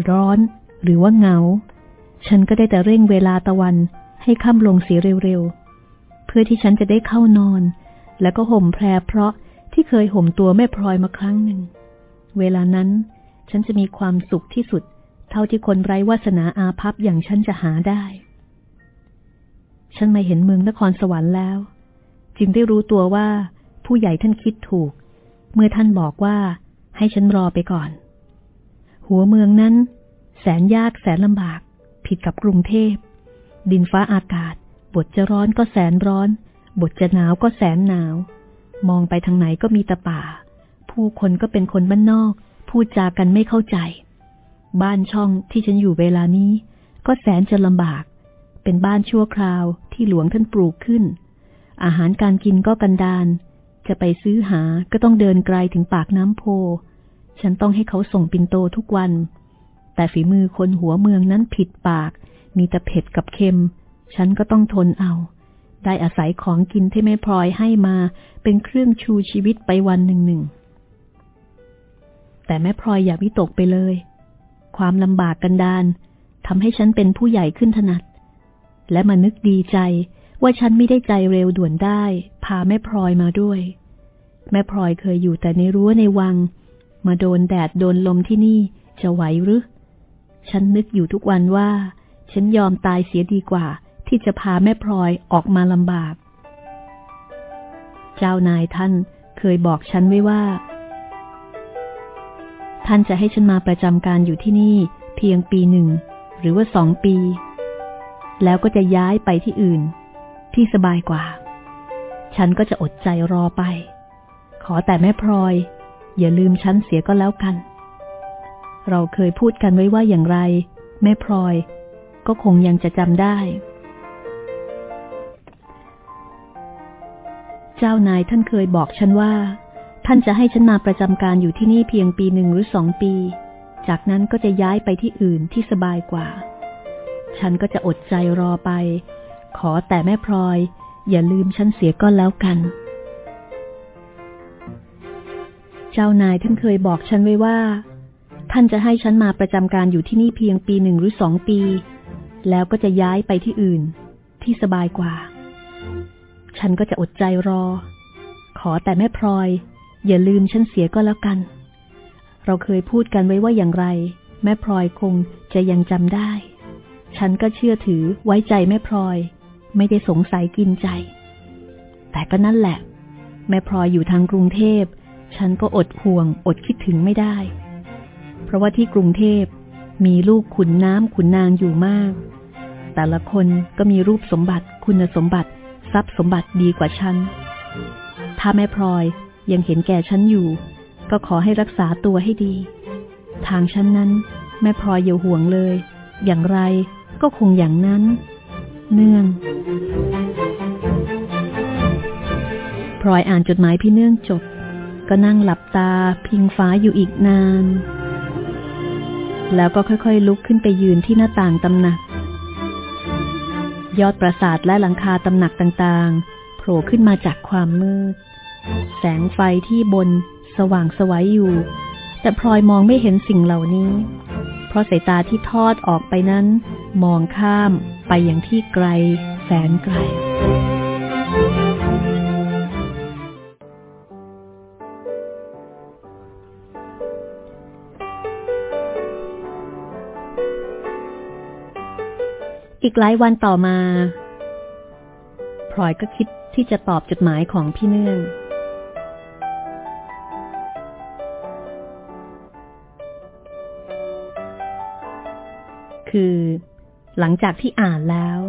ร้อนหรือว่าเหงา ฉันก็ได้แต่เร่งเวลาตะวันให้ค่ำลงเสียเร็วๆ เพื่อที่ฉันจะได้เข้านอน แล้วก็ห่มแพรเพราะที่เคยห่มตัวแม่พลอยมาครั้งหนึ่ง เวลานั้นฉันจะมีความสุขที่สุด เท่าที่คนไร้วาสนาอาภัพอย่างฉันจะหาได้ ฉันมาเห็นเมืองนครสวรรค์แล้ว จึงได้รู้ตัวว่าผู้ใหญ่ท่านคิดถูก เมื่อท่านบอกว่าให้ฉันรอไปก่อน หัวเมืองนั้น แสนยากแสนลำบาก ผิดกับกรุงเทพ ดินฟ้าอากาศ บทจะร้อนก็แสนร้อน บทจะหนาวก็แสนหนาว มองไปทางไหนก็มีแต่ป่า ผู้คนก็เป็นคนบ้านนอก พูดจากันไม่เข้าใจ บ้านช่องที่ฉันอยู่เวลานี้ ก็แสนจะลำบาก เป็นบ้านชั่วคราวที่หลวงท่านปลูกขึ้น อาหารการกินก็กันดาน จะไปซื้อหาก็ต้องเดินไกลถึงปากน้ำโพ ฉันต้องให้เขาส่งปินโตทุกวัน แต่ฝีมือคนหัวเมืองนั้นผิดปาก มีแต่เผ็ดกับเค็ม ฉันก็ต้องทนเอา ได้อาศัยของกินที่แม่พลอยให้มาเป็นเครื่องชูชีวิตไปวันหนึ่งหนึ่งแต่แม่พลอยอย่าวิตกไปเลย ความลำบากกันดานทำให้ฉันเป็นผู้ใหญ่ขึ้นถนัด และมานึกดีใจว่าฉันไม่ได้ใจเร็วด่วนได้ พาแม่พลอยมาด้วย แม่พลอยเคยอยู่แต่ในรั้วในวัง มาโดนแดดโดนลมที่นี่จะไหวหรือฉันนึกอยู่ทุกวันว่า ฉันยอมตายเสียดีกว่า ที่จะพาแม่พลอยออกมาลำบาก เจ้านายท่านเคยบอกฉันไว้ว่า ท่านจะให้ฉันมาประจำการอยู่ที่นี่เพียงปีหนึ่ง หรือว่าสองปี แล้วก็จะย้ายไปที่อื่น ที่สบายกว่า ฉันก็จะอดใจรอไป ขอแต่แม่พลอย อย่าลืมฉันเสียก็แล้วกัน เราเคยพูดกันไว้ว่าอย่างไร แม่พลอย ก็คงยังจะจำได้ เจ้านายท่านเคยบอกฉันว่า ท่านจะให้ฉันมาประจำการอยู่ที่นี่เพียงปีหนึ่งหรือสองปี จากนั้นก็จะย้ายไปที่อื่นที่สบายกว่า ฉันก็จะอดใจรอไป ขอแต่แม่พลอย อย่าลืมฉันเสียก็แล้วกัน เจ้านายท่านเคยบอกฉันไว้ว่า ท่านจะให้ฉันมาประจำการอยู่ที่นี่เพียงปีหนึ่งหรือสองปี แล้วก็จะย้ายไปที่อื่น ที่สบายกว่า ฉันก็จะอดใจรอ ขอแต่แม่พลอย อย่าลืมฉันเสียก็แล้วกัน เราเคยพูดกันไว้ว่าอย่างไร แม่พลอยคงจะยังจำได้ ฉันก็เชื่อถือไว้ใจแม่พลอย ไม่ได้สงสัยกินใจ แต่ก็นั่นแหละ แม่พลอยอยู่ทางกรุงเทพ ฉันก็อดห่วง อดคิดถึงไม่ได้ เพราะว่าที่กรุงเทพมีลูกขุนน้ำขุนนางอยู่มาก แต่ละคนก็มีรูปสมบัติ คุณสมบัติ ทรัพย์สมบัติดีกว่าฉัน ถ้าแม่พลอย ยังเห็นแก่ฉันอยู่ ก็ขอให้รักษาตัวให้ดี ทางฉันนั้น แม่พลอยอย่าห่วงเลย อย่างไรก็คงอย่างนั้น เนื่อง พลอยอ่านจดหมายพี่เนื่องจบ ก็นั่งหลับตาพิงฟ้าอยู่อีกนาน แล้วก็ค่อยๆลุกขึ้นไปยืนที่หน้าต่างตำหนัก ยอดปราสาทและหลังคาตำหนักต่างๆ โผล่ขึ้นมาจากความมืด แสงไฟที่บนสว่างสวัยอยู่ แต่พลอยมองไม่เห็นสิ่งเหล่านี้ เพราะสายตาที่ทอดออกไปนั้น มองข้ามไปอย่างที่ไกล แสนไกล อีกหลายวันต่อมาพลอยก็คิดที่จะตอบจดหมายของพี่เนื่อง คือ หลังจากที่อ่านแล้ว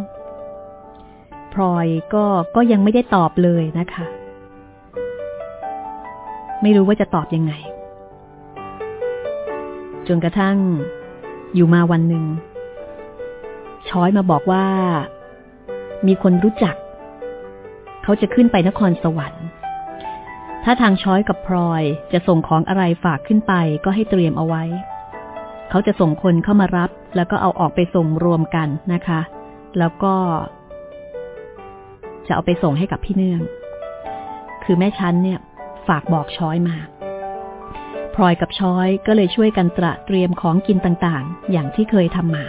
พลอยก็ก็ยังไม่ได้ตอบเลยนะคะ ไม่รู้ว่าจะตอบยังไง จนกระทั่งอยู่มาวันหนึ่ง ช้อยมาบอกว่า มีคนรู้จัก เขาจะขึ้นไปนครสวรรค์ ถ้าทางช้อยกับพลอยจะส่งของอะไรฝากขึ้นไปก็ให้เตรียมเอาไว้ เขาจะส่งคนเข้ามารับ แล้วก็เอาออกไปส่งรวมกันนะคะ แล้วก็ จะเอาไปส่งให้กับพี่เนื่อง คือแม่ชั้นเนี่ย ฝากบอกช้อยมาพลอยกับช้อยก็เลยช่วยกันตระเตรียมของกินต่างๆ อย่างที่เคยทำมา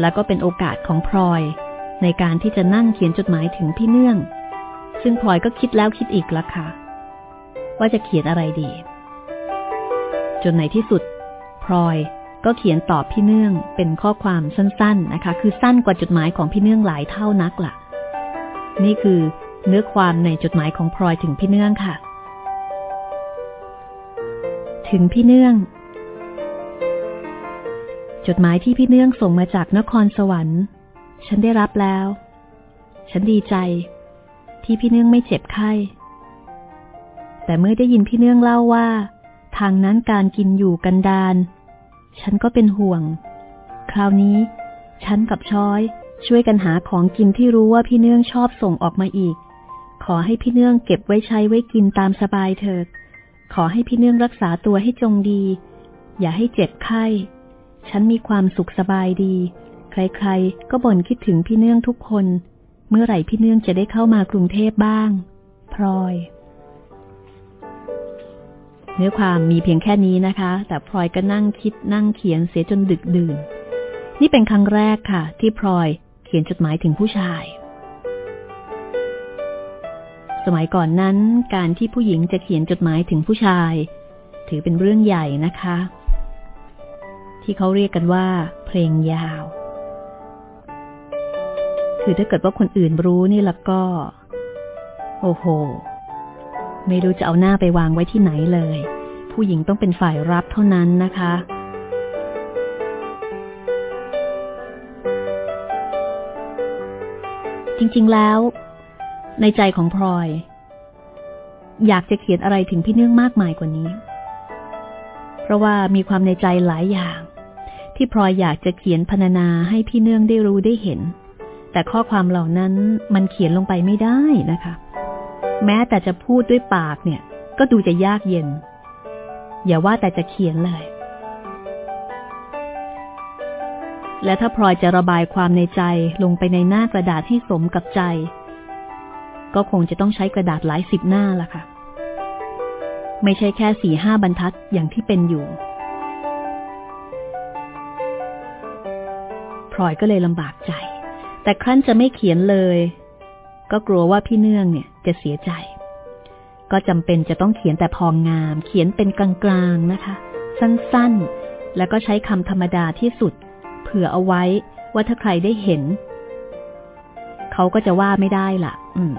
และก็เป็นโอกาสของพลอยในการที่จะนั่งเขียนจดหมายถึงพี่เนื่อง ซึ่งพลอยก็คิดแล้วคิดอีกละค่ะ ว่าจะเขียนอะไรดี จนในที่สุดพลอย ก็เขียนตอบพี่เนื่องเป็นข้อความสั้น ๆนะคะ คือสั้นกว่าจดหมายของพี่เนื่องหลายเท่านักละ่ะ นี่คือเนื้อความในจดหมายของพลอยถึงพี่เนื่องค่ะ ถึงพี่เนื่อง จดหมายที่พี่เนื่องส่งมาจากนครสวรรค์ ฉันได้รับแล้ว ฉันดีใจ ที่พี่เนื่องไม่เจ็บไข้ แต่เมื่อได้ยินพี่เนื่องเล่าว่า ทางนั้นการกินอยู่กันดาน ฉันก็เป็นห่วง คราวนี้ ฉันกับช้อยช่วยกันหาของกินที่รู้ว่าพี่เนื่องชอบส่งออกมาอีก ขอให้พี่เนื่องเก็บไว้ใช้ไว้กินตามสบายเถิด ขอให้พี่เนื่องรักษาตัวให้จงดี อย่าให้เจ็บไข้ ฉันมีความสุขสบายดี ใครๆ ก็บ่นคิดถึงพี่เนื่องทุกคน เมื่อไหร่พี่เนื่องจะได้เข้ามากรุงเทพบ้าง พลอย เนื้อความมีเพียงแค่นี้นะคะ แต่พลอยก็นั่งคิดนั่งเขียนเสียจนดึกดื่น นี่เป็นครั้งแรกค่ะ ที่พลอยเขียนจดหมายถึงผู้ชาย สมัยก่อนนั้นการที่ผู้หญิงจะเขียนจดหมายถึงผู้ชาย ถือเป็นเรื่องใหญ่นะคะ ที่เขาเรียกกันว่า เพลงยาว คือถ้าเกิดว่าคนอื่นรู้นี่แล้วก็ โอ้โห ไม่รู้จะเอาหน้าไปวางไว้ที่ไหนเลย ผู้หญิงต้องเป็นฝ่ายรับเท่านั้นนะคะ จริงๆแล้ว ในใจของพลอย อยากจะเขียนอะไรถึงพี่เนื่องมากมายกว่านี้ เพราะว่ามีความในใจหลายอย่าง ที่พลอยอยากจะเขียนพรรณนาให้พี่เนื่องได้รู้ได้เห็น แต่ข้อความเหล่านั้นมันเขียนลงไปไม่ได้นะคะ แม้แต่จะพูดด้วยปากเนี่ย ก็ดูจะยากเย็น อย่าว่าแต่จะเขียนเลย และถ้าพลอยจะระบายความในใจลงไปในหน้ากระดาษให้สมกับใจ ก็คงจะต้องใช้กระดาษหลายสิบหน้าละค่ะ ไม่ใช่แค่สี่ห้าบรรทัดอย่างที่เป็นอยู่พลอยก็เลยลำบากใจ แต่ครั้นจะไม่เขียนเลย ก็กลัวว่าพี่เนื่องเนี่ยจะเสียใจ ก็จำเป็นจะต้องเขียนแต่พองงาม เขียนเป็นกลางๆนะคะ สั้นๆ แล้วก็ใช้คำธรรมดาที่สุด เผื่อเอาไว้ว่าถ้าใครได้เห็น เขาก็จะว่าไม่ได้ละ่ะ อืม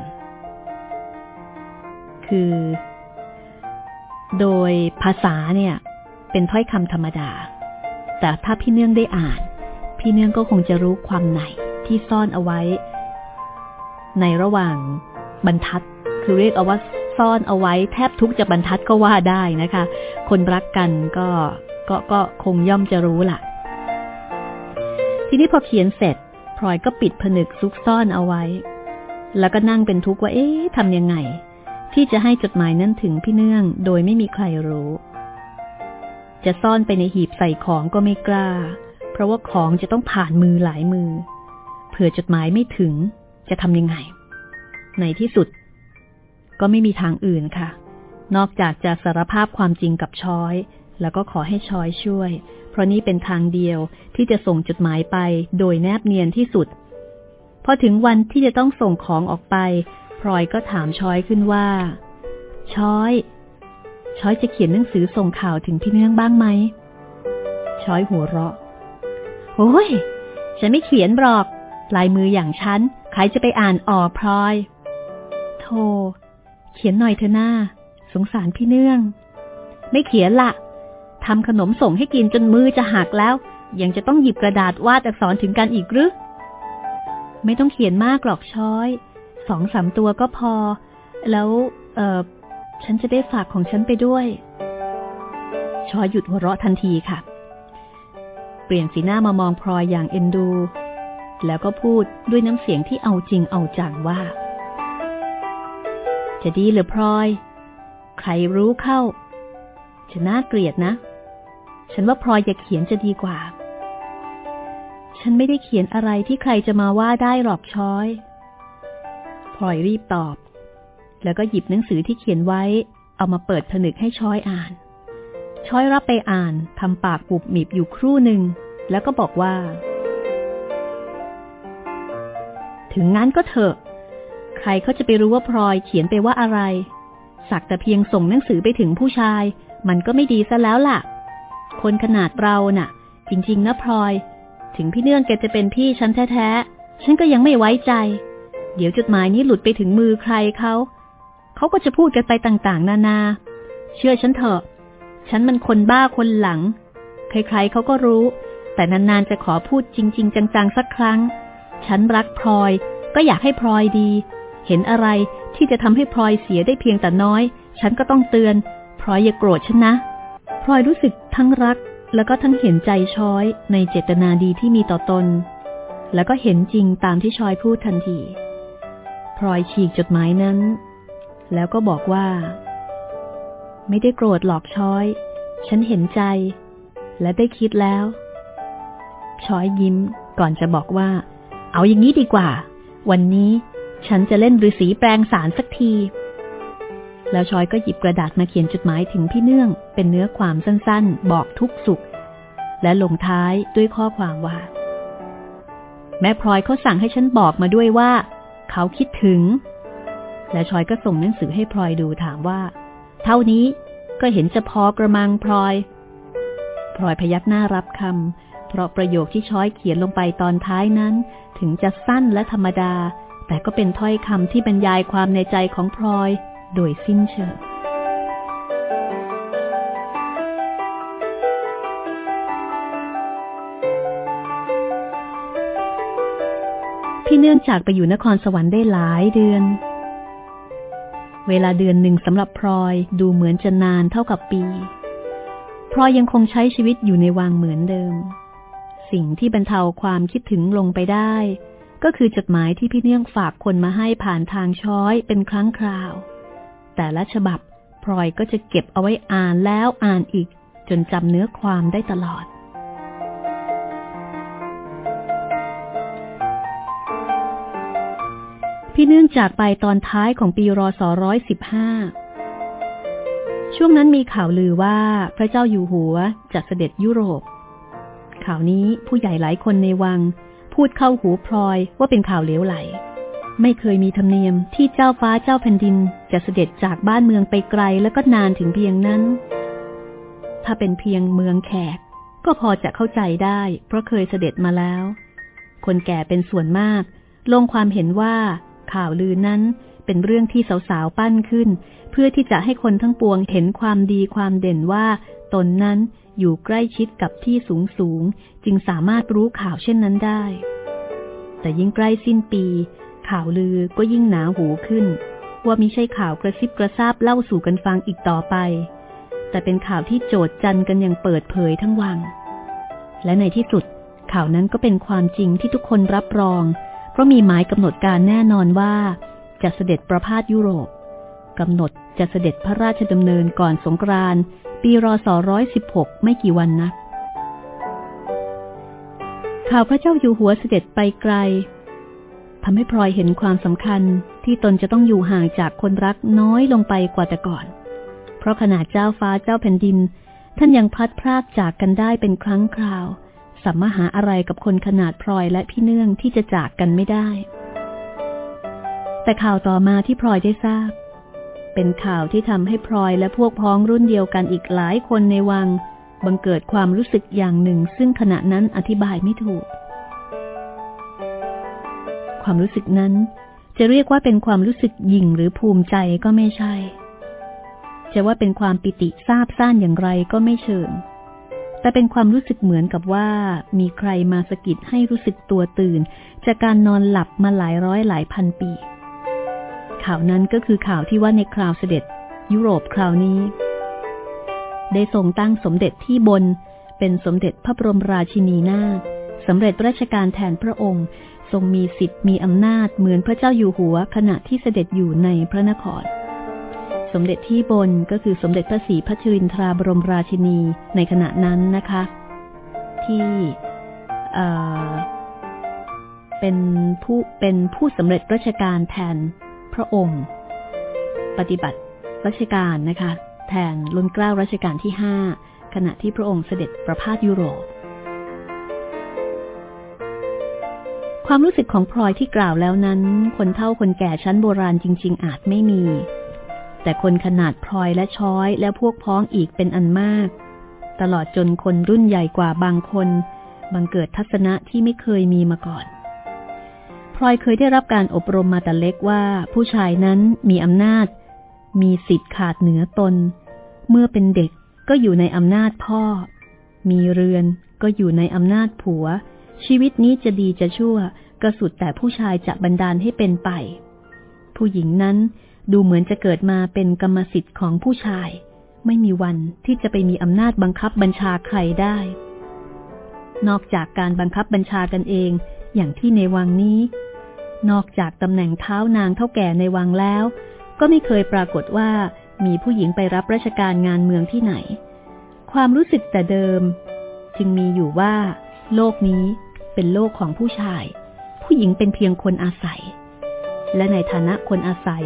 คือ โดยภาษาเนี่ย เป็นถ้อยคำธรรมดา แต่ถ้าพี่เนื่องได้อ่าน พี่เนื่องก็คงจะรู้ความในที่ซ่อนเอาไว้ ในระหว่างบรรทัด คือเรียกเอาว่าซ่อนเอาไว้แทบทุกจะบรรทัดก็ว่าได้นะคะ คนรักกันก็ก็ก็คงย่อมจะรู้ล่ะ ทีนี้พอเขียนเสร็จพลอยก็ปิดผนึกซุกซ่อนเอาไว้ แล้วก็นั่งเป็นทุกข์ว่า เอ๊ะทำยังไง ที่จะให้จดหมายนั้นถึงพี่เนื่อง โดยไม่มีใครรู้ จะซ่อนไปในหีบใส่ของก็ไม่กล้า เพราะว่าของจะต้องผ่านมือหลายมือ เผื่อจดหมายไม่ถึง จะทำยังไง ในที่สุด ก็ไม่มีทางอื่นค่ะ นอกจากจะสารภาพความจริงกับช้อย แล้วก็ขอให้ช้อยช่วย เพราะนี้เป็นทางเดียวที่จะส่งจดหมายไปโดยแนบเนียนที่สุด พอถึงวันที่จะต้องส่งของออกไป พลอยก็ถามช้อยขึ้นว่า ช้อย ช้อยจะเขียนหนังสือส่งข่าวถึงพี่เนื่องบ้างไหม ช้อยหัวเราะโอ้ยฉันไม่เขียนบรอก ลายมืออย่างฉัน ครจะไปอ่านออพลอย โธ่เขียนหน่อยเถอหน้า สงสารพี่เนื่อง ไม่เขียนละทำขนมส่งให้กินจนมือจะหักแล้ว ยังจะต้องหยิบกระดาษวาดอักษรถึงกันอีกหรือ ไม่ต้องเขียนมากหรอกช้อย สองสามตัวก็พอ แล้วเออฉันจะได้ฝากของฉันไปด้วย ช้อยหยุดหัวเราะทันทีค่ะ เปลี่ยนสีหน้ามามองพลอยอย่างเอ็นดู แล้วก็พูดด้วยน้ำเสียงที่เอาจริงเอาจังว่า จะดีหรือพลอย ใครรู้เข้าจะน่าเกลียดนะ ฉันว่าพลอยอย่าเขียนจะดีกว่า ฉันไม่ได้เขียนอะไรที่ใครจะมาว่าได้หรอกช้อยพลอยรีบตอบ แล้วก็หยิบหนังสือที่เขียนไว้ เอามาเปิดผนึกให้ช้อยอ่าน ช้อยรับไปอ่านทำปากปุบหมิบอยู่ครู่หนึ่งแล้วก็บอกว่า ถึงงั้นก็เถอะ ใครเขาจะไปรู้ว่าพลอยเขียนไปว่าอะไร สักแต่เพียงส่งหนังสือไปถึงผู้ชาย มันก็ไม่ดีซะแล้วล่ะ คนขนาดเราน่ะ จริง ๆ นะพลอย ถึงพี่เนื่องแกจะเป็นพี่ฉันแท้ๆ ฉันก็ยังไม่ไว้ใจ เดี๋ยวจดหมายนี้หลุดไปถึงมือใครเขาเขาก็จะพูดกันไปต่างๆ นานา เชื่อฉันเถอะ ฉันมันคนบ้าคนหลัง ใครๆเขาก็รู้ แต่นานๆจะขอพูดจริง ๆ จังๆสักครั้ง ฉันรักพลอย ก็อยากให้พลอยดี เห็นอะไรที่จะทำให้พลอยเสียได้เพียงแต่น้อย ฉันก็ต้องเตือน พลอยอย่าโกรธฉันนะ พลอยรู้สึกทั้งรักแล้วก็ทั้งเห็นใจช้อยในเจตนาดีที่มีต่อตน แล้วก็เห็นจริงตามที่ชอยพูดทันที พลอยฉีกจดหมายนั้น แล้วก็บอกว่า ไม่ได้โกรธหลอกช้อย ฉันเห็นใจ และได้คิดแล้วช้อยยิ้มก่อนจะบอกว่า เอาอย่างนี้ดีกว่า วันนี้ฉันจะเล่นฤาษีแปลงสารสักที แล้วชอยก็หยิบกระดาษมาเขียนจดหมายถึงพี่เนื่องเป็นเนื้อความสั้นๆ บอกทุกสุข และลงท้ายด้วยข้อความว่า แม่พลอยเขาสั่งให้ฉันบอกมาด้วยว่า เขาคิดถึง และชอยก็ส่งหนังสือให้พลอยดูถามว่า เท่านี้ก็เห็นจะพอกระมังพลอยพลอยพยักหน้ารับคำเพราะประโยคที่ช้อยเขียนลงไปตอนท้ายนั้น ถึงจะสั้นและธรรมดา แต่ก็เป็นถ้อยคำที่บรรยายความในใจของพลอย โดยสิ้นเชิงพี่เนื่องจากไปอยู่นครสวรรค์ได้หลายเดือน เวลาเดือนหนึ่งสำหรับพลอยดูเหมือนจะนานเท่ากับปี พลอยยังคงใช้ชีวิตอยู่ในวังเหมือนเดิม สิ่งที่บรรเทาความคิดถึงลงไปได้ ก็คือจดหมายที่พี่เนื่องฝากคนมาให้ผ่านทางช้อยเป็นครั้งคราว แต่ละฉบับพลอยก็จะเก็บเอาไว้อ่านแล้วอ่านอีก จนจำเนื้อความได้ตลอดพี่เนื่องจากไปตอนท้ายของปีรศร้อยสิบห้า ช่วงนั้นมีข่าวลือว่าพระเจ้าอยู่หัวจะเสด็จยุโรป ข่าวนี้ผู้ใหญ่หลายคนในวัง พูดเข้าหูพลอยว่าเป็นข่าวเลวไหล ไม่เคยมีธรรมเนียมที่เจ้าฟ้าเจ้าแผ่นดิน จะเสด็จจากบ้านเมืองไปไกลแล้วก็นานถึงเพียงนั้น ถ้าเป็นเพียงเมืองแขก ก็พอจะเข้าใจได้ เพราะเคยเสด็จมาแล้ว คนแก่เป็นส่วนมาก ลงความเห็นว่าข่าวลือนั้นเป็นเรื่องที่สาวๆปั้นขึ้น เพื่อที่จะให้คนทั้งปวงเห็นความดีความเด่นว่า ตนนั้น อยู่ใกล้ชิดกับที่สูงสูงจึงสามารถรู้ข่าวเช่นนั้นได้ แต่ยิ่งใกล้สิ้นปี ข่าวลือก็ยิ่งหนาหูขึ้น ว่ามิใช่ข่าวกระซิบกระซาบเล่าสู่กันฟังอีกต่อไป แต่เป็นข่าวที่โจดจันกันอย่างเปิดเผยทั้งวัง และในที่สุด ข่าวนั้นก็เป็นความจริงที่ทุกคนรับรอง เพราะมีหมายกำหนดการแน่นอนว่า จะเสด็จประพาสยุโรปกำหนดจะเสด็จพระราชดำเนินก่อนสงกรานต์ ปีรศร้อยสิบหกไม่กี่วันนัก ข่าวพระเจ้าอยู่หัวเสด็จไปไกลทำให้พลอยเห็นความสำคัญที่ตนจะต้องอยู่ห่างจากคนรักน้อยลงไปกว่าแต่ก่อน เพราะขนาดเจ้าฟ้าเจ้าแผ่นดิน ท่านยังพัดพรากจากกันได้เป็นครั้งคราวสัมมหาอะไรกับคนขนาดพลอยและพี่เนื่องที่จะจากกันไม่ได้ แต่ข่าวต่อมาที่พลอยได้ทราบ เป็นข่าวที่ทำให้พลอยและพวกพ้องรุ่นเดียวกันอีกหลายคนในวัง บังเกิดความรู้สึกอย่างหนึ่ง ซึ่งขณะนั้นอธิบายไม่ถูก ความรู้สึกนั้น จะเรียกว่าเป็นความรู้สึกหยิ่งหรือภูมิใจก็ไม่ใช่ จะว่าเป็นความปิติซาบซ่านอย่างไรก็ไม่เชิง แต่เป็นความรู้สึกเหมือนกับว่า มีใครมาสกิดให้รู้สึกตัวตื่น จากการนอนหลับมาหลายร้อยหลายพันปี ข่าวนั้นก็คือข่าวที่ว่าในคราวเสด็จยุโรปคราวนี้ ได้ทรงตั้งสมเด็จที่บน เป็นสมเด็จพระบรมราชินีนาถสำเร็จราชการแทนพระองค์ ทรงมีสิทธิ์มีอำนาจเหมือนพระเจ้าอยู่หัวขณะที่เสด็จอยู่ในพระนคร สมเด็จที่บนก็คือสมเด็จพระศรีพัชรินทราบรมราชินีในขณะนั้นนะคะ ที่เป็นผู้เป็นผู้สำเร็จราชการแทน ระองค์ ปฏิบัติราชการนะคะ แทนรุ่นเกล้ารัชกาลที่ห้าขณะที่พระองค์เสด็จประพาสยุโรป ความรู้สึกของพลอยที่กล่าวแล้วนั้น คนเฒ่าคนแก่ชั้นโบราณจริง ๆ อาจไม่มี แต่คนขนาดพลอยและช้อยและพวกพ้องอีกเป็นอันมาก ตลอดจนคนรุ่นใหญ่กว่าบางคน บังเกิดทัศนะที่ไม่เคยมีมาก่อน พลอยเคยได้รับการอบรมมาแต่เล็กว่า ผู้ชายนั้นมีอำนาจ มีสิทธิ์ขาดเหนือตน เมื่อเป็นเด็กก็อยู่ในอำนาจพ่อ มีเรือนก็อยู่ในอำนาจผัว ชีวิตนี้จะดีจะชั่ว ก็สุดแต่ผู้ชายจะบันดาลให้เป็นไป ผู้หญิงนั้นดูเหมือนจะเกิดมาเป็นกรรมสิทธิ์ของผู้ชาย ไม่มีวันที่จะไปมีอำนาจบังคับบัญชาใครได้ นอกจากการบังคับบัญชากันเอง อย่างที่ในวังนี้ นอกจากตำแหน่งเท้านางเท่าแก่ในวังแล้ว ก็ไม่เคยปรากฏว่ามีผู้หญิงไปรับราชการงานเมืองที่ไหน ความรู้สึกแต่เดิม จึงมีอยู่ว่า โลกนี้เป็นโลกของผู้ชาย ผู้หญิงเป็นเพียงคนอาศัย และในฐานะคนอาศัย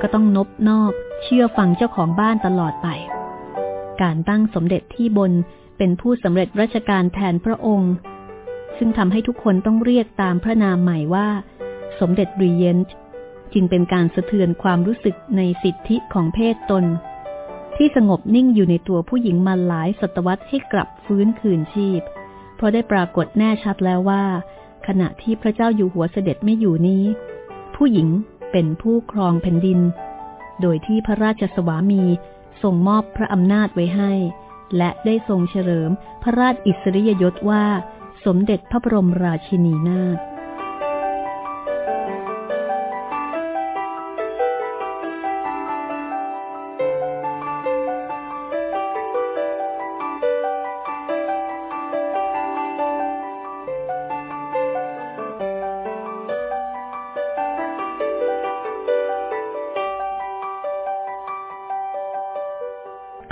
ก็ต้องนบนอบเชื่อฟังเจ้าของบ้านตลอดไป การตั้งสมเด็จที่บนเป็นผู้สำเร็จราชการแทนพระองค์ ซึ่งทำให้ทุกคนต้องเรียกตามพระนามใหม่ว่า สมเด็จรีเยนต์จึงเป็นการสะเทือนความรู้สึกในสิทธิของเพศตน ที่สงบนิ่งอยู่ในตัวผู้หญิงมาหลายศตวรรษให้กลับฟื้นคืนชีพ เพราะได้ปรากฏแน่ชัดแล้วว่า ขณะที่พระเจ้าอยู่หัวเสด็จไม่อยู่นี้ ผู้หญิงเป็นผู้ครองแผ่นดิน โดยที่พระราชสวามีทรงมอบพระอำนาจไว้ให้ และได้ทรงเฉลิมพระราชอิสริยยศว่า สมเด็จพระบรมราชินีนาถ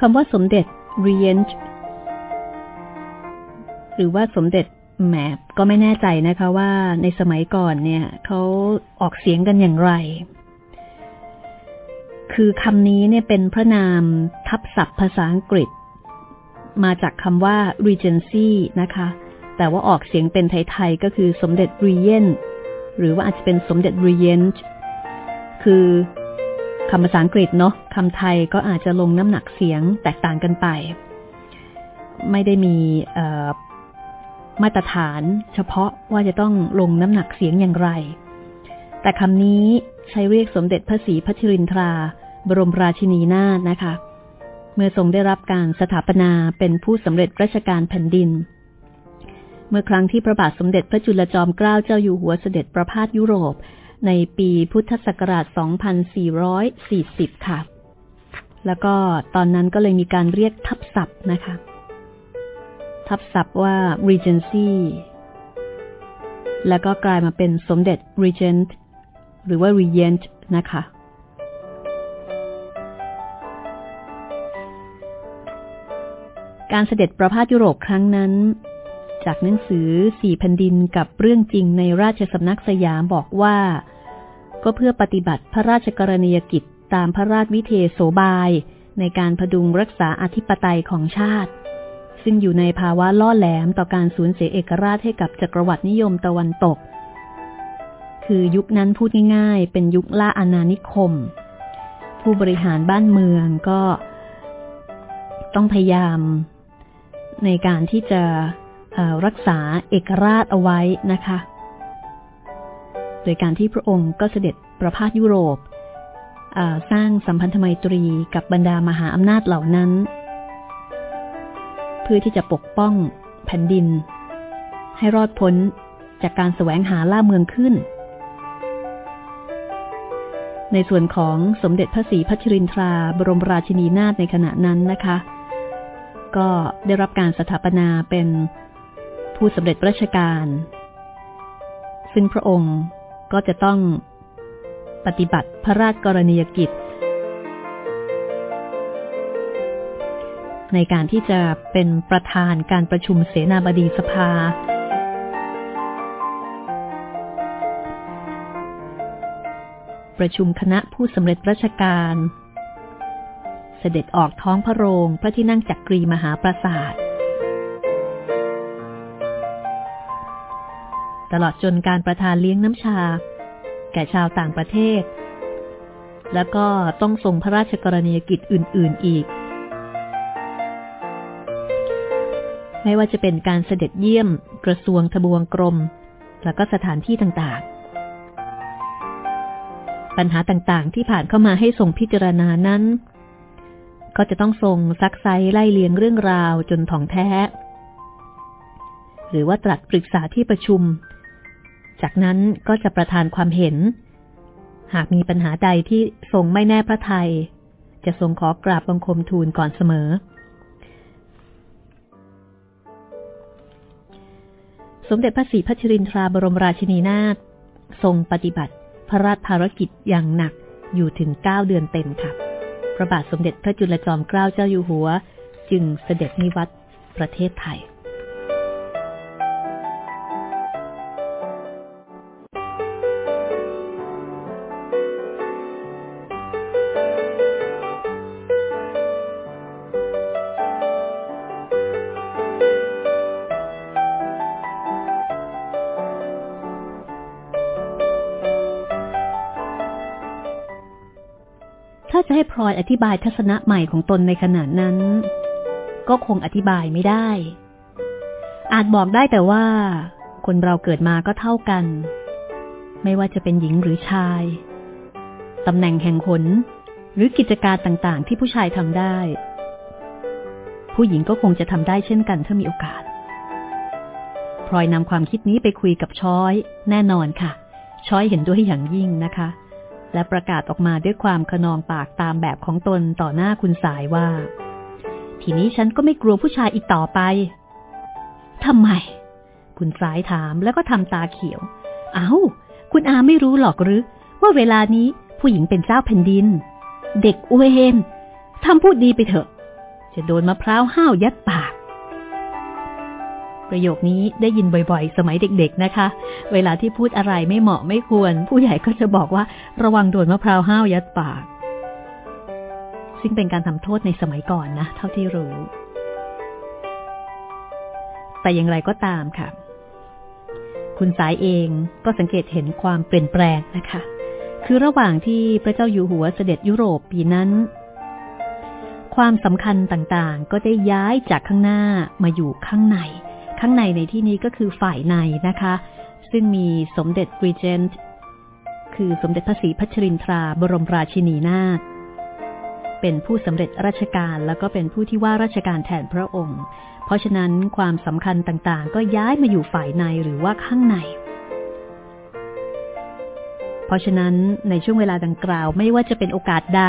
คำว่าสมเด็จ regent หรือว่าสมเด็จแหมก็ไม่แน่ใจนะคะว่าในสมัยก่อนเนี่ยเขาออกเสียงกันอย่างไร คือคำนี้เนี่ยเป็นพระนามทับศัพท์ภาษาอังกฤษ มาจากคำว่า regency นะคะ แต่ว่าออกเสียงเป็นไทยๆก็คือสมเด็จ regent หรือว่าอาจจะเป็นสมเด็จ regent คือ คำภาษาอังกฤษเนาะคำไทยก็อาจจะลงน้ำหนักเสียงแตกต่างกันไป ไม่ได้มีมาตรฐานเฉพาะว่าจะต้องลงน้ำหนักเสียงอย่างไร แต่คำนี้ใช้เรียกสมเด็จพระศรีพัชรินทรา บรมราชินีนาถนะคะ เมื่อทรงได้รับการสถาปนาเป็นผู้สำเร็จราชการแผ่นดิน เมื่อครั้งที่พระบาทสมเด็จพระจุลจอมเกล้าเจ้าอยู่หัวเสด็จประพาสยุโรป ในปีพุทธศักราช 2440 ค่ะ แล้วก็ตอนนั้นก็เลยมีการเรียกทับศัพท์นะคะ ทับศัพท์ว่า Regency แล้วก็กลายมาเป็นสมเด็จ Regent หรือว่า Regent นะคะ การเสด็จประพาสยุโรปครั้งนั้น จากหนังสือสี่แผ่นดินกับเรื่องจริงในราชสำนักสยามบอกว่า ก็เพื่อปฏิบัติพระราชกรณียกิจตามพระราชวิเทโสบาย ในการพดุงรักษาอธิปไตยของชาติ ซึ่งอยู่ในภาวะล่อแหลมต่อการสูญเสียเอกราชให้กับจักรวรรดินิยมตะวันตก คือยุคนั้นพูดง่ายๆ เป็นยุคล่าอาณานิคม ผู้บริหารบ้านเมืองก็ต้องพยายามในการที่จะ รักษาเอกราชเอาไว้นะคะ โดยการที่พระองค์ก็เสด็จประพาสยุโรปสร้างสัมพันธไมตรีกับบรรดามหาอำนาจเหล่านั้น เพื่อที่จะปกป้องแผ่นดิน ให้รอดพ้นจากการแสวงหาล่าเมืองขึ้น ในส่วนของสมเด็จพระศรีพัชรินทราบรมราชินีนาถในขณะนั้นนะคะ ก็ได้รับการสถาปนาเป็น ผู้สำเร็จราชการ ซึ่งพระองค์ก็จะต้องปฏิบัติพระราชกรณียกิจ ในการที่จะเป็นประธานการประชุมเสนาบดีสภา ประชุมคณะผู้สำเร็จราชการ เสด็จออกท้องพระโรงพระที่นั่งจักกรีมหาปราสาท ตลอดจนการประทานเลี้ยงน้ำชา แก่ชาวต่างประเทศ แล้วก็ต้องทรงพระราชกรณียกิจอื่น ๆอีก ไม่ว่าจะเป็นการเสด็จเยี่ยม กระทรวงทบวงกรม แล้วก็สถานที่ต่างๆ ปัญหาต่างๆ ที่ผ่านเข้ามาให้ทรงพิจารณานั้น ก็จะต้องทรงซักไซไล่เลียงเรื่องราวจนถ่องแท้หรือว่าตรัสปรึกษาที่ประชุม จากนั้นก็จะประทานความเห็น หากมีปัญหาใดที่ทรงไม่แน่พระไทย จะทรงขอกราบบังคมทูลก่อนเสมอ สมเด็จพระศรีพัชรินทราบรมราชินีนาถทรงปฏิบัติพระราชภารกิจอย่างหนักอยู่ถึงเก้าเดือนเต็มค่ะ พระบาทสมเด็จพระจุลจอมเกล้าเจ้าอยู่หัว จึงเสด็จนิวัตรประเทศไทย ให้พลอยอธิบายทัศนะใหม่ของตนในขณะนั้น ก็คงอธิบายไม่ได้ อาจบอกได้แต่ว่า คนเราเกิดมาก็เท่ากัน ไม่ว่าจะเป็นหญิงหรือชายตำแหน่งแห่งหนหรือกิจการต่างๆ ที่ผู้ชายทำได้ ผู้หญิงก็คงจะทำได้เช่นกันถ้ามีโอกาสพลอยนำความคิดนี้ไปคุยกับช้อย แน่นอนค่ะ ช้อยเห็นด้วยอย่างยิ่งนะคะ และประกาศออกมาด้วยความขนองปากตามแบบของตนต่อหน้าคุณสายว่า ทีนี้ฉันก็ไม่กลัวผู้ชายอีกต่อไปทำไม คุณสายถามแล้วก็ทำตาเขียว เอา้า คุณอาไม่รู้หรอกหรือ ว่าเวลานี้ผู้หญิงเป็นเจ้าแผ่นดิน เด็กเวนทำพูดดีไปเถอะ จะโดนมะพร้าวห้าวยัดปาก ประโยคนี้ได้ยินบ่อยๆ สมัยเด็ก ๆนะคะ เวลาที่พูดอะไรไม่เหมาะไม่ควร ผู้ใหญ่ก็จะบอกว่าระวังโดนมะพร้าวห้าวยัดปาก ซึ่งเป็นการทำโทษในสมัยก่อนนะ เท่าที่รู้ แต่อย่างไรก็ตามค่ะ คุณสายเองก็สังเกตเห็นความเปลี่ยนแปลงนะคะ คือระหว่างที่พระเจ้าอยู่หัวเสด็จยุโรปปีนั้นความสำคัญต่างๆ ก็ได้ย้ายจากข้างหน้ามาอยู่ข้างใน ข้างในในที่นี้ก็คือฝ่ายในนะคะ ซึ่งมีสมเด็จรีเจนต์คือสมเด็จพระศรีพัชรินทราบรมราชินีนาถเป็นผู้สำเร็จราชการแล้วก็เป็นผู้ที่ว่าราชการแทนพระองค์ เพราะฉะนั้นความสำคัญต่างๆ ก็ย้ายมาอยู่ฝ่ายในหรือว่าข้างใน เพราะฉะนั้นในช่วงเวลาดังกล่าวไม่ว่าจะเป็นโอกาสใด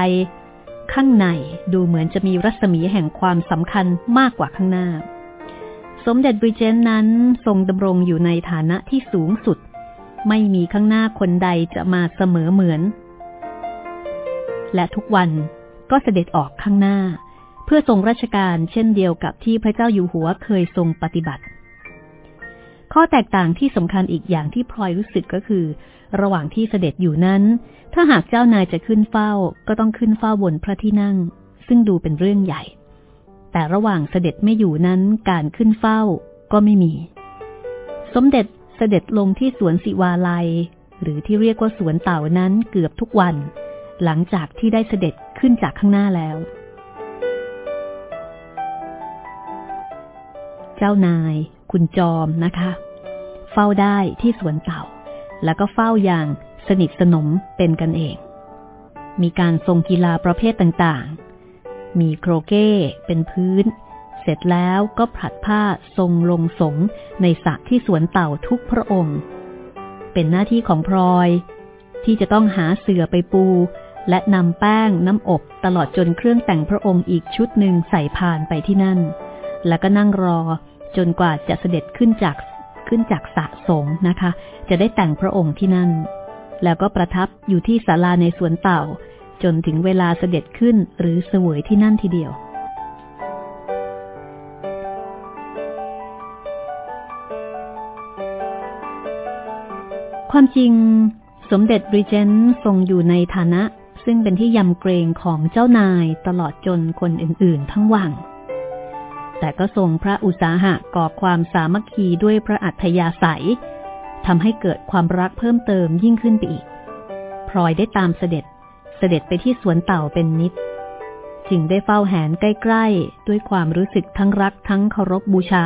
ข้างในดูเหมือนจะมีรัศมีแห่งความสำคัญมากกว่าข้างหน้า สมเด็จบริเจนนั้นทรงดำรงอยู่ในฐานะที่สูงสุด ไม่มีข้างหน้าคนใดจะมาเสมอเหมือน และทุกวันก็เสด็จออกข้างหน้า เพื่อทรงราชการเช่นเดียวกับที่พระเจ้าอยู่หัวเคยทรงปฏิบัติ ข้อแตกต่างที่สำคัญอีกอย่างที่พลอยรู้สึกก็คือ ระหว่างที่เสด็จอยู่นั้น ถ้าหากเจ้านายจะขึ้นเฝ้าก็ต้องขึ้นเฝ้าบนพระที่นั่ง ซึ่งดูเป็นเรื่องใหญ่ แต่ระหว่างเสด็จไม่อยู่นั้นการขึ้นเฝ้าก็ไม่มี สมเด็จเสด็จลงที่สวนสิวาลัย หรือที่เรียกว่าสวนเต่านั้นเกือบทุกวัน หลังจากที่ได้เสด็จขึ้นจากข้างหน้าแล้ว เจ้านาย คุณจอมนะคะ เฝ้าได้ที่สวนเต่า แล้วก็เฝ้าอย่างสนิทสนมเป็นกันเอง มีการทรงกีฬาประเภทต่างๆ มีโครเก้เป็นพื้น เสร็จแล้วก็ผลัดผ้าทรงลงสงในสระที่สวนเต่าทุกพระองค์ เป็นหน้าที่ของพลอย ที่จะต้องหาเสื่อไปปู และนำแป้งน้ำอบตลอดจนเครื่องแต่งพระองค์อีกชุดหนึ่งใส่พานไปที่นั่น แล้วก็นั่งรอจนกว่าจะเสด็จขึ้นจากขึ้นจากสะสงนะคะ จะได้แต่งพระองค์ที่นั่น แล้วก็ประทับอยู่ที่ศาลาในสวนเต่า จนถึงเวลาเสด็จขึ้นหรือเสวยที่นั่นทีเดียว ความจริงสมเด็จบริเจนทรงอยู่ในฐานะ ซึ่งเป็นที่ยำเกรงของเจ้านายตลอดจนคนอื่นๆ ทั้งวัง แต่ก็ทรงพระอุตสาหะก่อความสามัคคีด้วยพระอัธยาศัยทำให้เกิดความรักเพิ่มเติมยิ่งขึ้นไปอีกพลอยได้ตามเสด็จ เสด็จไปที่สวนเต่าเป็นนิด จึงได้เฝ้าแหนใกล้ๆ ด้วยความรู้สึกทั้งรักทั้งเคารพบูชา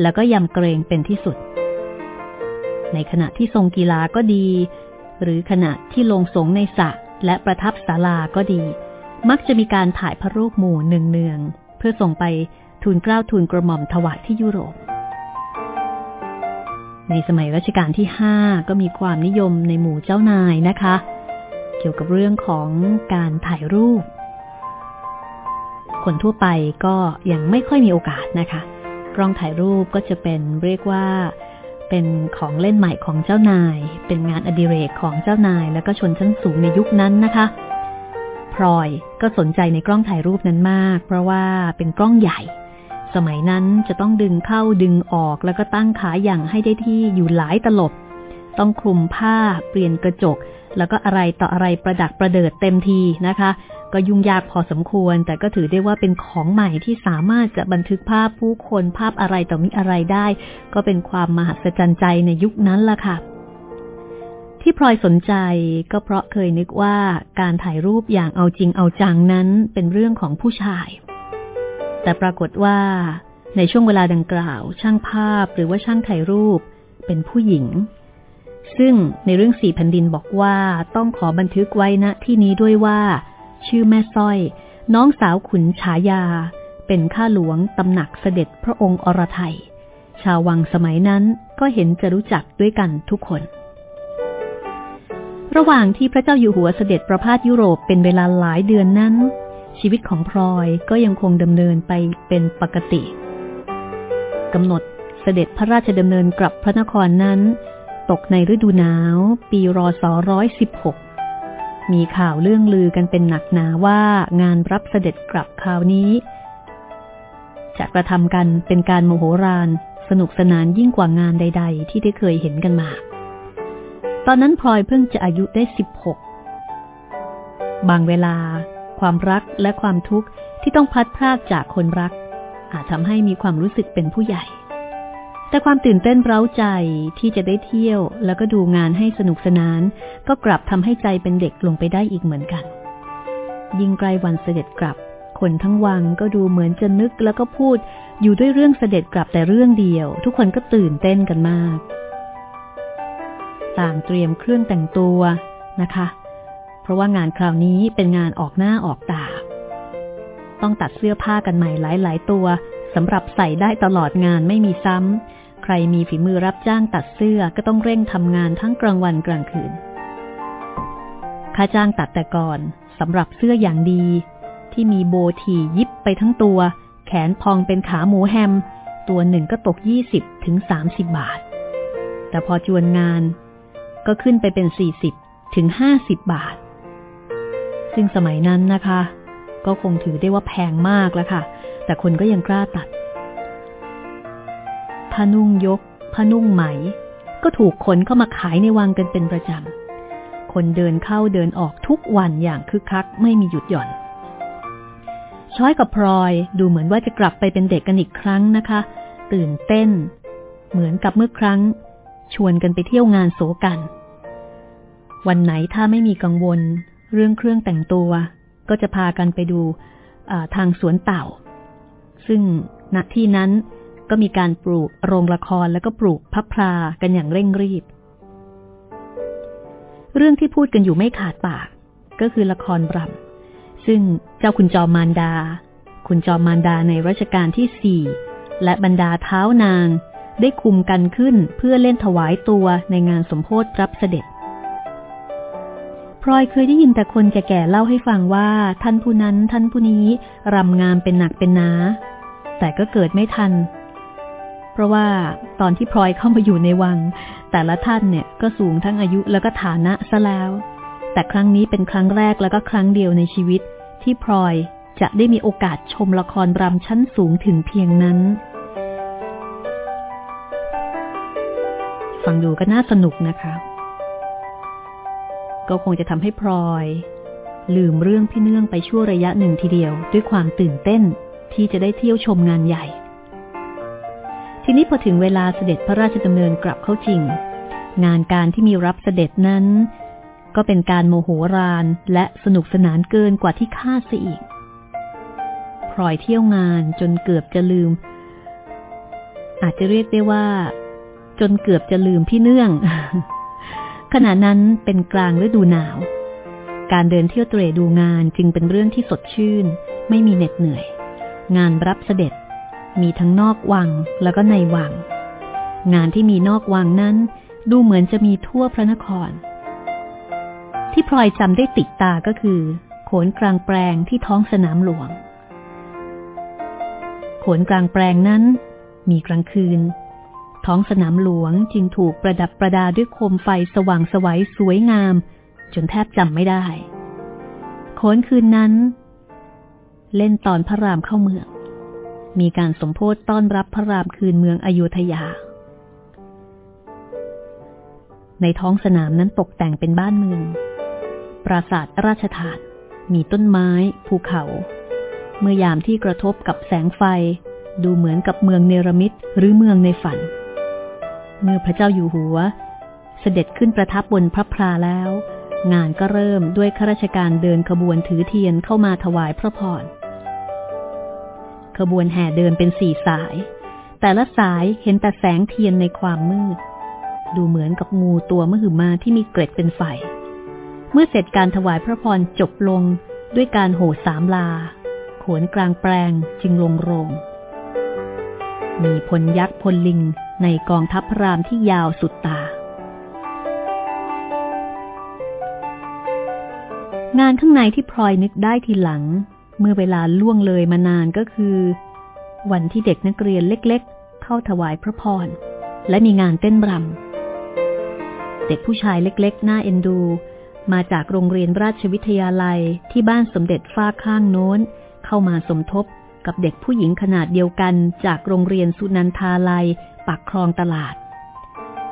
แล้วก็ยำเกรงเป็นที่สุด ในขณะที่ทรงกีฬาก็ดี หรือขณะที่ลงสงในสระและประทับศาลาก็ดี มักจะมีการถ่ายพระรูปหมู่เนืองๆเพื่อส่งไปทูลเกล้าทูลกระหม่อมถวายที่ยุโรป ในสมัยรัชกาลที่ห้าก็มีความนิยมในหมู่เจ้านายนะคะ เกี่ยวกับเรื่องของการถ่ายรูป คนทั่วไปก็ยังไม่ค่อยมีโอกาสนะคะ กล้องถ่ายรูปก็จะเป็นเรียกว่าเป็นของเล่นใหม่ของเจ้านาย เป็นงานอดิเรกของเจ้านาย และก็ชนชั้นสูงในยุคนั้นนะคะพลอยก็สนใจในกล้องถ่ายรูปนั้นมาก เพราะว่าเป็นกล้องใหญ่ สมัยนั้นจะต้องดึงเข้าดึงออกแล้วก็ตั้งขาอย่างให้ได้ที่อยู่หลายตลบ ต้องคลุมผ้าเปลี่ยนกระจก แล้วก็อะไรต่ออะไรประดักประเดิดเต็มทีนะคะ ก็ยุ่งยากพอสมควร แต่ก็ถือได้ว่าเป็นของใหม่ที่สามารถจะบันทึกภาพผู้คนภาพอะไรต่อมิอะไรได้ ก็เป็นความมหัศจรรย์ใจในยุคนั้นล่ะค่ะ ที่พลอยสนใจก็เพราะเคยนึกว่าการถ่ายรูปอย่างเอาจริงเอาจังนั้นเป็นเรื่องของผู้ชาย แต่ปรากฏว่าในช่วงเวลาดังกล่าว ช่างภาพหรือว่าช่างถ่ายรูปเป็นผู้หญิง ซึ่งในเรื่องสี่แผ่นดินบอกว่าต้องขอบันทึกไว้ณที่นี้ด้วยว่า ชื่อแม่สร้อย น้องสาวขุนฉายา เป็นข้าหลวงตำหนักเสด็จพระองค์อรไทย ชาววังสมัยนั้นก็เห็นจะรู้จักด้วยกันทุกคน ระหว่างที่พระเจ้าอยู่หัวเสด็จประพาสยุโรปเป็นเวลาหลายเดือนนั้น ชีวิตของพลอยก็ยังคงดำเนินไปเป็นปกติกำหนดเสด็จพระราชดำเนินกลับพระนครนั้น ตกในฤดูหนาว ปีรศร้อยสิบหกมีข่าวเรื่องลือกันเป็นหนักหนาว่างานรับเสด็จกลับคราวนี้ จะกระทำกันเป็นการโมโหรานสนุกสนานยิ่งกว่างานใด ๆ ที่ได้เคยเห็นกันมา ตอนนั้นพลอยเพิ่งจะอายุได้สิบหกบางเวลา ความรักและความทุกข์ที่ต้องพัดพรากจากคนรัก อาจทำให้มีความรู้สึกเป็นผู้ใหญ่ แต่ความตื่นเต้นเร้าใจที่จะได้เที่ยว แล้วก็ดูงานให้สนุกสนาน ก็กลับทำให้ใจเป็นเด็กลงไปได้อีกเหมือนกัน ยิ่งใกล้วันเสด็จกลับ คนทั้งวังก็ดูเหมือนจะนึกแล้วก็พูดอยู่ด้วยเรื่องเสด็จกลับแต่เรื่องเดียว ทุกคนก็ตื่นเต้นกันมาก ต่างเตรียมเครื่องแต่งตัวนะคะ เพราะว่างานคราวนี้เป็นงานออกหน้าออกตา ต้องตัดเสื้อผ้ากันใหม่หลาย ๆ ตัวสำหรับใส่ได้ตลอดงานไม่มีซ้ำ ใครมีฝีมือรับจ้างตัดเสื้อก็ต้องเร่งทำงานทั้งกลางวันกลางคืน ค่าจ้างตัดแต่ก่อนสำหรับเสื้ออย่างดี ที่มีโบทียิบไปทั้งตัว แขนพองเป็นขาหมูแฮม ตัวหนึ่งก็ตกยี่สิบถึงสามสิบาท แต่พอจวนงานก็ขึ้นไปเป็นสี่สิบถึงห้าสิบบาท ซึ่งสมัยนั้นนะคะ ก็คงถือได้ว่าแพงมากแล้วค่ะ แต่คนก็ยังกล้าตัด ผ้านุ่งยกผ้านุ่งไหม ก็ถูกขนเข้ามาขายในวังกันเป็นประจำ คนเดินเข้าเดินออกทุกวันอย่างคึกคักไม่มีหยุดหย่อน ช้อยกับพลอยดูเหมือนว่าจะกลับไปเป็นเด็กกันอีกครั้งนะคะ ตื่นเต้น เหมือนกับเมื่อครั้ง ชวนกันไปเที่ยวงานโสกัน วันไหนถ้าไม่มีกังวล เรื่องเครื่องแต่งตัว ก็จะพากันไปดูทางสวนเต่า ซึ่งณที่นั้น ก็มีการปลูกโรงละครแล้วก็ปลูกพับพลากันอย่างเร่งรีบ เรื่องที่พูดกันอยู่ไม่ขาดปาก ก็คือละครบรำซึ่งเจ้าคุณจอมมารดา คุณจอมมารดาในรัชกาลที่สี่และบรรดาเท้านางได้คุมกันขึ้นเพื่อเล่นถวายตัวในงานสมโพธิรับเสด็จพลอยเคยได้ยินแต่คนแก่ๆเล่าให้ฟังว่า ท่านผู้นั้นท่านผู้นี้รำงามเป็นหนักเป็นหนา แต่ก็เกิดไม่ทัน เพราะว่าตอนที่พลอยเข้ามาอยู่ในวัง แต่ละท่านเนี่ยก็สูงทั้งอายุแล้วก็ฐานะซะแล้ว แต่ครั้งนี้เป็นครั้งแรกแล้วก็ครั้งเดียวในชีวิต ที่พลอยจะได้มีโอกาสชมละครรำชั้นสูงถึงเพียงนั้น ฟังดูก็น่าสนุกนะคะ ก็คงจะทำให้พลอย ลืมเรื่องพี่เนื่องไปชั่วระยะหนึ่งทีเดียว ด้วยความตื่นเต้นที่จะได้เที่ยวชมงานใหญ่ ทีนี้พอถึงเวลาเสด็จพระราชดำเนินกลับเข้าจริง งานการที่มีรับเสด็จนั้น ก็เป็นการโมโหรานและสนุกสนานเกินกว่าที่คาดเสียอีกพลอยเที่ยวงานจนเกือบจะลืม อาจจะเรียกได้ว่า จนเกือบจะลืมพี่เนื่อง ขณะนั้นเป็นกลางฤดูหนาว การเดินเที่ยวเตรดูงานจึงเป็นเรื่องที่สดชื่น ไม่มีเหน็ดเหนื่อย งานรับเสด็จ มีทั้งนอกวังแล้วก็ในวัง งานที่มีนอกวังนั้น ดูเหมือนจะมีทั่วพระนคร ที่พลอยจำได้ติดตาก็คือ โขนกลางแปลงที่ท้องสนามหลวง โขนกลางแปลงนั้น มีกลางคืน ท้องสนามหลวงจึงถูกประดับประดาด้วยโคมไฟสว่างสวัยสวยงาม จนแทบจำไม่ได้ โขนคืนนั้น เล่นตอนพระรามเข้าเมือง มีการสมโพธต้อนรับพระรามคืนเมืองอโยธยา ในท้องสนามนั้นตกแต่งเป็นบ้านเมือง ปราสาทราชธาน มีต้นไม้ ภูเขา เมื่อยามที่กระทบกับแสงไฟ ดูเหมือนกับเมืองเนรมิตหรือเมืองในฝัน เมื่อพระเจ้าอยู่หัว เสด็จขึ้นประทับบนพระพราแล้ว งานก็เริ่มด้วยข้าราชการเดินขบวนถือเทียนเข้ามาถวายพระพร ขบวนแห่เดินเป็นสี่สาย แต่ละสายเห็นแต่แสงเทียนในความมืด ดูเหมือนกับงูตัวมหึมาที่มีเกร็ดเป็นไฟ เมื่อเสร็จการถวายพระพรจบลงด้วยการโห่สามลาขวนกลางแปลงจึงลงโรง มีพลยักษ์พลลิงในกองทัพพระรามที่ยาวสุดตา งานข้างในที่พลอยนึกได้ทีหลัง เมื่อเวลาล่วงเลยมานานก็คือ วันที่เด็กนักเรียนเล็กๆ เข้าถวายพระพร และมีงานเต้นรำเด็กผู้ชายเล็กๆ หน้าเอ็นดู มาจากโรงเรียนราชวิทยาลัยที่บ้านสมเด็จฟ้าข้างโน้น เข้ามาสมทบกับเด็กผู้หญิงขนาดเดียวกันจากโรงเรียนสุนันทาลัยปากคลองตลาด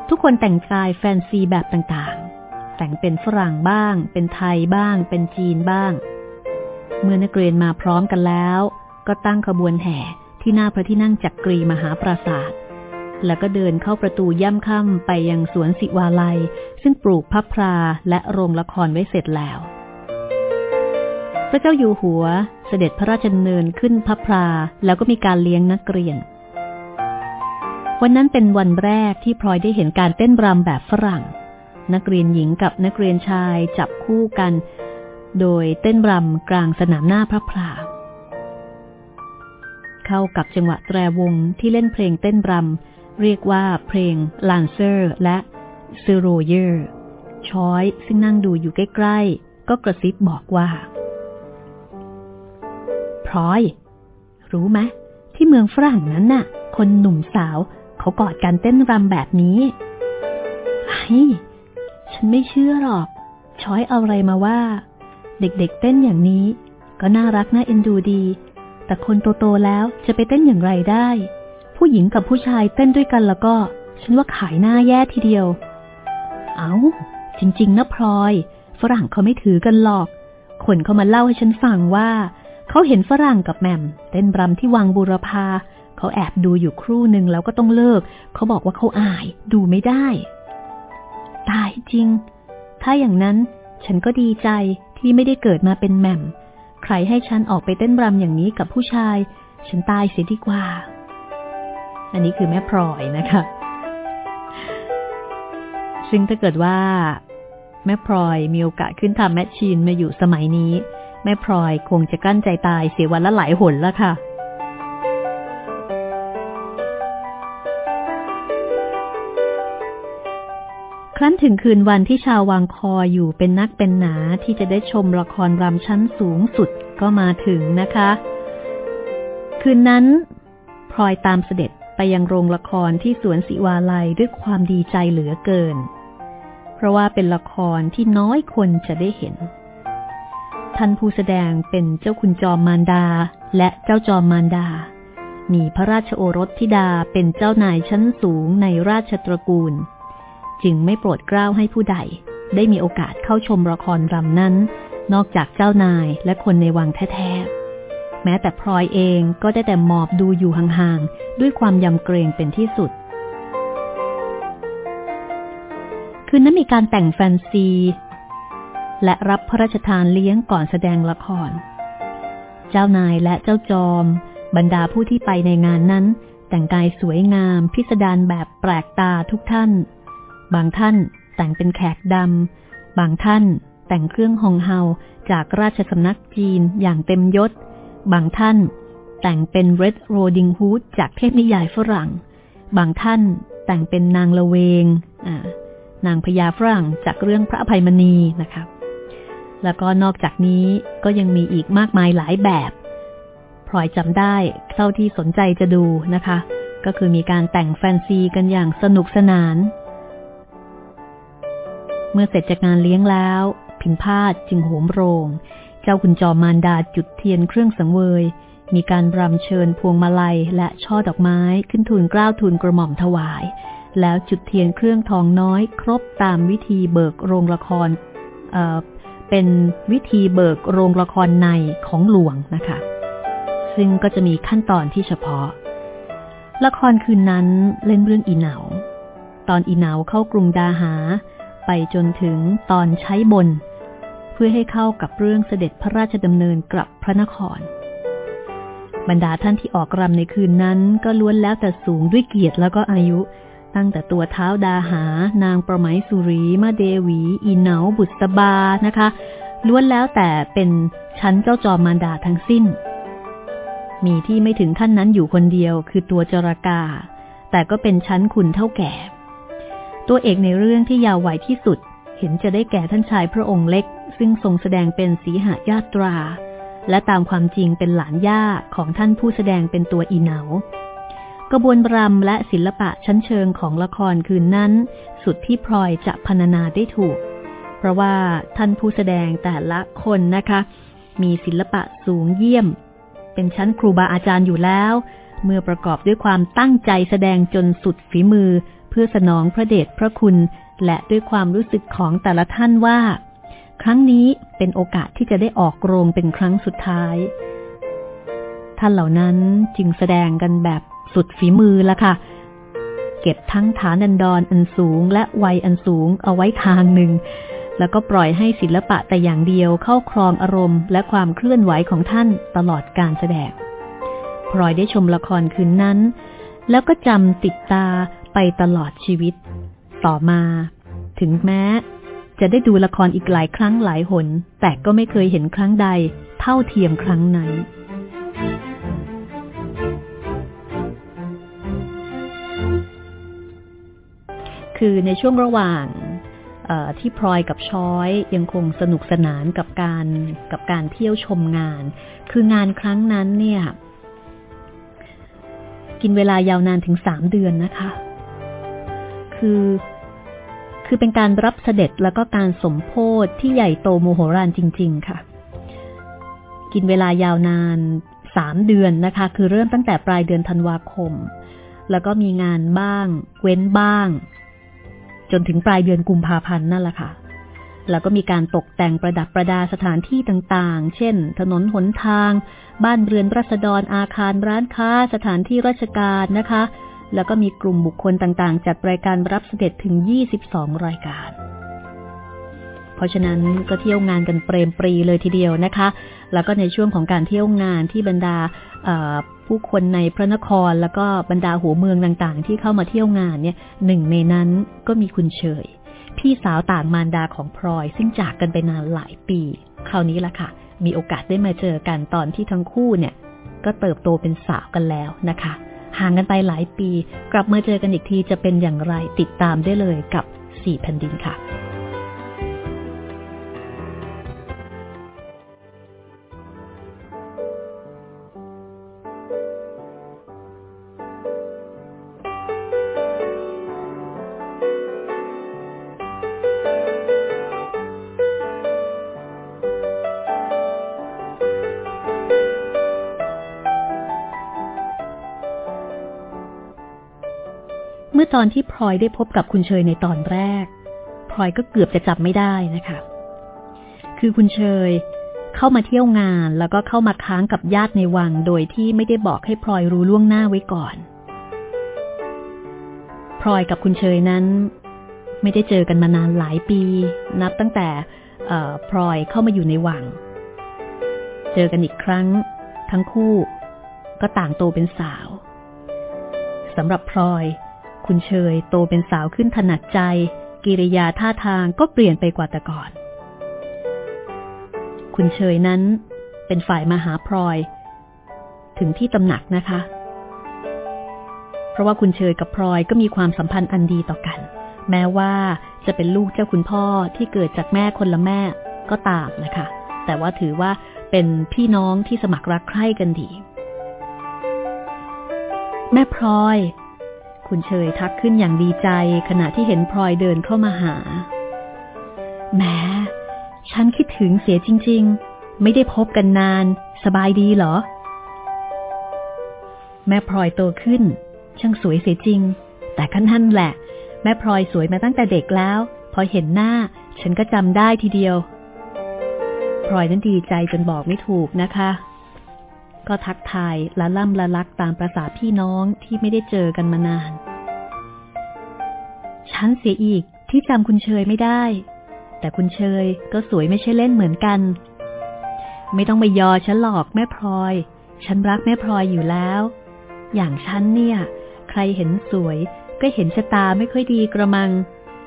ทุกคนแต่งกายแฟนซีแบบต่างๆ แต่งเป็นฝรั่งบ้าง เป็นไทยบ้าง เป็นจีนบ้าง เมื่อนักเรียนมาพร้อมกันแล้ว ก็ตั้งขบวนแห่ที่หน้าพระที่นั่งจักกรีมหาปราศาสตร์แล้วก็เดินเข้าประตูย่ำค่ำไปยังสวนสิวาลัย ซึ่งปลูกพับพราและโรงละครไว้เสร็จแล้ว พระเจ้าอยู่หัวเสด็จพระราชดำเนินขึ้นพับพราแล้วก็มีการเลี้ยงนักเรียน วันนั้นเป็นวันแรกที่พลอยได้เห็นการเต้นรำแบบฝรั่ง นักเรียนหญิงกับนักเรียนชายจับคู่กัน โดยเต้นรำกลางสนามหน้าพระพราเข้ากับจังหวะแตรวงที่เล่นเพลงเต้นรำเรียกว่าเพลง Lancer และซูโรเยอร์ ช้อยซึ่งนั่งดูอยู่ใกล้ๆ ก็กระซิบบอกว่าพลอย รู้ไหมที่เมืองฝรั่งนั้นน่ะ คนหนุ่มสาวเขากอดกันเต้นรำแบบนี้ไฮ้ฉันไม่เชื่อหรอก ช้อยเอาอะไรมาว่า เด็กๆเต้นอย่างนี้ ก็น่ารักน่าเอ็นดูดี แต่คนโตๆแล้วจะไปเต้นอย่างไรได้ ผู้หญิงกับผู้ชายเต้นด้วยกันแล้วก็ ฉันว่าขายหน้าแย่ทีเดียว เอา้า จริง ๆ นะพลอย ฝรั่งเขาไม่ถือกันหรอก คนเขามาเล่าให้ฉันฟังว่า เขาเห็นฝรั่งกับแมมเต้นรำที่วังบูรพาเขาแอบดูอยู่ครู่หนึ่งแล้วก็ต้องเลิก เขาบอกว่าเขาอาย ดูไม่ได้ ตายจริง ถ้าอย่างนั้นฉันก็ดีใจ ที่ไม่ได้เกิดมาเป็นแม่ม ใครให้ฉันออกไปเต้นรำอย่างนี้กับผู้ชาย ฉันตายเสียดีกว่า อันนี้คือแม่พลอยนะคะ ซึ่งถ้าเกิดว่า แม่พลอยมีโอกาสขึ้นทำแมชชีนมาอยู่สมัยนี้ แม่พลอยคงจะกั้นใจตายเสียวันละหลายหนแล้วค่ะ ครั้นถึงคืนวันที่ชาววังคออยู่เป็นนักเป็นหนาที่จะได้ชมละครรำชั้นสูงสุดก็มาถึงนะคะ คืนนั้นพลอยตามเสด็จไปยังโรงละครที่สวนศิวาลัยด้วยความดีใจเหลือเกิน เพราะว่าเป็นละครที่น้อยคนจะได้เห็น ท่านผู้แสดงเป็นเจ้าคุณจอมมารดาและเจ้าจอมมารดา มีพระราชโอรสธิดาเป็นเจ้านายชั้นสูงในราชตระกูล จึงไม่โปรดเกล้าให้ผู้ใด ได้มีโอกาสเข้าชมละครรำนั้น นอกจากเจ้านายและคนในวังแท้ๆ แม้แต่พลอยเองก็ได้แต่หมอบดูอยู่ห่างๆ ด้วยความยำเกรงเป็นที่สุด คืนนั้นมีการแต่งแฟนซี และรับพระราชทานเลี้ยงก่อนแสดงละคร เจ้านายและเจ้าจอม บรรดาผู้ที่ไปในงานนั้น แต่งกายสวยงามพิสดารแบบแปลกตาทุกท่าน บางท่านแต่งเป็นแขกดำ บางท่านแต่งเครื่องฮองเฮาจากราชสำนักจีนอย่างเต็มยศ บางท่านแต่งเป็นเรดโรดิงฮูดจากเทพนิยายฝรั่ง บางท่านแต่งเป็นนางละเวง นางพญาฝรั่งจากเรื่องพระอภัยมณีนะคะแล้วก็นอกจากนี้ก็ยังมีอีกมากมายหลายแบบพลอยจำได้เท่าที่สนใจจะดูนะคะ ก็คือมีการแต่งแฟนซีกันอย่างสนุกสนาน เมื่อเสร็จจากงานเลี้ยงแล้ว พินพาดจึงโหมโรง เจ้าคุณจอมมารดาจุดเทียนเครื่องสังเวย มีการรำเชิญพวงมาลัยและช่อดอกไม้ขึ้นทูลกล้าวทูลกระหม่อมถวาย แล้วจุดเทียนเครื่องทองน้อย ครบตามวิธีเบิกโรงละครเเป็นวิธีเบิกโรงละครในของหลวงนะคะ ซึ่งก็จะมีขั้นตอนที่เฉพาะ ละครคืนนั้นเล่นเรื่องอีเหนา ตอนอีเหนาเข้ากรุงดาหา ไปจนถึงตอนใช้บน เพื่อให้เข้ากับเรื่องเสด็จพระราชดำเนินกลับพระนคร บรรดาท่านที่ออกรำในคืนนั้น ก็ล้วนแล้วแต่สูงด้วยเกียรติแล้วก็อายุ ตั้งแต่ตัวเท้าดาหา นางประไมสุรีมาเดวี อีเหนาบุษบานะคะล้วนแล้วแต่เป็นชั้นเจ้าจอมมารดาทั้งสิ้น มีที่ไม่ถึงขั้นนั้นอยู่คนเดียวคือตัวจรากา แต่ก็เป็นชั้นคุณเท่าแก่ ตัวเอกในเรื่องที่ยาวไหวที่สุด เห็นจะได้แก่ท่านชายพระองค์เล็ก ซึ่งทรงแสดงเป็นสีหายาตรา และตามความจริงเป็นหลานย่าของท่านผู้แสดงเป็นตัวอีเหนากระบวนรำและศิลปะชั้นเชิงของละครคืนนั้น สุดที่พลอยจะพรรณนาได้ถูก เพราะว่าท่านผู้แสดงแต่ละคนนะคะ มีศิลปะสูงเยี่ยม เป็นชั้นครูบาอาจารย์อยู่แล้ว เมื่อประกอบด้วยความตั้งใจแสดงจนสุดฝีมือ เพื่อสนองพระเดชพระคุณ และด้วยความรู้สึกของแต่ละท่านว่า ครั้งนี้เป็นโอกาสที่จะได้ออกโรงเป็นครั้งสุดท้าย ท่านเหล่านั้นจึงแสดงกันแบบสุดฝีมือละค่ะ เก็บทั้งฐานันดรอันสูง และวัยอันสูงเอาไว้ทางหนึ่ง แล้วก็ปล่อยให้ศิลปะแต่อย่างเดียวเข้าครองอารมณ์ และความเคลื่อนไหวของท่านตลอดการแสดงพลอยได้ชมละครคืนนั้น แล้วก็จำติดตา ไปตลอดชีวิต ต่อมา ถึงแม้ จะได้ดูละครอีกหลายครั้งหลายหน แต่ก็ไม่เคยเห็นครั้งใด เท่าเทียมครั้งนั้นคือในช่วงระหว่างที่พลอยกับช้อยยังคงสนุกสนานกับการกับการเที่ยวชมงาน คืองานครั้งนั้นเนี่ย กินเวลายาวนานถึงสามเดือนนะคะ คือ คือเป็นการรับเสด็จแล้วก็การสมโพธที่ใหญ่โตโมโหรานจริง ๆ ค่ะ กินเวลายาวนานสามเดือนนะคะ คือเริ่มตั้งแต่ปลายเดือนธันวาคม แล้วก็มีงานบ้าง เว้นบ้าง จนถึงปลายเดือนกุมภาพันธ์นั่นแหละค่ะ แล้วก็มีการตกแต่งประดับประดาสถานที่ต่างๆ เช่น ถนนหนทาง บ้านเรือนรัษฎรอาคารร้านค้า สถานที่ราชการนะคะ แล้วก็มีกลุ่มบุคคลต่างๆ จัดรายการรับเสด็จถึง 22 รายการ เพราะฉะนั้นก็เที่ยวงานกันเปรมปรีเลยทีเดียวนะคะ แล้วก็ในช่วงของการเที่ยวงานที่บรรดาผู้คนในพระนครแล้วก็บรรดาหัวเมืองต่างๆ ที่เข้ามาเที่ยวงานเนี่ยหนึ่งในนั้นก็มีคุณเฉย พี่สาวต่างมารดาของพลอย ซึ่งจากกันไปนานหลายปี คราวนี้ละค่ะ มีโอกาสได้มาเจอกันตอนที่ทั้งคู่เนี่ย ก็เติบโตเป็นสาวกันแล้วนะคะ ห่างกันไปหลายปี กลับมาเจอกันอีกทีจะเป็นอย่างไรติดตามได้เลยกับสี่แผ่นดินค่ะื่อตอนที่พลอยได้พบกับคุณเชยในตอนแรกพลอยก็เกือบจะจับไม่ได้นะคะ คือคุณเชยเข้ามาเที่ยวงานแล้วก็เข้ามาค้างกับญาติในวัง โดยที่ไม่ได้บอกให้พลอยรู้ล่วงหน้าไว้ก่อนพลอยกับคุณเชยนั้น ไม่ได้เจอกันมานานหลายปี นับตั้งแต่พลอยเข้ามาอยู่ในวัง เจอกันอีกครั้ง ทั้งคู่ ก็ต่างโตเป็นสาวสำหรับพลอย คุณเชยโตเป็นสาวขึ้นถนัดใจ กิริยาท่าทางก็เปลี่ยนไปกว่าแต่ก่อน คุณเชยนั้นเป็นฝ่ายมาหาพลอย ถึงที่ตำหนักนะคะ เพราะว่าคุณเชยกับพลอยก็มีความสัมพันธ์อันดีต่อกัน แม้ว่าจะเป็นลูกเจ้าคุณพ่อที่เกิดจากแม่คนละแม่ก็ตามนะคะ แต่ว่าถือว่าเป็นพี่น้องที่สมัครรักใคร่กันดี แม่พลอย คุณเชยทักขึ้นอย่างดีใจขณะที่เห็นพลอยเดินเข้ามาหา แม้ฉันคิดถึงเสียจริง ๆ ไม่ได้พบกันนาน สบายดีเหรอ แม่พลอยโตขึ้น ช่างสวยเสียจริง แต่ขั้นท่านแหละ แม่พลอยสวยมาตั้งแต่เด็กแล้ว พอเห็นหน้า ฉันก็จำได้ทีเดียว พลอยนั้นดีใจจนบอกไม่ถูกนะคะ ก็ทักทายละล่ำละลักตามประษาพี่น้องที่ไม่ได้เจอกันมานาน ฉันเสียอีกที่จำคุณเชยไม่ได้ แต่คุณเชยก็สวยไม่ใช่เล่นเหมือนกัน ไม่ต้องไปยอฉันหลอกแม่พลอย ฉันรักแม่พลอยอยู่แล้ว อย่างฉันเนี่ย ใครเห็นสวยก็เห็นชะตาไม่ค่อยดีกระมัง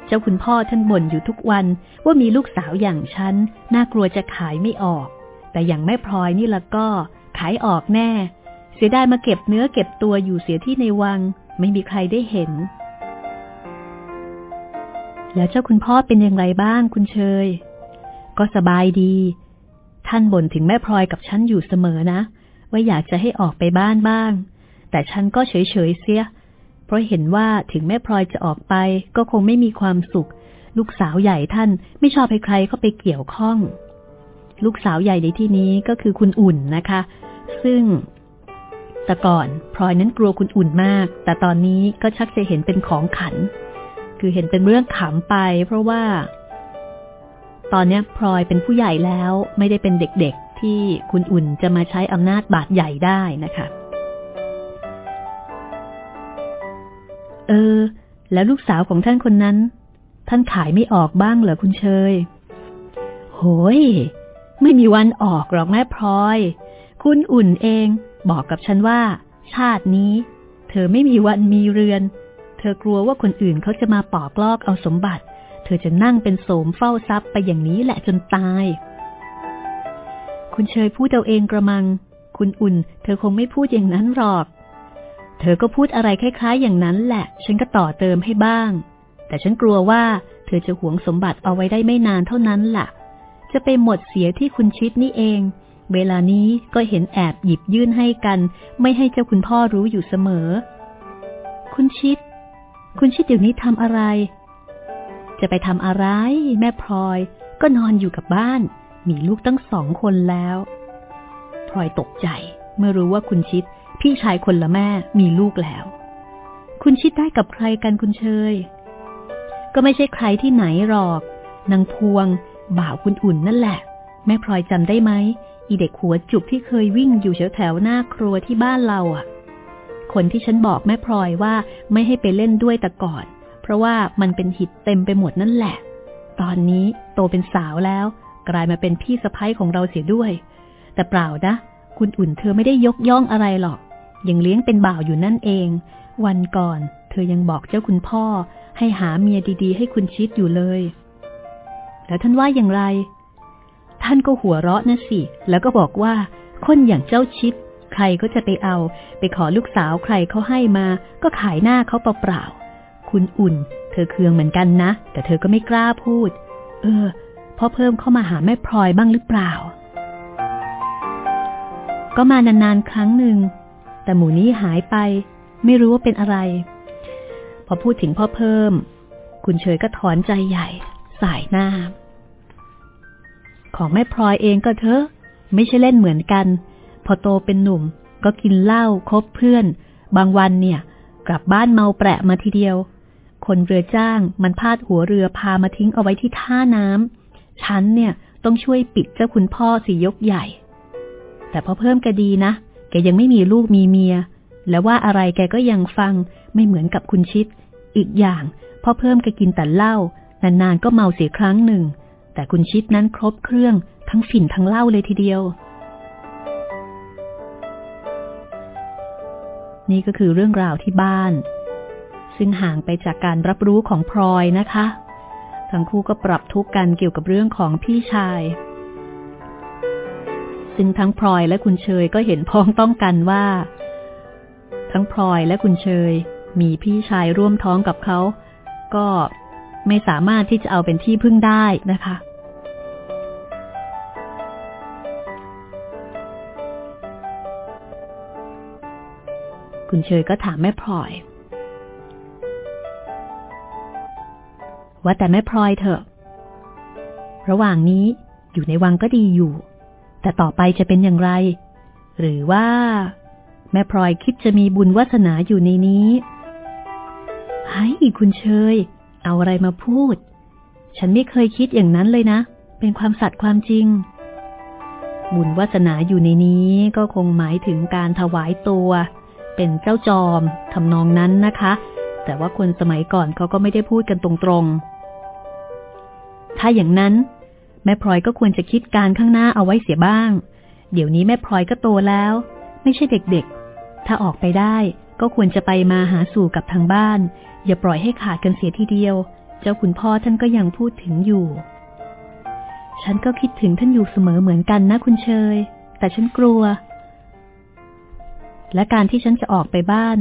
เจ้าคุณพ่อท่านบ่นอยู่ทุกวันว่ามีลูกสาวอย่างฉันน่ากลัวจะขายไม่ออก แต่อย่างแม่พลอยนี่ละก็ ขายออกแน่ เสียดายมาเก็บเนื้อเก็บตัวอยู่เสียที่ในวัง ไม่มีใครได้เห็น แล้วเจ้าคุณพ่อเป็นอย่างไรบ้างคุณเชย ก็สบายดี ท่านบ่นถึงแม่พลอยกับฉันอยู่เสมอนะ ว่าอยากจะให้ออกไปบ้านบ้าง แต่ฉันก็เฉยเฉยเสีย เพราะเห็นว่าถึงแม่พลอยจะออกไปก็คงไม่มีความสุข ลูกสาวใหญ่ท่านไม่ชอบให้ใครเข้าไปเกี่ยวข้อง ลูกสาวใหญ่ในที่นี้ก็คือคุณอุ่นนะคะ ซึ่งแต่ก่อนพลอยนั้นกลัวคุณอุ่นมาก แต่ตอนนี้ก็ชักจะเห็นเป็นของขัน คือเห็นเป็นเรื่องขำไป เพราะว่า ตอนนี้พลอยเป็นผู้ใหญ่แล้วไม่ได้เป็นเด็กๆ ที่คุณอุ่นจะมาใช้อำนาจบาดใหญ่ได้นะคะ เออ แล้วลูกสาวของท่านคนนั้น ท่านขายไม่ออกบ้างเหรอคุณเชย โหย ไม่มีวันออกหรอกแม่พลอย คุณอุ่นเองบอกกับฉันว่า ชาตินี้ เธอไม่มีวันมีเรือน เธอกลัวว่าคนอื่นเขาจะมาปอกลอกเอาสมบัติ เธอจะนั่งเป็นโสมเฝ้าทรัพย์ไปอย่างนี้แหละจนตาย คุณเชยพูดเอาเองกระมัง คุณอุ่น เธอคงไม่พูดอย่างนั้นหรอก เธอก็พูดอะไรคล้ายๆ อย่างนั้นแหละ ฉันก็ต่อเติมให้บ้าง แต่ฉันกลัวว่า เธอจะหวงสมบัติเอาไว้ได้ไม่นานเท่านั้นล่ะ จะไปหมดเสียที่คุณชิดนี่เอง เวลานี้ก็เห็นแอบหยิบยื่นให้กัน ไม่ให้เจ้าคุณพ่อรู้อยู่เสมอ คุณชิด คุณชิดเดี๋ยวนี้ทำอะไร จะไปทำอะไร แม่พลอย ก็นอนอยู่กับบ้าน มีลูกตั้งสองคนแล้วพลอยตกใจ เมื่อรู้ว่าคุณชิด พี่ชายคนละแม่มีลูกแล้ว คุณชิดได้กับใครกันคุณเชยก็ไม่ใช่ใครที่ไหนหรอกนางพวง บ่าวคุณอุ่นนั่นแหละ แม่พลอยจำได้ไหมอีเด็กหัวจุกที่เคยวิ่งอยู่แถวแถวหน้าครัวที่บ้านเราอะ คนที่ฉันบอกแม่พลอยว่าไม่ให้ไปเล่นด้วยแต่ก่อน เพราะว่ามันเป็นหิดเต็มไปหมดนั่นแหละ ตอนนี้โตเป็นสาวแล้ว กลายมาเป็นพี่สะพ้ยของเราเสียด้วย แต่เปล่านะ คุณอุ่นเธอไม่ได้ยกย่องอะไรหรอก ยังเลี้ยงเป็นบ่าวอยู่นั่นเอง วันก่อน เธอยังบอกเจ้าคุณพ่อ ให้หาเมียดีๆ ให้คุณชิดอยู่เลย แล้วท่านว่าอย่างไร ท่านก็หัวเราะนะสิ แล้วก็บอกว่า คนอย่างเจ้าชิด ใครก็จะไปเอา ไปขอลูกสาวใครเขาให้มา ก็ขายหน้าเขาเปล่าๆ คุณอุ่น เธอเคืองเหมือนกันนะ แต่เธอก็ไม่กล้าพูด เออพ่อเพิ่มเข้ามาหาแม่พลอยบ้างหรือเปล่า ก็มานานๆครั้งหนึ่ง แต่หมูนี้หายไป ไม่รู้ว่าเป็นอะไร พอพูดถึงพ่อเพิ่ม คุณเฉยก็ถอนใจใหญ่ สายหน้า ของแม่พลอยเองก็เถอะ ไม่ใช่เล่นเหมือนกัน พอโตเป็นหนุ่มก็กินเหล้าคบเพื่อน บางวันเนี่ย กลับบ้านเมาแปะมาทีเดียว คนเรือจ้างมันพาดหัวเรือพามาทิ้งเอาไว้ที่ท่าน้ำฉันเนี่ยต้องช่วยปิดเจ้าคุณพ่อสียกใหญ่ แต่พอเพิ่มแกดีนะ แกยังไม่มีลูกมีเมีย แล้วว่าอะไรแกก็ยังฟังไม่เหมือนกับคุณชิด อีกอย่างพ่อเพิ่มแกกินแต่เหล้า นานๆก็เมาเสียครั้งหนึ่ง แต่คุณชิดนั้นครบเครื่องทั้งฝิ่นทั้งเหล้าเลยทีเดียว นี่ก็คือเรื่องราวที่บ้าน ซึ่งห่างไปจากการรับรู้ของพลอยนะคะ ทั้งคู่ก็ปรับทุกข์กันเกี่ยวกับเรื่องของพี่ชาย ซึ่งทั้งพลอยและคุณเชยก็เห็นพ้องต้องกันว่า ทั้งพลอยและคุณเชยมีพี่ชายร่วมท้องกับเขา ก็ ไม่สามารถที่จะเอาเป็นที่พึ่งได้นะคะ คุณเชยก็ถามแม่พลอย ว่าแต่แม่พลอยเถอะ ระหว่างนี้อยู่ในวังก็ดีอยู่ แต่ต่อไปจะเป็นอย่างไร หรือว่า แม่พลอยคิดจะมีบุญวาสนาอยู่ในนี้ให้คุณเชย เอาอะไรมาพูด ฉันไม่เคยคิดอย่างนั้นเลยนะ เป็นความสัตย์ความจริง บุญวาสนาอยู่ในนี้ก็คงหมายถึงการถวายตัว เป็นเจ้าจอมทำนองนั้นนะคะ แต่ว่าคนสมัยก่อนเขาก็ไม่ได้พูดกันตรงๆ ถ้าอย่างนั้น แม่พลอยก็ควรจะคิดการข้างหน้าเอาไว้เสียบ้าง เดี๋ยวนี้แม่พลอยก็โตแล้ว ไม่ใช่เด็กๆ ถ้าออกไปได้ก็ควรจะไปมาหาสู่กับทางบ้าน อย่าปล่อยให้ขาดกันเสียทีเดียว เจ้าคุณพ่อท่านก็ยังพูดถึงอยู่ ฉันก็คิดถึงท่านอยู่เสมอเหมือนกันนะคุณเชย แต่ฉันกลัว และการที่ฉันจะออกไปบ้าน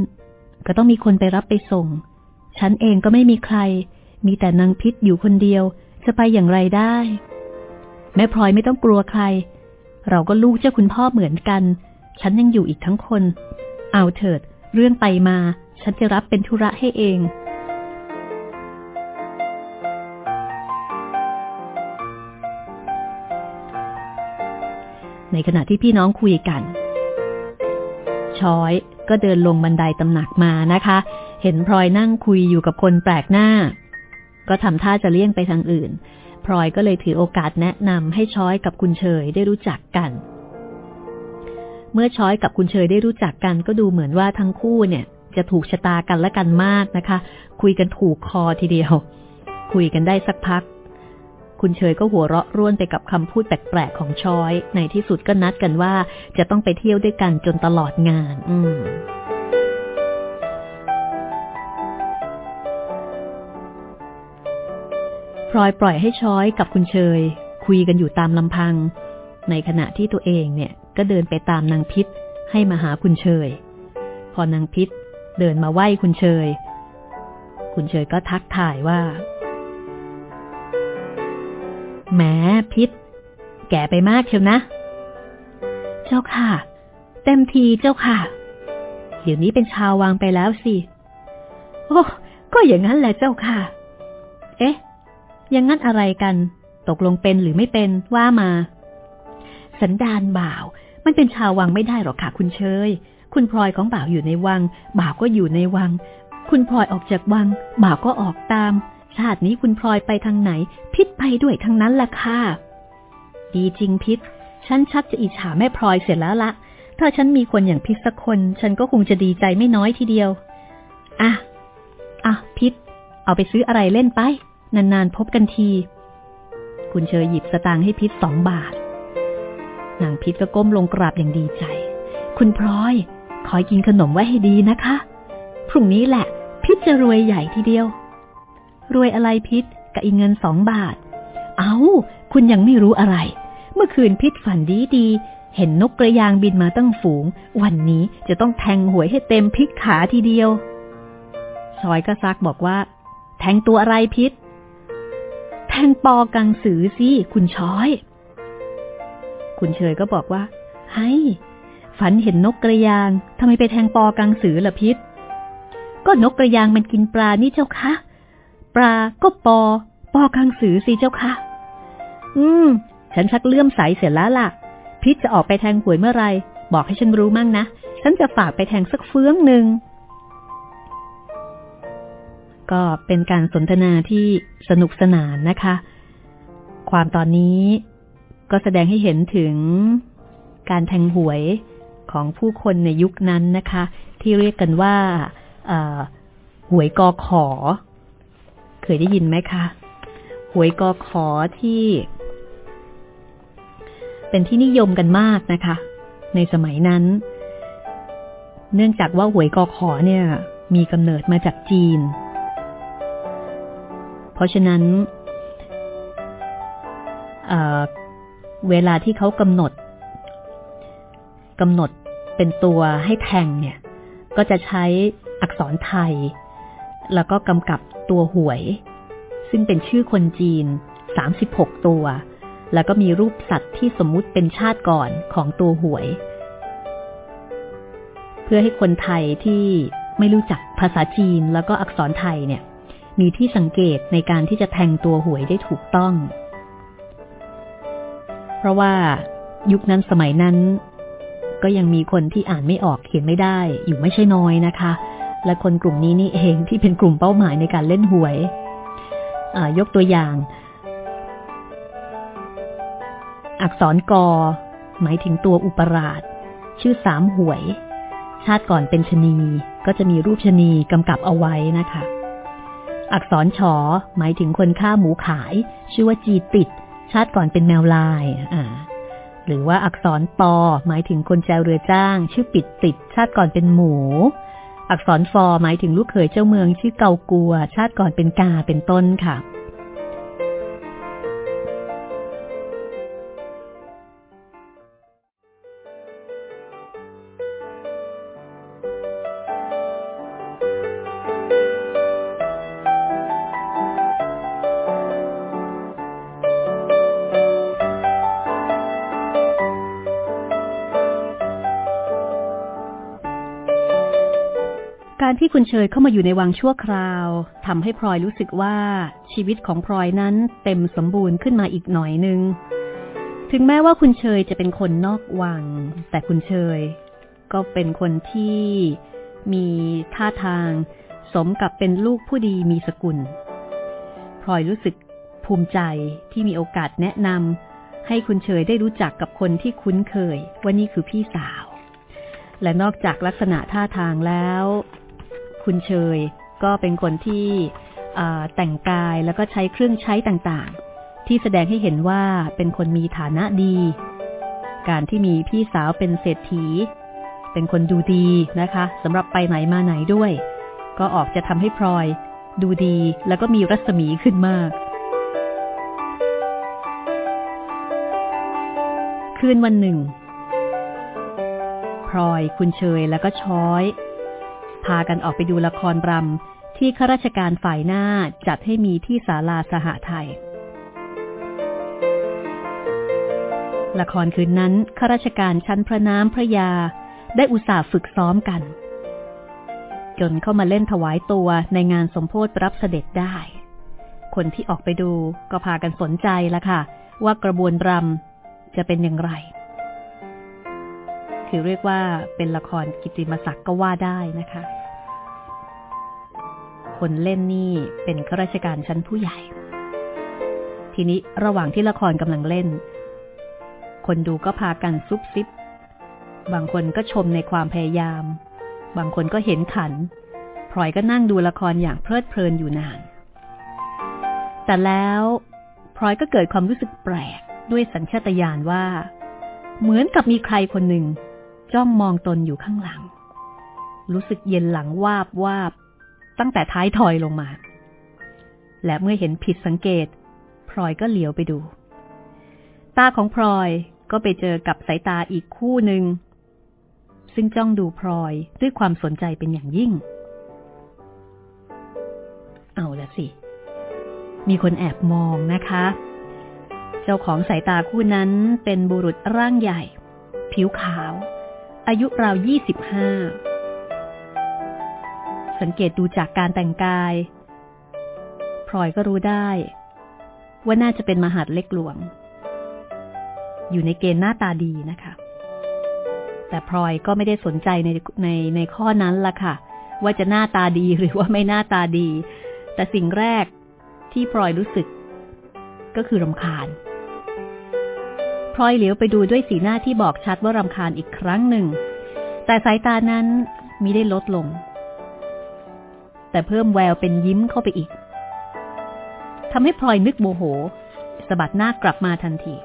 ก็ต้องมีคนไปรับไปส่ง ฉันเองก็ไม่มีใคร มีแต่นางพิษอยู่คนเดียว จะไปอย่างไรได้ แม่พลอยไม่ต้องกลัวใคร เราก็ลูกเจ้าคุณพ่อเหมือนกัน ฉันยังอยู่อีกทั้งคน เอาเถิด เรื่องไปมา ฉันจะรับเป็นธุระให้เอง ในขณะที่พี่น้องคุยกัน ช้อยก็เดินลงบันไดตำหนักมานะคะ เห็นพลอยนั่งคุยอยู่กับคนแปลกหน้า ก็ทำท่าจะเลี่ยงไปทางอื่นพลอยก็เลยถือโอกาสแนะนำให้ช้อยกับคุณเชยได้รู้จักกัน เมื่อช้อยกับคุณเชยได้รู้จักกันก็ดูเหมือนว่าทั้งคู่เนี่ย จะถูกชะตากันและกันมากนะคะ คุยกันถูกคอทีเดียว คุยกันได้สักพัก คุณเชยก็หัวเราะร่วนไปกับคำพูดแปลกๆของช้อย ในที่สุดก็นัดกันว่าจะต้องไปเที่ยวด้วยกันจนตลอดงาน อืมพลอยปล่อยให้ช้อยกับคุณเชย คุยกันอยู่ตามลำพัง ในขณะที่ตัวเองเนี่ยก็เดินไปตามนางพิษให้มาหาคุณเชย พอนางพิษ เดินมาไหว้คุณเชย คุณเชยก็ทักทายว่า แหมพิษ แก่ไปมากเชียวนะ เจ้าค่ะ เต็มทีเจ้าค่ะ เดี๋ยวนี้เป็นชาววังไปแล้วสิ โอ้ก็อย่างนั้นแหละเจ้าค่ะ เอ๊ะยังงั้นอะไรกัน ตกลงเป็นหรือไม่เป็นว่ามา สันดานบ่าว มันเป็นชาววังไม่ได้หรอกค่ะคุณเชย คุณพลอยของบ่าวอยู่ในวัง บ่าวก็อยู่ในวัง คุณพลอยออกจากวัง บ่าวก็ออกตาม ชาตินี้คุณพลอยไปทางไหน พิษไปด้วยทั้งนั้นล่ะค่ะ ดีจริงพิษ ฉันชักจะอิจฉาแม่พลอยเสร็จแล้วละ ถ้าฉันมีคนอย่างพิษสักคน ฉันก็คงจะดีใจไม่น้อยทีเดียว อะ อะ พิษ เอาไปซื้ออะไรเล่นไป นานๆพบกันที คุณเชยหยิบสตางค์ให้พิษสองบาท นางพิษก็ก้มลงกราบอย่างดีใจคุณพลอย คอยกินขนมไว้ให้ดีนะคะ พรุ่งนี้แหละ พิษจะรวยใหญ่ทีเดียว รวยอะไรพิษกับอีเงินสองบาท เอา้า คุณยังไม่รู้อะไร เมื่อคืนพิษฝันดีดีเห็นนกกระยางบินมาตั้งฝูง วันนี้จะต้องแทงหวยให้เต็มพิษขาทีเดียวชอยก็ซักบอกว่า แทงตัวอะไรพิษ แทงปอกังสือสิคุณช้อย คุณเชยก็บอกว่าไฮ้ ฝันเห็นนกกระยางทำไมไปแทงปอกังสือล่ะพิษ ก็นกกระยางมันกินปลานี่เจ้าคะ ปลาก็ปอ ปอกังสือสิเจ้าคะอืม ฉันชักเลื่อมใสเสร็จแล้วล่ะ พิษจะออกไปแทงหวยเมื่อไร บอกให้ฉันรู้มั่งนะ ฉันจะฝากไปแทงสักเฟื้องหนึ่ง ก็เป็นการสนทนาที่สนุกสนานนะคะ ความตอนนี้ก็แสดงให้เห็นถึงการแทงหวย ของผู้คนในยุคนั้นนะคะ ที่เรียกกันว่าหวยกอขอ เคยได้ยินไหมคะหวยกอขอที่ เป็นที่นิยมกันมากนะคะ ในสมัยนั้น เนื่องจากว่าหวยกอขอเนี่ย มีกำเนิดมาจากจีน เพราะฉะนั้นเเวลาที่เขากำหนดกำหนด เป็นตัวให้แทงเนี่ย ก็จะใช้อักษรไทย แล้วก็กำกับตัวหวย ซึ่งเป็นชื่อคนจีน 36 ตัว แล้วก็มีรูปสัตว์ที่สมมุติเป็นชาติก่อนของตัวหวย เพื่อให้คนไทยที่ไม่รู้จักภาษาจีนแล้วก็อักษรไทยเนี่ย มีที่สังเกตในการที่จะแทงตัวหวยได้ถูกต้อง เพราะว่ายุคนั้นสมัยนั้น ก็ยังมีคนที่อ่านไม่ออกเขียนไม่ได้อยู่ไม่ใช่น้อยนะคะ และคนกลุ่มนี้นี่เองที่เป็นกลุ่มเป้าหมายในการเล่นหวยยกตัวอย่าง อักษรกอหมายถึงตัวอุปราช ชื่อสามหวย ชาติก่อนเป็นชนีก็จะมีรูปชนีกำกับเอาไว้นะคะ อักษรชอหมายถึงคนฆ่าหมูขาย ชื่อว่าจีติด ชาติก่อนเป็นแมวลาย อ่า หรือว่าอักษรปอหมายถึงคนแจวเรือจ้าง ชื่อปิดติด ชาติก่อนเป็นหมู อักษรฟอหมายถึงลูกเขยเจ้าเมืองชื่อเกากัว ชาติก่อนเป็นกาเป็นต้นค่ะ ที่คุณเชยเข้ามาอยู่ในวังชั่วคราวทำให้พลอยรู้สึกว่าชีวิตของพลอยนั้นเต็มสมบูรณ์ขึ้นมาอีกหน่อยนึง ถึงแม้ว่าคุณเชยจะเป็นคนนอกวัง แต่คุณเชย ก็เป็นคนที่มีท่าทาง สมกับเป็นลูกผู้ดีมีสกุลพลอยรู้สึกภูมิใจที่มีโอกาสแนะนำให้คุณเชยได้รู้จักกับคนที่คุ้นเคยว่านี่คือพี่สาว และนอกจากลักษณะท่าทางแล้ว คุณเชย ก็เป็นคนที่แต่งกายแล้วก็ใช้เครื่องใช้ต่างๆ ที่แสดงให้เห็นว่าเป็นคนมีฐานะดี การที่มีพี่สาวเป็นเศรษฐี เป็นคนดูดีนะคะสำหรับไปไหนมาไหนด้วย ก็ออกจะทำให้พลอย ดูดีแล้วก็มีรัศมีขึ้นมากคืนวันหนึ่งพลอยคุณเชยแล้วก็ช้อย พากันออกไปดูละครรำที่ข้าราชการฝ่ายหน้าจัดให้มีที่ศาลาสหไทย ละครคืนนั้นข้าราชการชั้นพระน้ำพระยา ได้อุตส่าห์ฝึกซ้อมกัน จนเข้ามาเล่นถวายตัวในงานสมโพธิรับเสด็จได้ คนที่ออกไปดูก็พากันสนใจละค่ะ ว่ากระบวนรำจะเป็นอย่างไรือเรียกว่าเป็นละครกิติมศักดิ์ก็ว่าได้นะคะ คนเล่นนี่เป็นข้าราชการชั้นผู้ใหญ่ ทีนี้ระหว่างที่ละครกำลังเล่น คนดูก็พากันซุบซิบบางคนก็ชมในความพยายาม บางคนก็เห็นขันพลอยก็นั่งดูละครอย่างเพลิดเพลินอยู่นาน แต่แล้วพลอยก็เกิดความรู้สึกแปลกด้วยสัญชาตญาณว่า เหมือนกับมีใครคนหนึ่ง จ้องมองตนอยู่ข้างหลัง รู้สึกเย็นหลังวาบวาบ ตั้งแต่ท้ายถอยลงมา และเมื่อเห็นผิดสังเกต พลอยก็เหลียวไปดู ตาของพลอยก็ไปเจอกับสายตาอีกคู่หนึ่ง ซึ่งจ้องดูพลอยด้วยความสนใจเป็นอย่างยิ่ง เอาละสิ มีคนแอบมองนะคะ เจ้าของสายตาคู่นั้นเป็นบุรุษร่างใหญ่ ผิวขาว อายุราวยี่สิบห้า สังเกตดูจากการแต่งกายพลอยก็รู้ได้ ว่าน่าจะเป็นมหาดเล็กหลวง อยู่ในเกณฑ์หน้าตาดีนะคะ แต่พลอยก็ไม่ได้สนใจในในในข้อนั้นล่ะค่ะ ว่าจะหน้าตาดีหรือว่าไม่หน้าตาดี แต่สิ่งแรกที่พลอยรู้สึก ก็คือรำคาญ พลอยเหลียวไปดูด้วยสีหน้าที่บอกชัดว่ารำคาญอีกครั้งหนึ่ง แต่สายตานั้นมิได้ลดลง แต่เพิ่มแววเป็นยิ้มเข้าไปอีกทำให้พลอยนึกโมโหสะบัดหน้ากลับมาทันที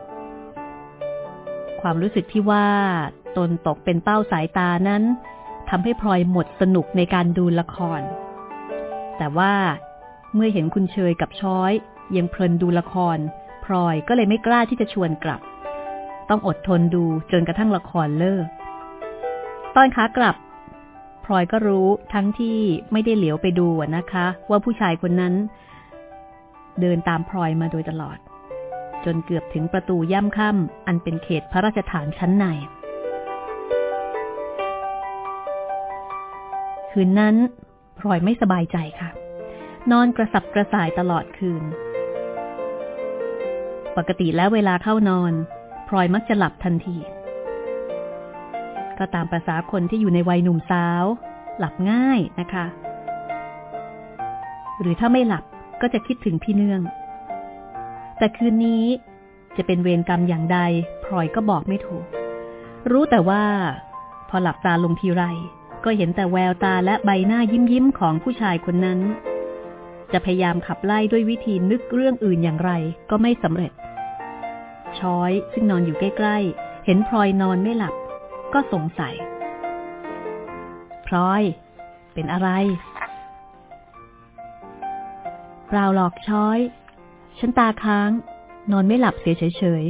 ความรู้สึกที่ว่าตนตกเป็นเป้าสายตานั้นทำให้พลอยหมดสนุกในการดูละคร แต่ว่าเมื่อเห็นคุณเชยกับช้อยยังเพลินดูละคร พลอยก็เลยไม่กล้าที่จะชวนกลับ ต้องอดทนดูจนกระทั่งละครเลิก ตอนขากลับพลอยก็รู้ทั้งที่ไม่ได้เหลียวไปดูนะคะ ว่าผู้ชายคนนั้น เดินตามพลอยมาโดยตลอด จนเกือบถึงประตูย่ำค่ำอันเป็นเขตพระราชฐานชั้นในคืนนั้นพลอยไม่สบายใจค่ะ นอนกระสับกระส่ายตลอดคืน ปกติแล้วเวลาเข้านอน พลอยมักจะหลับทันที ก็ตามประษาคนที่อยู่ในวัยหนุ่มสาว หลับง่ายนะคะ หรือถ้าไม่หลับก็จะคิดถึงพี่เนื่อง แต่คืนนี้จะเป็นเวรกรรมอย่างใดพลอยก็บอกไม่ถูก รู้แต่ว่า พอหลับตาลงทีไร ก็เห็นแต่แววตาและใบหน้ายิ้มยิ้มของผู้ชายคนนั้น จะพยายามขับไล่ด้วยวิธีนึกเรื่องอื่นอย่างไรก็ไม่สำเร็จ ช้อย ซึ่งนอนอยู่ใกล้ๆ เห็นพลอยนอนไม่หลับ ก็สงสัย พลอย เป็นอะไร เปล่าหลอกช้อย ฉันตาค้าง นอนไม่หลับเสียเฉย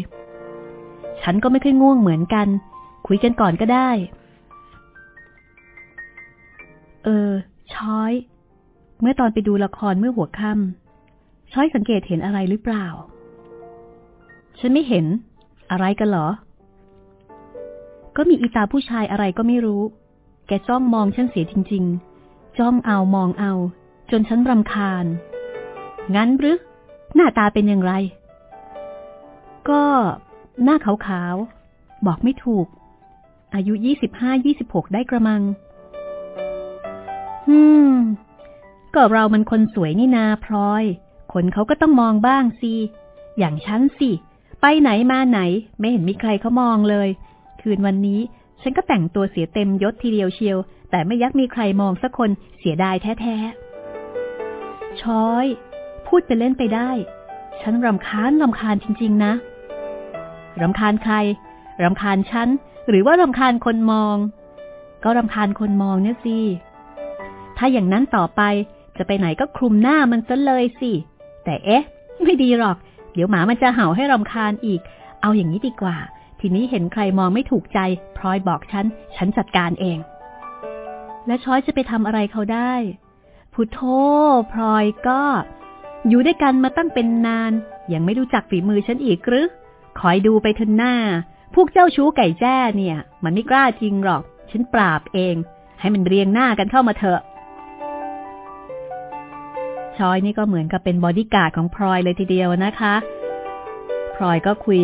ๆ ฉันก็ไม่ค่อยง่วงเหมือนกัน คุยกันก่อนก็ได้ เออ ช้อย เมื่อตอนไปดูละครเมื่อหัวค่ำช้อยสังเกตเห็นอะไรหรือเปล่า ฉันไม่เห็น อะไรกันเหรอ ก็มีอีตาผู้ชายอะไรก็ไม่รู้ แกจ้องมองฉันเสียจริง ๆ จ้องเอามองเอา จนฉันรำคาญ งั้นหรือ หน้าตาเป็นอย่างไร ก็หน้าขาวๆ บอกไม่ถูก อายุยี่สิบห้ายี่สิบหกได้กระมัง อืม ก็เรามันคนสวยนี่นาพลอย คนเขาก็ต้องมองบ้างสิ อย่างฉันสิ ไปไหนมาไหน ไม่เห็นมีใครเขามองเลย คืนวันนี้ ฉันก็แต่งตัวเสียเต็มยศทีเดียวเชียว แต่ไม่ยักมีใครมองสักคนเสียดายแท้ๆช้อย พูดไปเล่นไปได้ ฉันรำคาญรำคาญจริง ๆ นะรำคาญใครรำคาญฉัน หรือว่ารำคาญคนมอง ก็รำคาญคนมองเนี่ยสิถ้าอย่างนั้นต่อไปจะไปไหนก็คลุมหน้ามันซะเลยสิ แต่เอ๊ะ ไม่ดีหรอก ดี๋ยวหมามันจะเห่าให้รำคาญอีก เอาอย่างนี้ดีกว่า ทีนี้เห็นใครมองไม่ถูกใจ พลอยบอกฉัน ฉันจัดการเอง และช้อยจะไปทำอะไรเขาได้ผู้พุทโธพลอยก็ อยู่ด้วยกันมาตั้งเป็นนาน ยังไม่รู้จักฝีมือฉันอีกหรือคอยดูไปเถอะน่า พวกเจ้าชู้ไก่แจ้เนี่ย มันไม่กล้าจริงหรอก ฉันปราบเอง ให้มันเรียงหน้ากันเข้ามาเถอะ ช้อยนี่ก็เหมือนกับเป็นบอดี้การ์ดของพลอยเลยทีเดียวนะคะพลอยก็คุย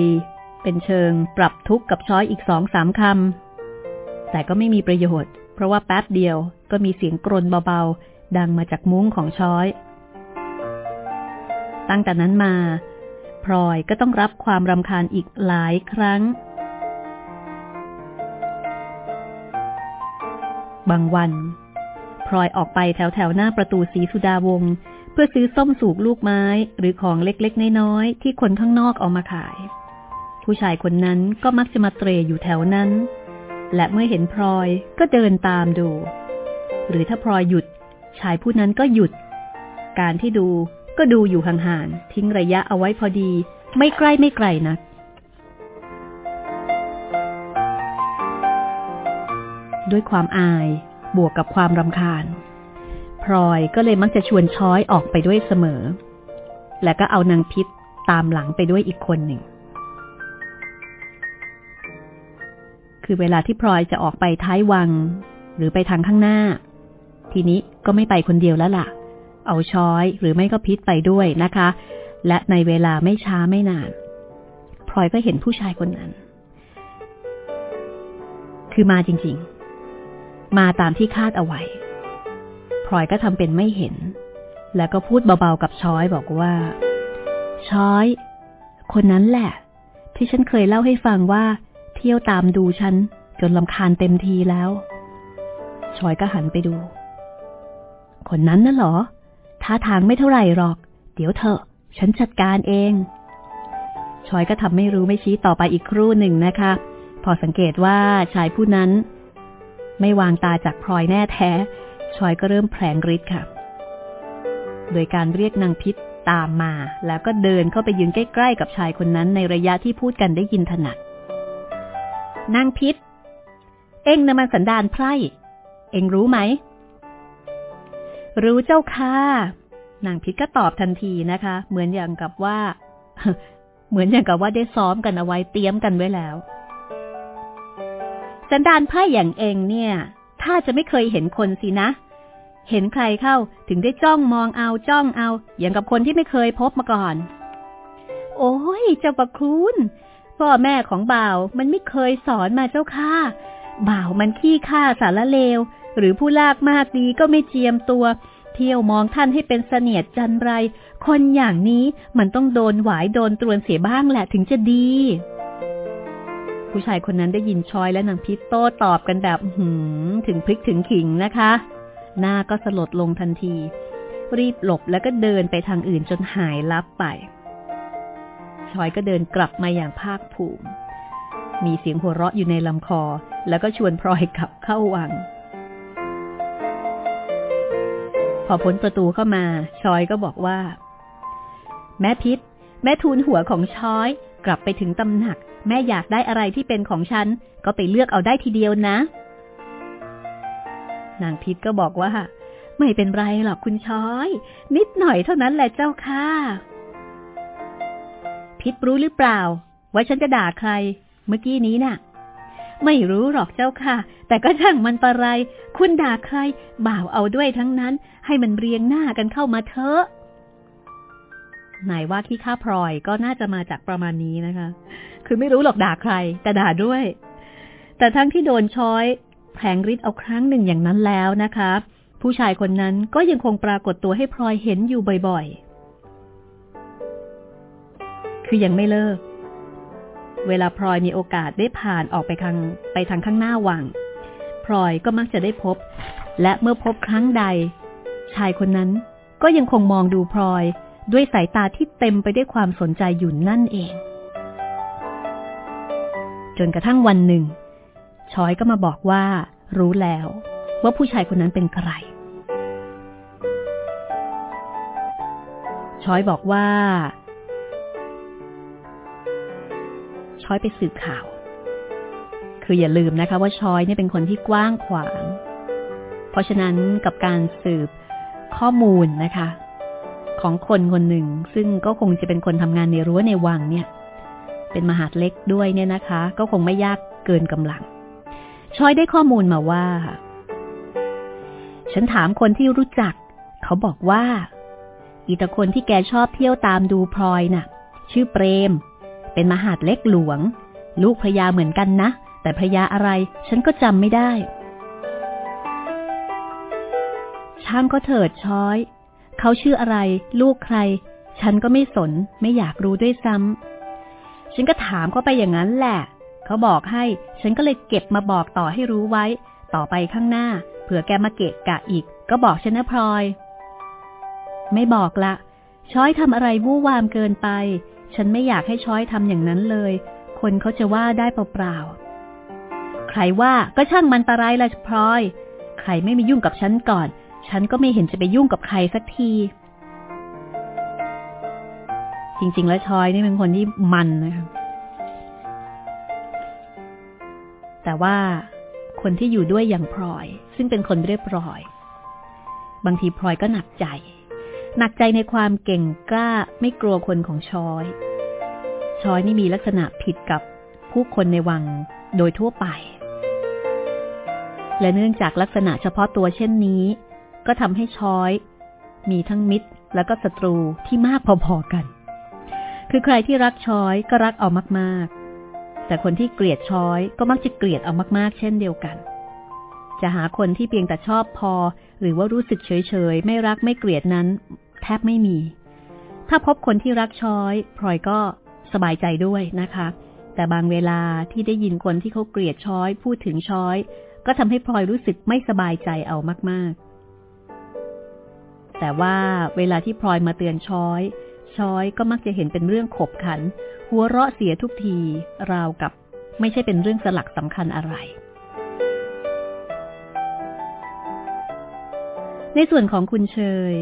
เป็นเชิงปรับทุกข์กับช้อยอีกสองสามคำแต่ก็ไม่มีประโยชน์ เพราะว่าแป๊บเดียวก็มีเสียงกรนเบาๆ ดังมาจากมุ้งของช้อย ตั้งแต่นั้นมาพลอยก็ต้องรับความรำคาญอีกหลายครั้ง บางวันพลอยออกไปแถวแถวหน้าประตูสีสุดาวง เพื่อซื้อส้มสูบลูกไม้หรือของเล็กๆ น้อยๆ ที่คนข้างนอกเอามาขาย ผู้ชายคนนั้นก็มักจะมาเตรอยู่แถวนั้น และเมื่อเห็นพลอยก็เดินตามดู หรือถ้าพลอยหยุด ชายผู้นั้นก็หยุด การที่ดูก็ดูอยู่ห่างๆทิ้งระยะเอาไว้พอดี ไม่ใกล้ไม่ไกลนักด้วยความอายบวกกับความรำคาญ พลอยก็เลยมักจะชวนช้อยออกไปด้วยเสมอ และก็เอานางพิษตามหลังไปด้วยอีกคนหนึ่ง คือเวลาที่พลอยจะออกไปท้ายวัง หรือไปทางข้างหน้า ทีนี้ก็ไม่ไปคนเดียวแล้วล่ะ เอาช้อยหรือไม่ก็พิษไปด้วยนะคะ และในเวลาไม่ช้าไม่นานพลอยก็เห็นผู้ชายคนนั้น คือมาจริง ๆ มาตามที่คาดเอาไว้ พลอยก็ทำเป็นไม่เห็น แล้วก็พูดเบาๆกับช้อยบอกว่า ช้อย คนนั้นแหละ ที่ฉันเคยเล่าให้ฟังว่า เที่ยวตามดูฉัน จนลำคาญเต็มทีแล้ว ช้อยก็หันไปดู คนนั้นน่ะหรอท่าทางไม่เท่าไหร่หรอก เดี๋ยวเถอะ ฉันจัดการเองชอยก็ทำไม่รู้ไม่ชี้ต่อไปอีกครู่หนึ่งนะคะ พอสังเกตว่าชายผู้นั้น ไม่วางตาจากพลอยแน่แท้ ชอยก็เริ่มแผลงฤทธิ์ค่ะ โดยการเรียกนางพิษตามมา แล้วก็เดินเข้าไปยืนใกล้ๆกับชายคนนั้นในระยะที่พูดกันได้ยินถนัด นางพิษ เอ็งนะมันสันดานไพร่ เอ็งรู้ไหม รู้เจ้าค่ะ นางพิษก็ตอบทันทีนะคะ เหมือนอย่างกับว่า เหมือนอย่างกับว่าได้ซ้อมกันเอาไว้เตรียมกันไว้แล้ว สันดานไพ่อย่างเองเนี่ย ถ้าจะไม่เคยเห็นคนสินะ เห็นใครเข้าถึงได้จ้องมองเอาจ้องเอา อย่างกับคนที่ไม่เคยพบมาก่อน โอ้ยเจ้าประคุณพ่อแม่ของบ่าวมันไม่เคยสอนมาเจ้าค่ะ บ่าวมันขี้ข้าสารเลว หรือผู้ลากมากดีก็ไม่เจียมตัว เที่ยวมองท่านให้เป็นเสนียดจันไร คนอย่างนี้มันต้องโดนหวายโดนตรวนเสียบ้างแหละถึงจะดี ผู้ชายคนนั้นได้ยินชอยและนางพิษโต้ตอบกันแบบหืมถึงพริกถึงขิงนะคะ หน้าก็สลดลงทันที รีบหลบแล้วก็เดินไปทางอื่นจนหายลับไป ชอยก็เดินกลับมาอย่างภาคภูมิ มีเสียงหัวเราะอยู่ในลำคอ แล้วก็ชวนพลอยกลับเข้าวัง พอพ้นประตูเข้ามา ชอยก็บอกว่า แม่พิษ แม่ทูลหัวของชอย กลับไปถึงตำหนัก แม่อยากได้อะไรที่เป็นของฉัน ก็ไปเลือกเอาได้ทีเดียวนะ นางพิษก็บอกว่า ไม่เป็นไรหรอกคุณช้อย นิดหน่อยเท่านั้นแหละเจ้าค่ะ พิษรู้หรือเปล่า ว่าฉันจะด่าใคร เมื่อกี้นี้นะ่ะ ไม่รู้หรอกเจ้าค่ะ แต่ก็ช่างมันประไรคุณด่าใคร บ่าวเอาด้วยทั้งนั้น ให้มันเรียงหน้ากันเข้ามาเถอะไหนว่าขี้ข้าพลอยก็น่าจะมาจากประมาณนี้นะคะ คือไม่รู้หรอกด่าใคร แต่ด่าด้วย แต่ทั้งที่โดนช้อย แผงฤทธิ์เอาครั้งหนึ่งอย่างนั้นแล้วนะคะ ผู้ชายคนนั้นก็ยังคงปรากฏตัวให้พลอยเห็นอยู่บ่อยๆ คือยังไม่เลิก เวลาพลอยมีโอกาสได้ผ่านออกไปทางไปทางข้างหน้าวังพลอยก็มักจะได้พบ และเมื่อพบครั้งใด ชายคนนั้นก็ยังคงมองดูพลอยด้วยสายตาที่เต็มไปด้วยความสนใจอยู่นั่นเอง จนกระทั่งวันหนึ่ง ชอยก็มาบอกว่า รู้แล้ว ว่าผู้ชายคนนั้นเป็นใครชอยบอกว่า ช้อยไปสืบข่าว คืออย่าลืมนะคะ ว่าช้อยเนี่ยเป็นคนที่กว้างขวาง เพราะฉะนั้นกับการสืบข้อมูลนะคะ ของคนคนหนึ่ง ซึ่งก็คงจะเป็นคนทำงานในรั้วในวังเนี่ย เป็นมหาดเล็กด้วยเนี่ยนะคะ ก็คงไม่ยากเกินกำลัง ชอยได้ข้อมูลมาว่า ฉันถามคนที่รู้จัก เขาบอกว่า อีตาคนที่แกชอบเที่ยวตามดูพลอยนะ่ะ ชื่อเปรม เป็นมหาดเล็กหลวง ลูกพระยาเหมือนกันนะ แต่พระยาอะไร ฉันก็จำไม่ได้ ช่างก็เถิดช้อย เขาชื่ออะไร ลูกใคร ฉันก็ไม่สน ไม่อยากรู้ด้วยซ้ำฉันก็ถามเขาไปอย่างนั้นแหละ เขาบอกให้ ฉันก็เลยเก็บมาบอกต่อให้รู้ไว้ ต่อไปข้างหน้า เผื่อแกมาเกะกะอีก ก็บอกฉันนะพลอย ไม่บอกละ ช้อยทำอะไรวู่วามเกินไป ฉันไม่อยากให้ช้อยทำอย่างนั้นเลย คนเขาจะว่าได้เปล่าๆ ใครว่าก็ช่างมันตรายละพลอย ใครไม่มียุ่งกับฉันก่อน ฉันก็ไม่เห็นจะไปยุ่งกับใครสักทีจริง ๆ แล้วชอยนี่เป็นคนที่มันนะคะ แต่ว่าคนที่อยู่ด้วยอย่างพลอย ซึ่งเป็นคนเรียบร้อย บางทีพลอยก็หนักใจ หนักใจในความเก่งกล้าไม่กลัวคนของชอย ชอยนี่มีลักษณะผิดกับผู้คนในวังโดยทั่วไป และเนื่องจากลักษณะเฉพาะตัวเช่นนี้ ก็ทำให้ชอย มีทั้งมิตรและก็ศัตรูที่มากพอๆกัน คือใครที่รักชอยก็รักเอามากๆ แต่คนที่เกลียดช้อยก็มักจะเกลียดเอามากๆ เช่นเดียวกัน จะหาคนที่เพียงแต่ชอบพอ หรือว่ารู้สึกเฉยๆ ไม่รักไม่เกลียดนั้น แทบไม่มี ถ้าพบคนที่รักช้อยพลอยก็สบายใจด้วยนะคะ แต่บางเวลาที่ได้ยินคนที่เขาเกลียดช้อยพูดถึงช้อย ก็ทำให้พลอยรู้สึกไม่สบายใจเอามากๆ แต่ว่าเวลาที่พลอยมาเตือนช้อย ช้อยก็มักจะเห็นเป็นเรื่องขบขัน หัวเราะเสียทุกทีราวกับไม่ใช่เป็นเรื่องสลักสำคัญอะไร ในส่วนของคุณเชย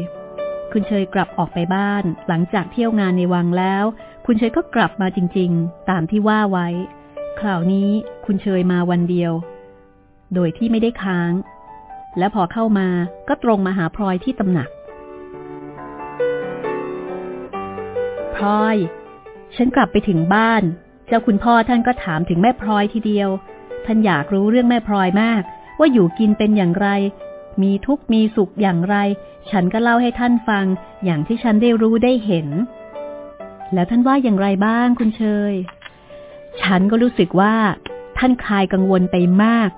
คุณเชยกลับออกไปบ้าน หลังจากเที่ยวงานในวังแล้ว คุณเชยก็กลับมาจริง ๆ ตามที่ว่าไว้ คราวนี้คุณเชยมาวันเดียว โดยที่ไม่ได้ค้าง และพอเข้ามาก็ตรงมาหาพลอยที่ตำหนัก พลอย ฉันกลับไปถึงบ้าน เจ้าคุณพ่อท่านก็ถามถึงแม่พลอยทีเดียว ท่านอยากรู้เรื่องแม่พลอยมาก ว่าอยู่กินเป็นอย่างไร มีทุกข์มีสุขอย่างไร ฉันก็เล่าให้ท่านฟัง อย่างที่ฉันได้รู้ได้เห็น แล้วท่านว่าอย่างไรบ้างคุณเชย ฉันก็รู้สึกว่า ท่านคลายกังวลไปมาก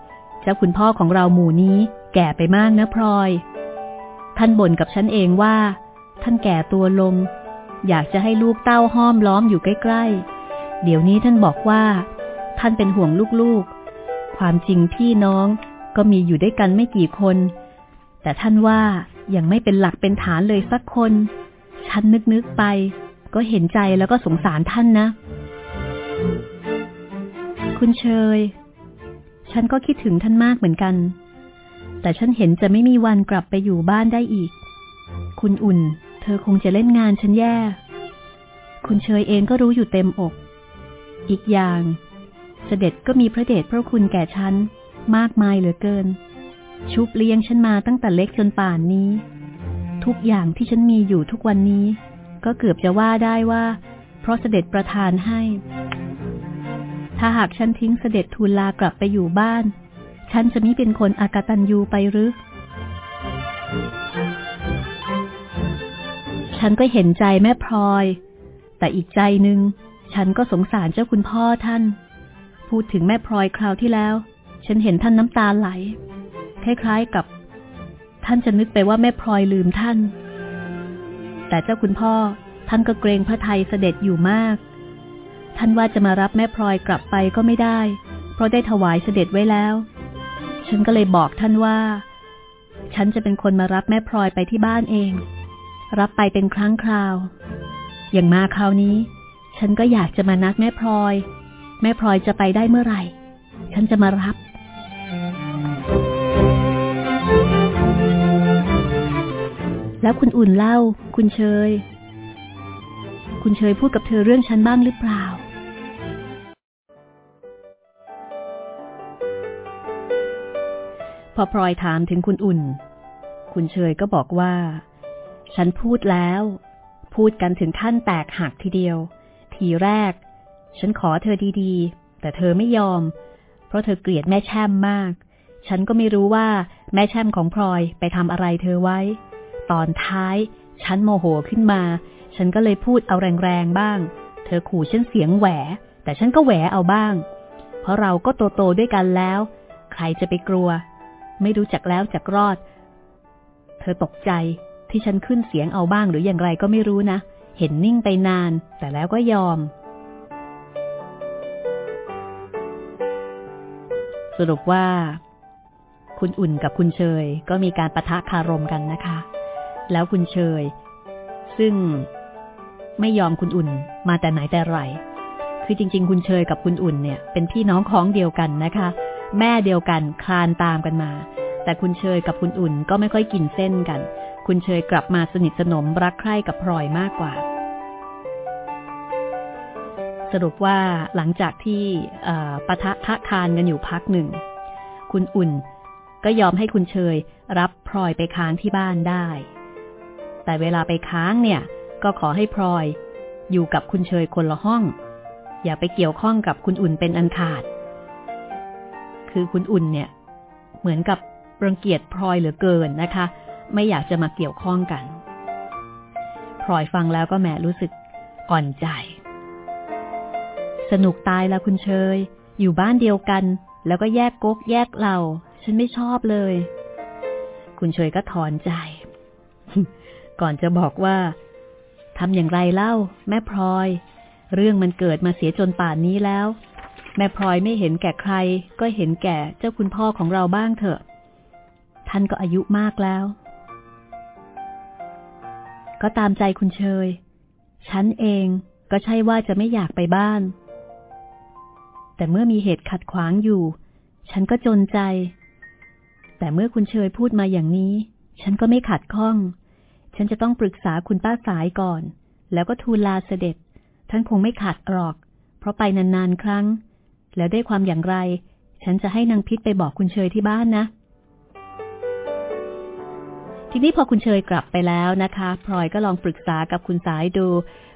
เจ้าคุณพ่อของเราหมู่นี้ แก่ไปมากนะพลอย ท่านบ่นกับฉันเองว่า ท่านแก่ตัวลง อยากจะให้ลูกเต้าห้อมล้อมอยู่ใกล้ๆ เดี๋ยวนี้ท่านบอกว่า ท่านเป็นห่วงลูกๆ ความจริงพี่น้องก็มีอยู่ด้วยกันไม่กี่คน แต่ท่านว่ายังไม่เป็นหลักเป็นฐานเลยสักคน ฉันนึกๆไป ก็เห็นใจแล้วก็สงสารท่านนะ คุณเชย ฉันก็คิดถึงท่านมากเหมือนกัน แต่ฉันเห็นจะไม่มีวันกลับไปอยู่บ้านได้อีก คุณอุ่น ธอคงจะเล่นงานฉันแย่ คุณเชยเองก็รู้อยู่เต็มอก อีกอย่างเสด็จก็มีพระเดชพระคุณแก่ฉัน มากมายเหลือเกิน ชุบเลี้ยงฉันมาตั้งแต่เล็กจนป่านนี้ ทุกอย่างที่ฉันมีอยู่ทุกวันนี้ ก็เกือบจะว่าได้ว่า เพราะเสด็จประทานให้ ถ้าหากฉันทิ้งเสด็จทูลลากลับไปอยู่บ้าน ฉันจะมิเป็นคนอากตันยูไปหรือ ฉันก็เห็นใจแม่พลอย แต่อีกใจหนึ่งฉันก็สงสารเจ้าคุณพ่อท่าน พูดถึงแม่พลอยคราวที่แล้ว ฉันเห็นท่านน้ำตาไหล คล้ายๆกับ ท่านจะนึกไปว่าแม่พลอยลืมท่าน แต่เจ้าคุณพ่อท่านก็เกรงพระไทยเสด็จอยู่มาก ท่านว่าจะมารับแม่พลอยกลับไปก็ไม่ได้ เพราะได้ถวายเสด็จไว้แล้ว ฉันก็เลยบอกท่านว่า ฉันจะเป็นคนมารับแม่พลอยไปที่บ้านเอง รับไปเป็นครั้งคราว อย่างมาคราวนี้ ฉันก็อยากจะมานัดแม่พลอย แม่พลอยจะไปได้เมื่อไหร่ ฉันจะมารับ แล้วคุณอุ่นเล่า คุณเชย คุณเชยพูดกับเธอเรื่องฉันบ้างหรือเปล่าพอพลอยถามถึงคุณอุ่น คุณเชยก็บอกว่า ฉันพูดแล้ว พูดกันถึงขั้นแตกหักทีเดียว ทีแรก ฉันขอเธอดีๆ แต่เธอไม่ยอม เพราะเธอเกลียดแม่แช่มมาก ฉันก็ไม่รู้ว่าแม่แช่มของพลอยไปทำอะไรเธอไว้ ตอนท้าย ฉันโมโหขึ้นมา ฉันก็เลยพูดเอาแรงๆบ้าง เธอขู่ฉันเสียงแหว แต่ฉันก็แหวเอาบ้าง เพราะเราก็โตๆด้วยกันแล้ว ใครจะไปกลัว ไม่รู้จักแล้วจักรอด เธอตกใจ ที่ฉันขึ้นเสียงเอาบ้างหรืออย่างไรก็ไม่รู้นะ เห็นนิ่งไปนาน แต่แล้วก็ยอม สรุปว่า คุณอุ่นกับคุณเชยก็มีการประทะคารมกันนะคะ แล้วคุณเชย ซึ่งไม่ยอมคุณอุ่นมาแต่ไหนแต่ไร คือจริง ๆ คุณเชยกับคุณอุ่นเนี่ย เป็นพี่น้องของเดียวกันนะคะ แม่เดียวกันคลานตามกันมา แต่คุณเชยกับคุณอุ่นก็ไม่ค่อยกินเส้นกัน คุณเชยกลับมาสนิทสนมรักใคร่กับพลอยมากกว่า สรุปว่าหลังจากที่ปะทะทะคานกันอยู่พักหนึ่ง คุณอุ่นก็ยอมให้คุณเชยรับพลอยไปค้างที่บ้านได้ แต่เวลาไปค้างเนี่ย ก็ขอให้พลอยอยู่กับคุณเชยคนละห้อง อย่าไปเกี่ยวข้องกับคุณอุ่นเป็นอันขาด คือคุณอุ่นเนี่ย เหมือนกับรังเกียจพลอยเหลือเกินนะคะ ไม่อยากจะมาเกี่ยวข้องกันพลอยฟังแล้วก็แหมรู้สึกอ่อนใจ สนุกตายแล้วคุณเชย อยู่บ้านเดียวกัน แล้วก็แยกก๊กแยกเรา ฉันไม่ชอบเลย คุณเชยก็ถอนใจ ก่อนจะบอกว่าทำอย่างไรเล่า แม่พลอย เรื่องมันเกิดมาเสียจนป่านนี้แล้ว แม่พลอยไม่เห็นแก่ใคร ก็เห็นแก่เจ้าคุณพ่อของเราบ้างเถอะ ท่านก็อายุมากแล้ว ก็ตามใจคุณเชย ฉันเองก็ใช่ว่าจะไม่อยากไปบ้าน แต่เมื่อมีเหตุขัดขวางอยู่ ฉันก็จนใจ แต่เมื่อคุณเชยพูดมาอย่างนี้ ฉันก็ไม่ขัดข้อง ฉันจะต้องปรึกษาคุณป้าสายก่อน แล้วก็ทูลลาเสด็จ ท่านคงไม่ขัดหรอก เพราะไปนานๆครั้ง แล้วได้ความอย่างไร ฉันจะให้นางพิษไปบอกคุณเชยที่บ้านนะ ทีนี้พอคุณเชยกลับไปแล้วนะคะพลอยก็ลองปรึกษากับคุณสายดู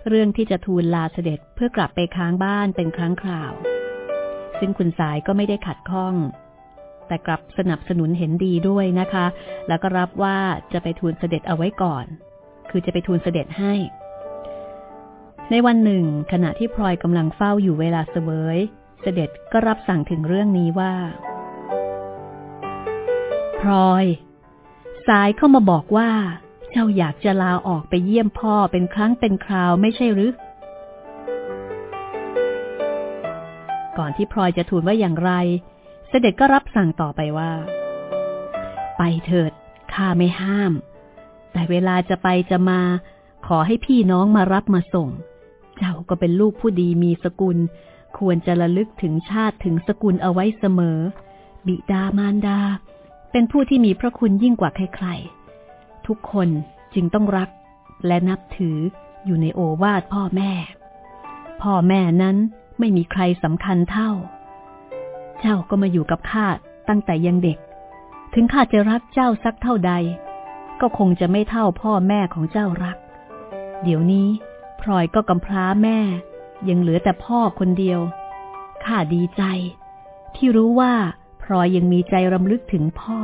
เรื่องที่จะทูลลาเสด็จเพื่อกลับไปค้างบ้านเป็นครั้งคราว ซึ่งคุณสายก็ไม่ได้ขัดข้อง แต่กลับสนับสนุนเห็นดีด้วยนะคะ แล้วก็รับว่าจะไปทูลเสด็จเอาไว้ก่อน คือจะไปทูลเสด็จให้ ในวันหนึ่ง ขณะที่พลอยกำลังเฝ้าอยู่เวลาเสวย เสด็จก็รับสั่งถึงเรื่องนี้ว่า พลอย สายเข้ามาบอกว่า เจ้าอยากจะลาออกไปเยี่ยมพ่อเป็นครั้งเป็นคราวไม่ใช่หรือ ก่อนที่พลอยจะทูลว่าอย่างไร เสด็จก็รับสั่งต่อไปว่า ไปเถิดข้าไม่ห้าม แต่เวลาจะไปจะมา ขอให้พี่น้องมารับมาส่ง เจ้าก็เป็นลูกผู้ดีมีสกุล ควรจะระลึกถึงชาติถึงสกุลเอาไว้เสมอ บิดามารดา เป็นผู้ที่มีพระคุณยิ่งกว่าใครๆ ทุกคนจึงต้องรักและนับถืออยู่ในโอวาทพ่อแม่ พ่อแม่นั้นไม่มีใครสำคัญเท่า เจ้าก็มาอยู่กับข้าตั้งแต่ยังเด็ก ถึงข้าจะรักเจ้าสักเท่าใด ก็คงจะไม่เท่าพ่อแม่ของเจ้ารัก เดี๋ยวนี้พลอยก็กำพร้าแม่ ยังเหลือแต่พ่อคนเดียว ข้าดีใจ ที่รู้ว่า ลอยยังมีใจรำลึกถึงพ่อ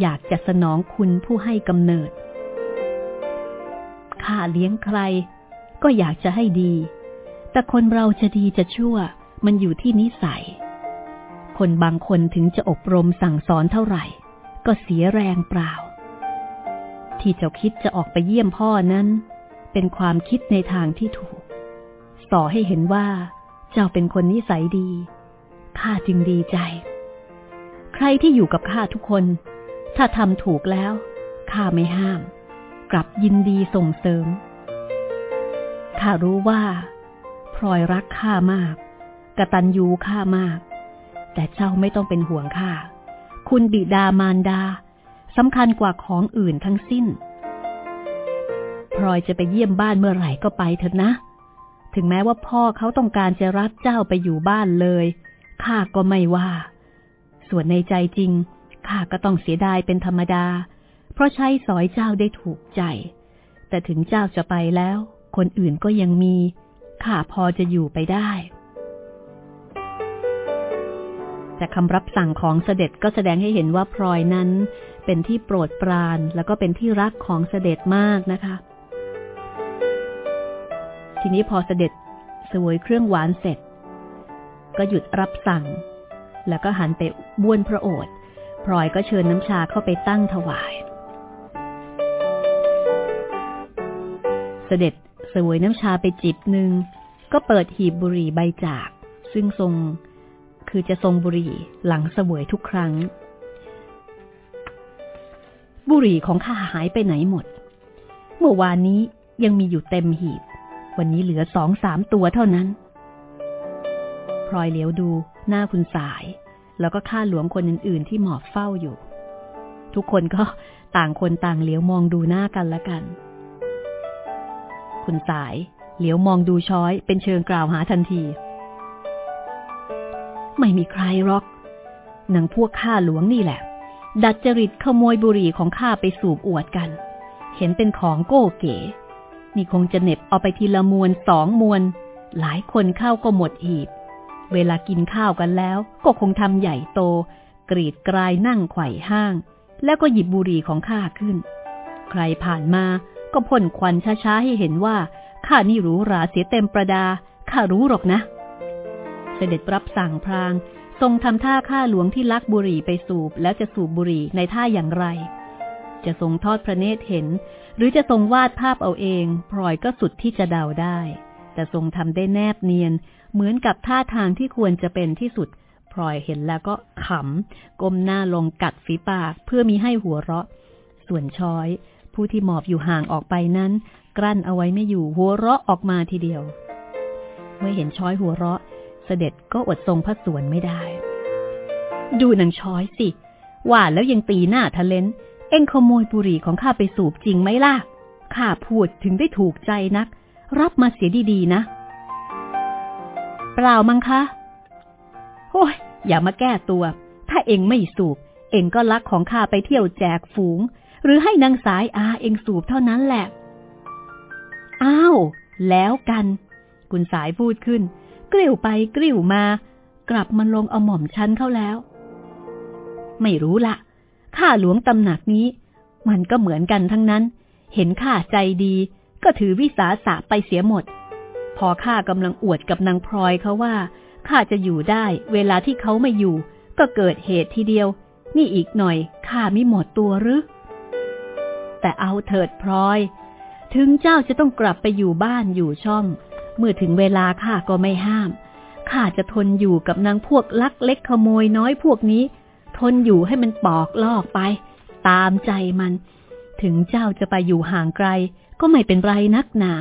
อยากจะสนองคุณผู้ให้กำเนิด ข้าเลี้ยงใคร ก็อยากจะให้ดี แต่คนเราจะดีจะชั่ว มันอยู่ที่นิสัย คนบางคนถึงจะอบรมสั่งสอนเท่าไหร่ ก็เสียแรงเปล่า ที่เจ้าคิดจะออกไปเยี่ยมพ่อนั้น เป็นความคิดในทางที่ถูกสอให้เห็นว่า เจ้าเป็นคนนิสัยดีข้าจึงดีใจ ใครที่อยู่กับข้าทุกคน ถ้าทำถูกแล้วข้าไม่ห้าม กลับยินดีส่งเสริมข้ารู้ว่าพลอยรักข้ามากกตัญญูข้ามาก แต่เจ้าไม่ต้องเป็นห่วงข้าคุณบิดามารดาสำคัญกว่าของอื่นทั้งสิ้นพลอยจะไปเยี่ยมบ้านเมื่อไหร่ก็ไปเถอะนะ ถึงแม้ว่าพ่อเขาต้องการจะรับเจ้าไปอยู่บ้านเลย ข้าก็ไม่ว่า ส่วนในใจจริงข้าก็ต้องเสียดายเป็นธรรมดา เพราะใช้สอยเจ้าได้ถูกใจ แต่ถึงเจ้าจะไปแล้ว คนอื่นก็ยังมีข้าพอจะอยู่ไปได้ แต่คำรับสั่งของเสด็จก็แสดงให้เห็นว่าพลอยนั้นเป็นที่โปรดปรานแล้วก็เป็นที่รักของเสด็จมากนะคะ ทีนี้พอเสด็จสวยเครื่องหวานเสร็จ ก็หยุดรับสั่ง แล้วก็หันไปบ้วนพระโอษฐ์พลอยก็เชิญน้ำชาเข้าไปตั้งถวาย เสด็จสวยน้ำชาไปจิบหนึ่ง ก็เปิดหีบบุหรี่ใบจาก ซึ่งทรงคือจะทรงบุหรี่หลังเสวยทุกครั้ง บุหรี่ของข้าหายไปไหนหมด เมื่อวานนี้ยังมีอยู่เต็มหีบ วันนี้เหลือสองสามตัวเท่านั้น พลอยเหลียวดู หน้าคุณสาย แล้วก็ข้าหลวงคนอื่น ๆ ที่หมอบเฝ้าอยู่ ทุกคนก็ต่างคนต่างเหลียวมองดูหน้ากันละกัน คุณสายเหลียวมองดูช้อยเป็นเชิงกล่าวหาทันที ไม่มีใครหรอกหนังพวกข้าหลวงนี่แหละ ดัดจริตขโมยบุหรี่ของข้าไปสูบอวดกัน เห็นเป็นของโก้เก๋นี่คงจะเน็บเอาไปทีละมวนสองมวน หลายคนเข้าก็หมดหีบ เวลากินข้าวกันแล้วก็คงทำใหญ่โต กรีดกลายนั่งไขว่ห้าง แล้วก็หยิบบุหรี่ของข้าขึ้น ใครผ่านมาก็พ่นควันช้าๆให้เห็นว่าข้านี่รู้ราเสียเต็มประดาข้ารู้หรอกนะ เสด็จรับสั่งพรางทรงทำท่าข้าหลวงที่ลักบุหรี่ไปสูบแล้วจะสูบบุหรี่ในท่าอย่างไร จะทรงทอดพระเนตรเห็น หรือจะทรงวาดภาพเอาเองพลอยก็สุดที่จะเดาได้ แต่ทรงทำได้แนบเนียน เหมือนกับท่าทางที่ควรจะเป็นที่สุดพลอยเห็นแล้วก็ขำก้มหน้าลงกัดฝีปากเพื่อมีให้หัวเราะ ส่วนช้อย ผู้ที่หมอบอยู่ห่างออกไปนั้น กลั้นเอาไว้ไม่อยู่หัวเราะออกมาทีเดียว เมื่อเห็นช้อยหัวเราะ เสด็จก็อดทรงพระสวนไม่ได้ ดูนางช้อยสิ ว่าแล้วยังตีหน้าทะเลนเอ็งขโมยบุหรี่ของข้าไปสูบจริงไหมล่ะข้าพูดถึงได้ถูกใจนัก รับมาเสียดีๆนะ เปล่ามั้งคะโอ้ยอย่ามาแก้ตัว ถ้าเองไม่สูบ เองก็ลักของข้าไปเที่ยวแจกฝูง หรือให้นางสายอาเองสูบเท่านั้นแหละ อ้าว แล้วกัน คุณสายพูดขึ้น กลิ้วไปกลิ้วมา กลับมาลงเอาหม่อมชั้นเข้าแล้ว ไม่รู้ละข้าหลวงตำหนักนี้ มันก็เหมือนกันทั้งนั้น เห็นข้าใจดี ก็ถือวิสาสะไปเสียหมด พอข้ากำลังอวดกับนางพลอยเขาว่าข้าจะอยู่ได้ เวลาที่เขาไม่อยู่ ก็เกิดเหตุทีเดียว นี่อีกหน่อยข้าไม่หมดตัวหรือ แต่เอาเถิดพลอย ถึงเจ้าจะต้องกลับไปอยู่บ้านอยู่ช่อง เมื่อถึงเวลาข้าก็ไม่ห้ามข้าจะทนอยู่กับนางพวกลักเล็กขโมยน้อยพวกนี้ ทนอยู่ให้มันปอกลอกไป ตามใจมัน ถึงเจ้าจะไปอยู่ห่างไกล ก็ไม่เป็นไรนักหนา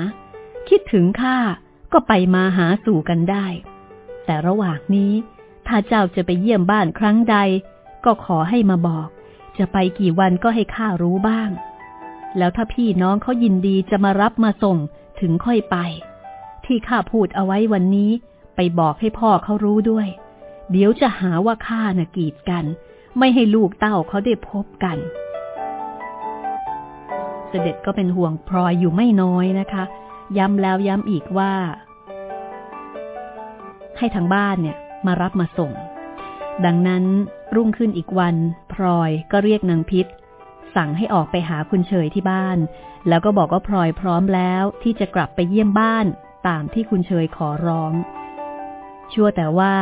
คิดถึงข้า ก็ไปมาหาสู่กันได้ แต่ระหว่างนี้ ถ้าเจ้าจะไปเยี่ยมบ้านครั้งใด ก็ขอให้มาบอก จะไปกี่วันก็ให้ข้ารู้บ้าง แล้วถ้าพี่น้องเขายินดีจะมารับมาส่งถึงค่อยไป ที่ข้าพูดเอาไว้วันนี้ ไปบอกให้พ่อเขารู้ด้วย เดี๋ยวจะหาว่าข้าน่ะกีดกัน ไม่ให้ลูกเต้าเขาได้พบกันเสด็จก็เป็นห่วงพลอยอยู่ไม่น้อยนะคะ ย้ำแล้วย้ำอีกว่า ให้ทางบ้านเนี่ยมารับมาส่ง ดังนั้นรุ่งขึ้นอีกวัน พลอยก็เรียกนางพิษ สั่งให้ออกไปหาคุณเฉยที่บ้าน แล้วก็บอกว่าพลอยพร้อมแล้วที่จะกลับไปเยี่ยมบ้านตามที่คุณเฉยขอร้อง ชั่วแต่ว่า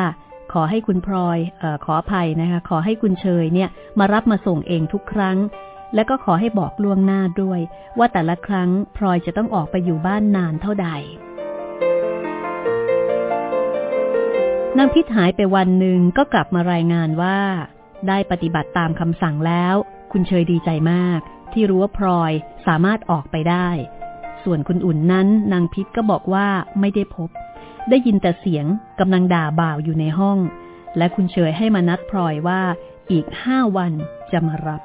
ขอให้คุณพลอยออขออภัยนะคะ ขอให้คุณเฉยเนี่ยมารับมาส่งเองทุกครั้ง และก็ขอให้บอกล่วงหน้าด้วย ว่าแต่ละครั้งพลอยจะต้องออกไปอยู่บ้านนานเท่าใดนางพิษหายไปวันหนึ่งก็กลับมารายงานว่า ได้ปฏิบัติตามคำสั่งแล้ว คุณเชยดีใจมาก ที่รู้ว่าพลอยสามารถออกไปได้ ส่วนคุณอุ่นนั้นนางพิษก็บอกว่าไม่ได้พบ ได้ยินแต่เสียงกำลังด่าบ่าวอยู่ในห้อง และคุณเชยให้มานัดพลอยว่าอีกห้าวันจะมารับ